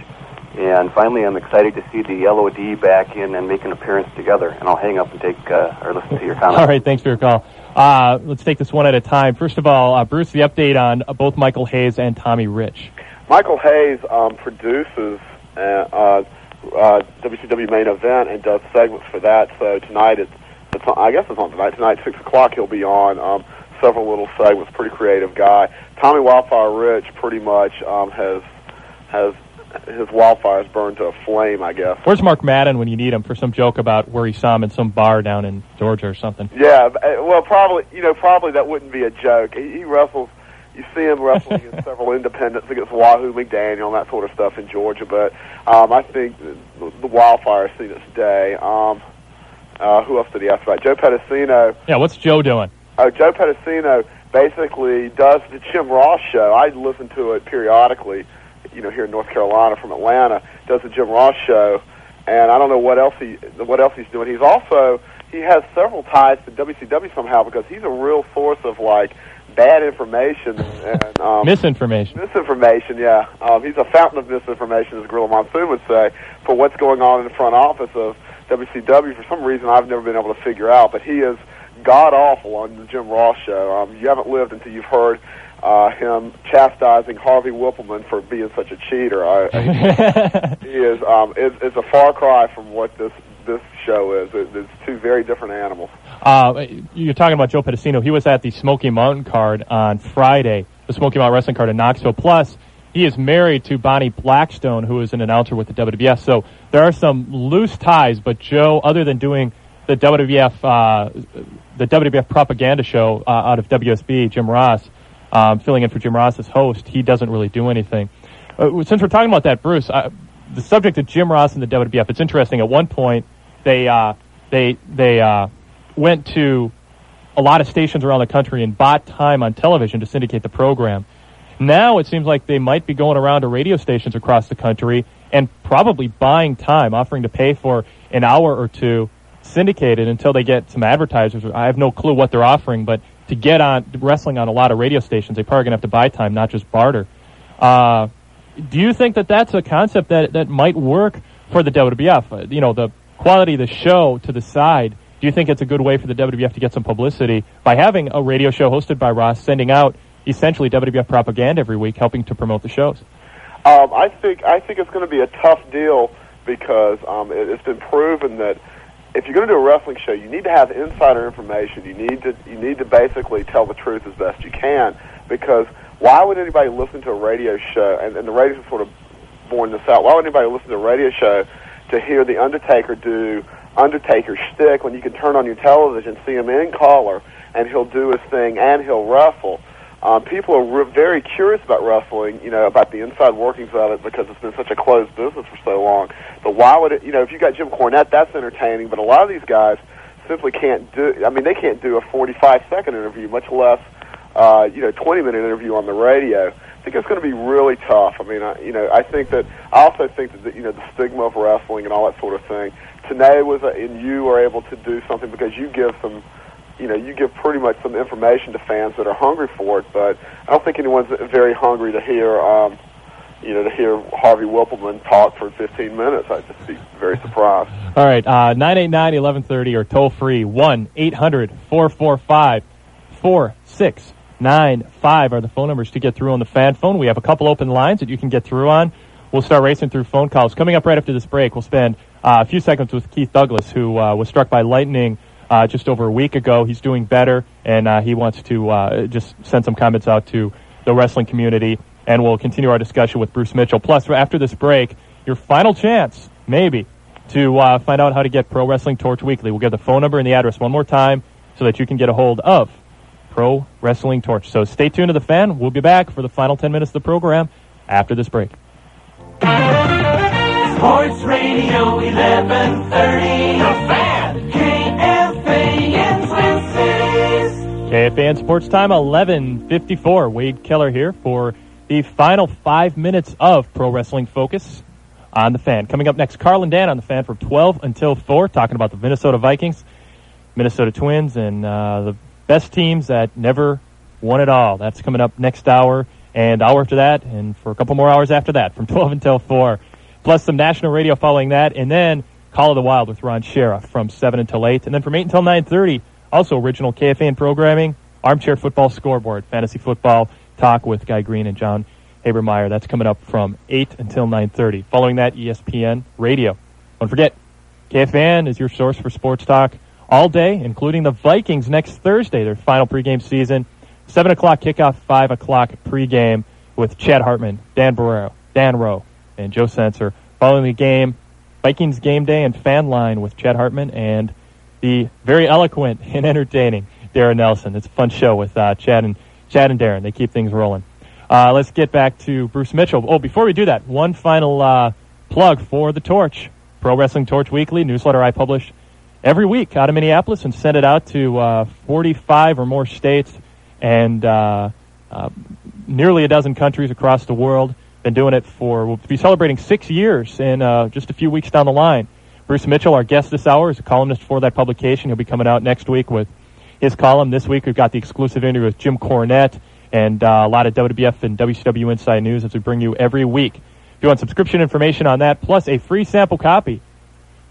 And finally, I'm excited to see the LOD back in and make an appearance together. And I'll hang up and take uh, or listen to your comments. All right, thanks for your call. Uh, let's take this one at a time. First of all, uh, Bruce, the update on uh, both Michael Hayes and Tommy Rich. Michael Hayes um, produces uh, uh, uh, WCW main event and does segments for that. So tonight it's, it's on, I guess it's on tonight. Tonight six o'clock he'll be on um, several little segments. Pretty creative guy. Tommy Wildfire Rich pretty much um, has has his wildfires burned to a flame. I guess. Where's Mark Madden when you need him for some joke about where he saw him in some bar down in Georgia or something? Yeah, uh, well, probably you know probably that wouldn't be a joke. He, he wrestles you see him wrestling in several independents against Wahoo McDaniel and that sort of stuff in Georgia. But um, I think the, the Wildfire has seen its day. Um, uh, who else did he ask about? Joe Pedicino. Yeah, what's Joe doing? Oh, Joe Pedicino basically does the Jim Ross show. I listen to it periodically, you know, here in North Carolina from Atlanta. Does the Jim Ross show, and I don't know what else he what else he's doing. He's also he has several ties to WCW somehow because he's a real source of like bad information and um, Misinformation. Misinformation, yeah. Um, he's a fountain of misinformation, as Gorilla Monsoon would say, for what's going on in the front office of WCW. For some reason, I've never been able to figure out, but he is god awful on the Jim Ross show. Um, you haven't lived until you've heard uh, him chastising Harvey Wippleman for being such a cheater. I, I, he is um, it's, it's a far cry from what this this show is. It, it's two very different animals. Uh, you're talking about Joe Pedicino. He was at the Smoky Mountain card on Friday, the Smoky Mountain Wrestling card in Knoxville. Plus, he is married to Bonnie Blackstone, who is an announcer with the WWF. So there are some loose ties. But Joe, other than doing the WWF, uh, the WWF propaganda show uh, out of WSB, Jim Ross, um, filling in for Jim Ross as host, he doesn't really do anything. Uh, since we're talking about that, Bruce, the subject of Jim Ross and the WWF, it's interesting. At one point, they uh, they they uh, went to a lot of stations around the country and bought time on television to syndicate the program. Now it seems like they might be going around to radio stations across the country and probably buying time, offering to pay for an hour or two syndicated until they get some advertisers. I have no clue what they're offering, but to get on wrestling on a lot of radio stations, they probably going to have to buy time, not just barter. Uh, do you think that that's a concept that, that might work for the WWF? Uh, you know, the quality of the show to the side. Do you think it's a good way for the WWF to get some publicity by having a radio show hosted by Ross, sending out essentially WWF propaganda every week, helping to promote the shows? Um, I think I think it's going to be a tough deal because um, it, it's been proven that if you're going to do a wrestling show, you need to have insider information. You need to you need to basically tell the truth as best you can because why would anybody listen to a radio show? And, and the have sort of borne this out. Why would anybody listen to a radio show to hear the Undertaker do Undertaker shtick when you can turn on your television, see him in color, and he'll do his thing and he'll wrestle? Um, people are re- very curious about wrestling, you know, about the inside workings of it because it's been such a closed business for so long. But why would it, you know, if you got Jim Cornette, that's entertaining, but a lot of these guys simply can't do, I mean, they can't do a 45 second interview, much less, uh, you know, 20 minute interview on the radio. I think it's going to be really tough. I mean, I, you know, I think that, I also think that, the, you know, the stigma of wrestling and all that sort of thing. Tenay was, a, and you are able to do something because you give some, you know, you give pretty much some information to fans that are hungry for it, but I don't think anyone's very hungry to hear, um, you know, to hear Harvey Wippleman talk for 15 minutes. I'd just be very surprised. All right, uh, 989-1130 or toll free 1-800-445-4695 are the phone numbers to get through on the fan phone. We have a couple open lines that you can get through on. We'll start racing through phone calls. Coming up right after this break, we'll spend uh, a few seconds with Keith Douglas, who uh, was struck by lightning uh, just over a week ago. He's doing better, and uh, he wants to uh, just send some comments out to the wrestling community. And we'll continue our discussion with Bruce Mitchell. Plus, after this break, your final chance, maybe, to uh, find out how to get Pro Wrestling Torch Weekly. We'll give the phone number and the address one more time so that you can get a hold of Pro Wrestling Torch. So stay tuned to the fan. We'll be back for the final 10 minutes of the program after this break. Sports Radio 1130. KFAN Sports Time 1154. Wade Keller here for the final five minutes of Pro Wrestling Focus on the fan. Coming up next, Carl and Dan on the fan from 12 until 4, talking about the Minnesota Vikings, Minnesota Twins, and uh, the best teams that never won it all. That's coming up next hour and hour after that, and for a couple more hours after that, from 12 until 4. Plus some national radio following that, and then Call of the Wild with Ron Schara from 7 until 8, and then from 8 until 9.30, also original KFAN programming, Armchair Football Scoreboard, Fantasy Football Talk with Guy Green and John Habermeyer. That's coming up from 8 until 9.30. Following that, ESPN Radio. Don't forget, KFAN is your source for sports talk all day, including the Vikings next Thursday, their final pregame season. 7 o'clock kickoff, 5 o'clock pregame with Chad Hartman, Dan Barreiro, Dan Rowe, and Joe Senser. Following the game, Vikings game day and fan line with Chad Hartman and the very eloquent and entertaining Darren Nelson. It's a fun show with uh, Chad and Chad and Darren, they keep things rolling. Uh, let's get back to Bruce Mitchell. Oh, before we do that, one final uh, plug for the Torch, Pro Wrestling Torch Weekly newsletter I publish every week out of Minneapolis and send it out to uh, 45 or more states and uh, uh, nearly a dozen countries across the world. Been doing it for, we'll be celebrating six years in just a few weeks down the line. Bruce Mitchell, our guest this hour, is a columnist for that publication. He'll be coming out next week with his column. This week we've got the exclusive interview with Jim Cornette and uh, a lot of WWF and WCW Inside News as we bring you every week. If you want subscription information on that, plus a free sample copy,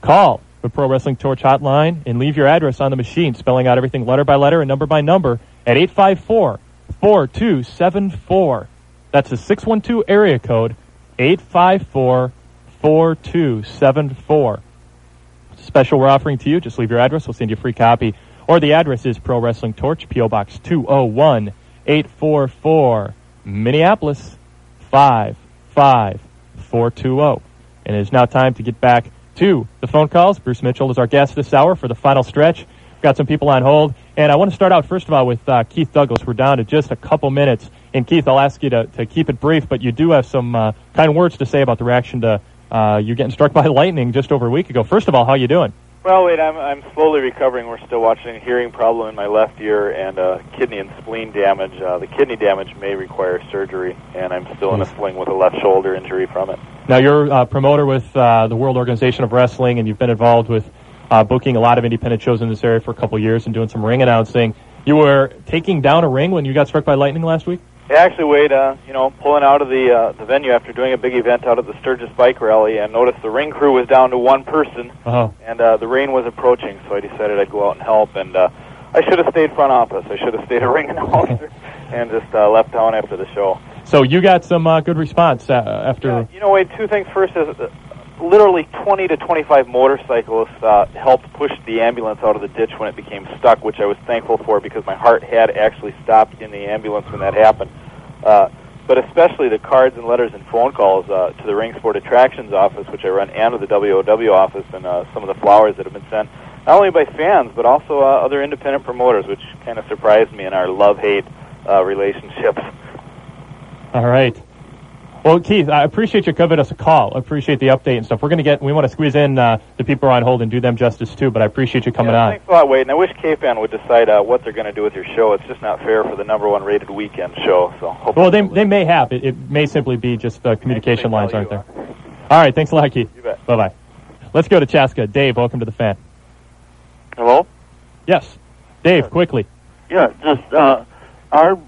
call the Pro Wrestling Torch hotline and leave your address on the machine, spelling out everything letter by letter and number by number at 854 4274. That's a 612 area code, 854 4274. Special we're offering to you. Just leave your address. We'll send you a free copy. Or the address is Pro Wrestling Torch, P.O. Box 201 844, Minneapolis 55420. And it is now time to get back to the phone calls. Bruce Mitchell is our guest this hour for the final stretch. We've got some people on hold. And I want to start out, first of all, with uh, Keith Douglas. We're down to just a couple minutes. And Keith, I'll ask you to, to keep it brief, but you do have some uh, kind words to say about the reaction to uh, you getting struck by lightning just over a week ago. First of all, how you doing? Well, wait, I'm I'm slowly recovering. We're still watching a hearing problem in my left ear and uh, kidney and spleen damage. Uh, the kidney damage may require surgery, and I'm still in a sling with a left shoulder injury from it. Now, you're a promoter with uh, the World Organization of Wrestling, and you've been involved with uh, booking a lot of independent shows in this area for a couple of years and doing some ring announcing. You were taking down a ring when you got struck by lightning last week? Yeah, actually, Wade, uh, you know, pulling out of the uh, the venue after doing a big event out at the Sturgis Bike Rally, and noticed the ring crew was down to one person, Uh-huh. and uh, the rain was approaching, so I decided I'd go out and help. And uh, I should have stayed front office. I should have stayed a ring announcer, and just uh, left town after the show. So you got some uh, good response uh, after. You know, Wade, two things. First is uh, literally 20 to 25 motorcyclists uh, helped push the ambulance out of the ditch when it became stuck, which I was thankful for because my heart had actually stopped in the ambulance when that happened. Uh, but especially the cards and letters and phone calls uh, to the Ring Sport Attractions office, which I run, and to the WOW office, and uh, some of the flowers that have been sent, not only by fans, but also uh, other independent promoters, which kind of surprised me in our love-hate uh, relationships. All right. Well, Keith, I appreciate you giving us a call. I appreciate the update and stuff. We're going to get, we want to squeeze in uh, the people who are on hold and do them justice too, but I appreciate you coming yeah, on. Thanks a lot, Wade. And I wish K-Fan would decide uh, what they're going to do with your show. It's just not fair for the number one rated weekend show. So hopefully Well, they, they may have. It, it may simply be just the communication lines aren't there. All right. Thanks a lot, Keith. You bet. Bye bye. Let's go to Chaska. Dave, welcome to the fan. Hello? Yes. Dave, quickly. Yeah, just, uh, are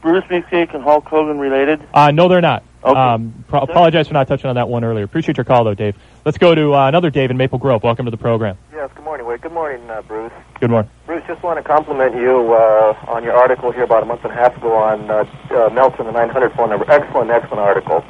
Bruce Beefcake and Hulk Hogan related? Uh, no, they're not. Okay. Um, pro- apologize for not touching on that one earlier. Appreciate your call, though, Dave. Let's go to uh, another Dave in Maple Grove. Welcome to the program. Yes, good morning, Wade. Good morning, uh, Bruce. Good morning. Bruce, just want to compliment you uh, on your article here about a month and a half ago on uh, uh, Melton, the 900 phone number. Excellent, excellent article.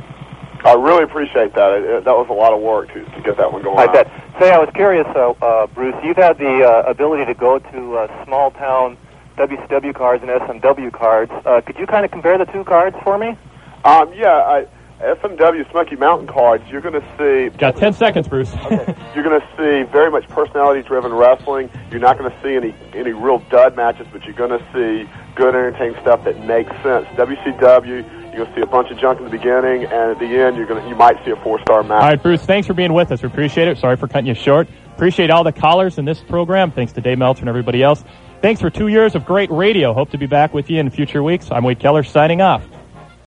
I really appreciate that. It, it, that was a lot of work to, to get that one going. I on. bet. Say, I was curious, uh, uh, Bruce, you've had the uh, ability to go to uh, small town WCW cards and SMW cards. Uh, could you kind of compare the two cards for me? Um, yeah, I, SMW Smoky Mountain cards. You're going to see Got 10 seconds, Bruce. you're going to see very much personality-driven wrestling. You're not going to see any any real dud matches, but you're going to see good, entertaining stuff that makes sense. WCW, you're going to see a bunch of junk in the beginning, and at the end, you're going to you might see a four-star match. All right, Bruce, thanks for being with us. We appreciate it. Sorry for cutting you short. Appreciate all the callers in this program. Thanks to Dave Meltzer and everybody else. Thanks for two years of great radio. Hope to be back with you in future weeks. I'm Wade Keller signing off.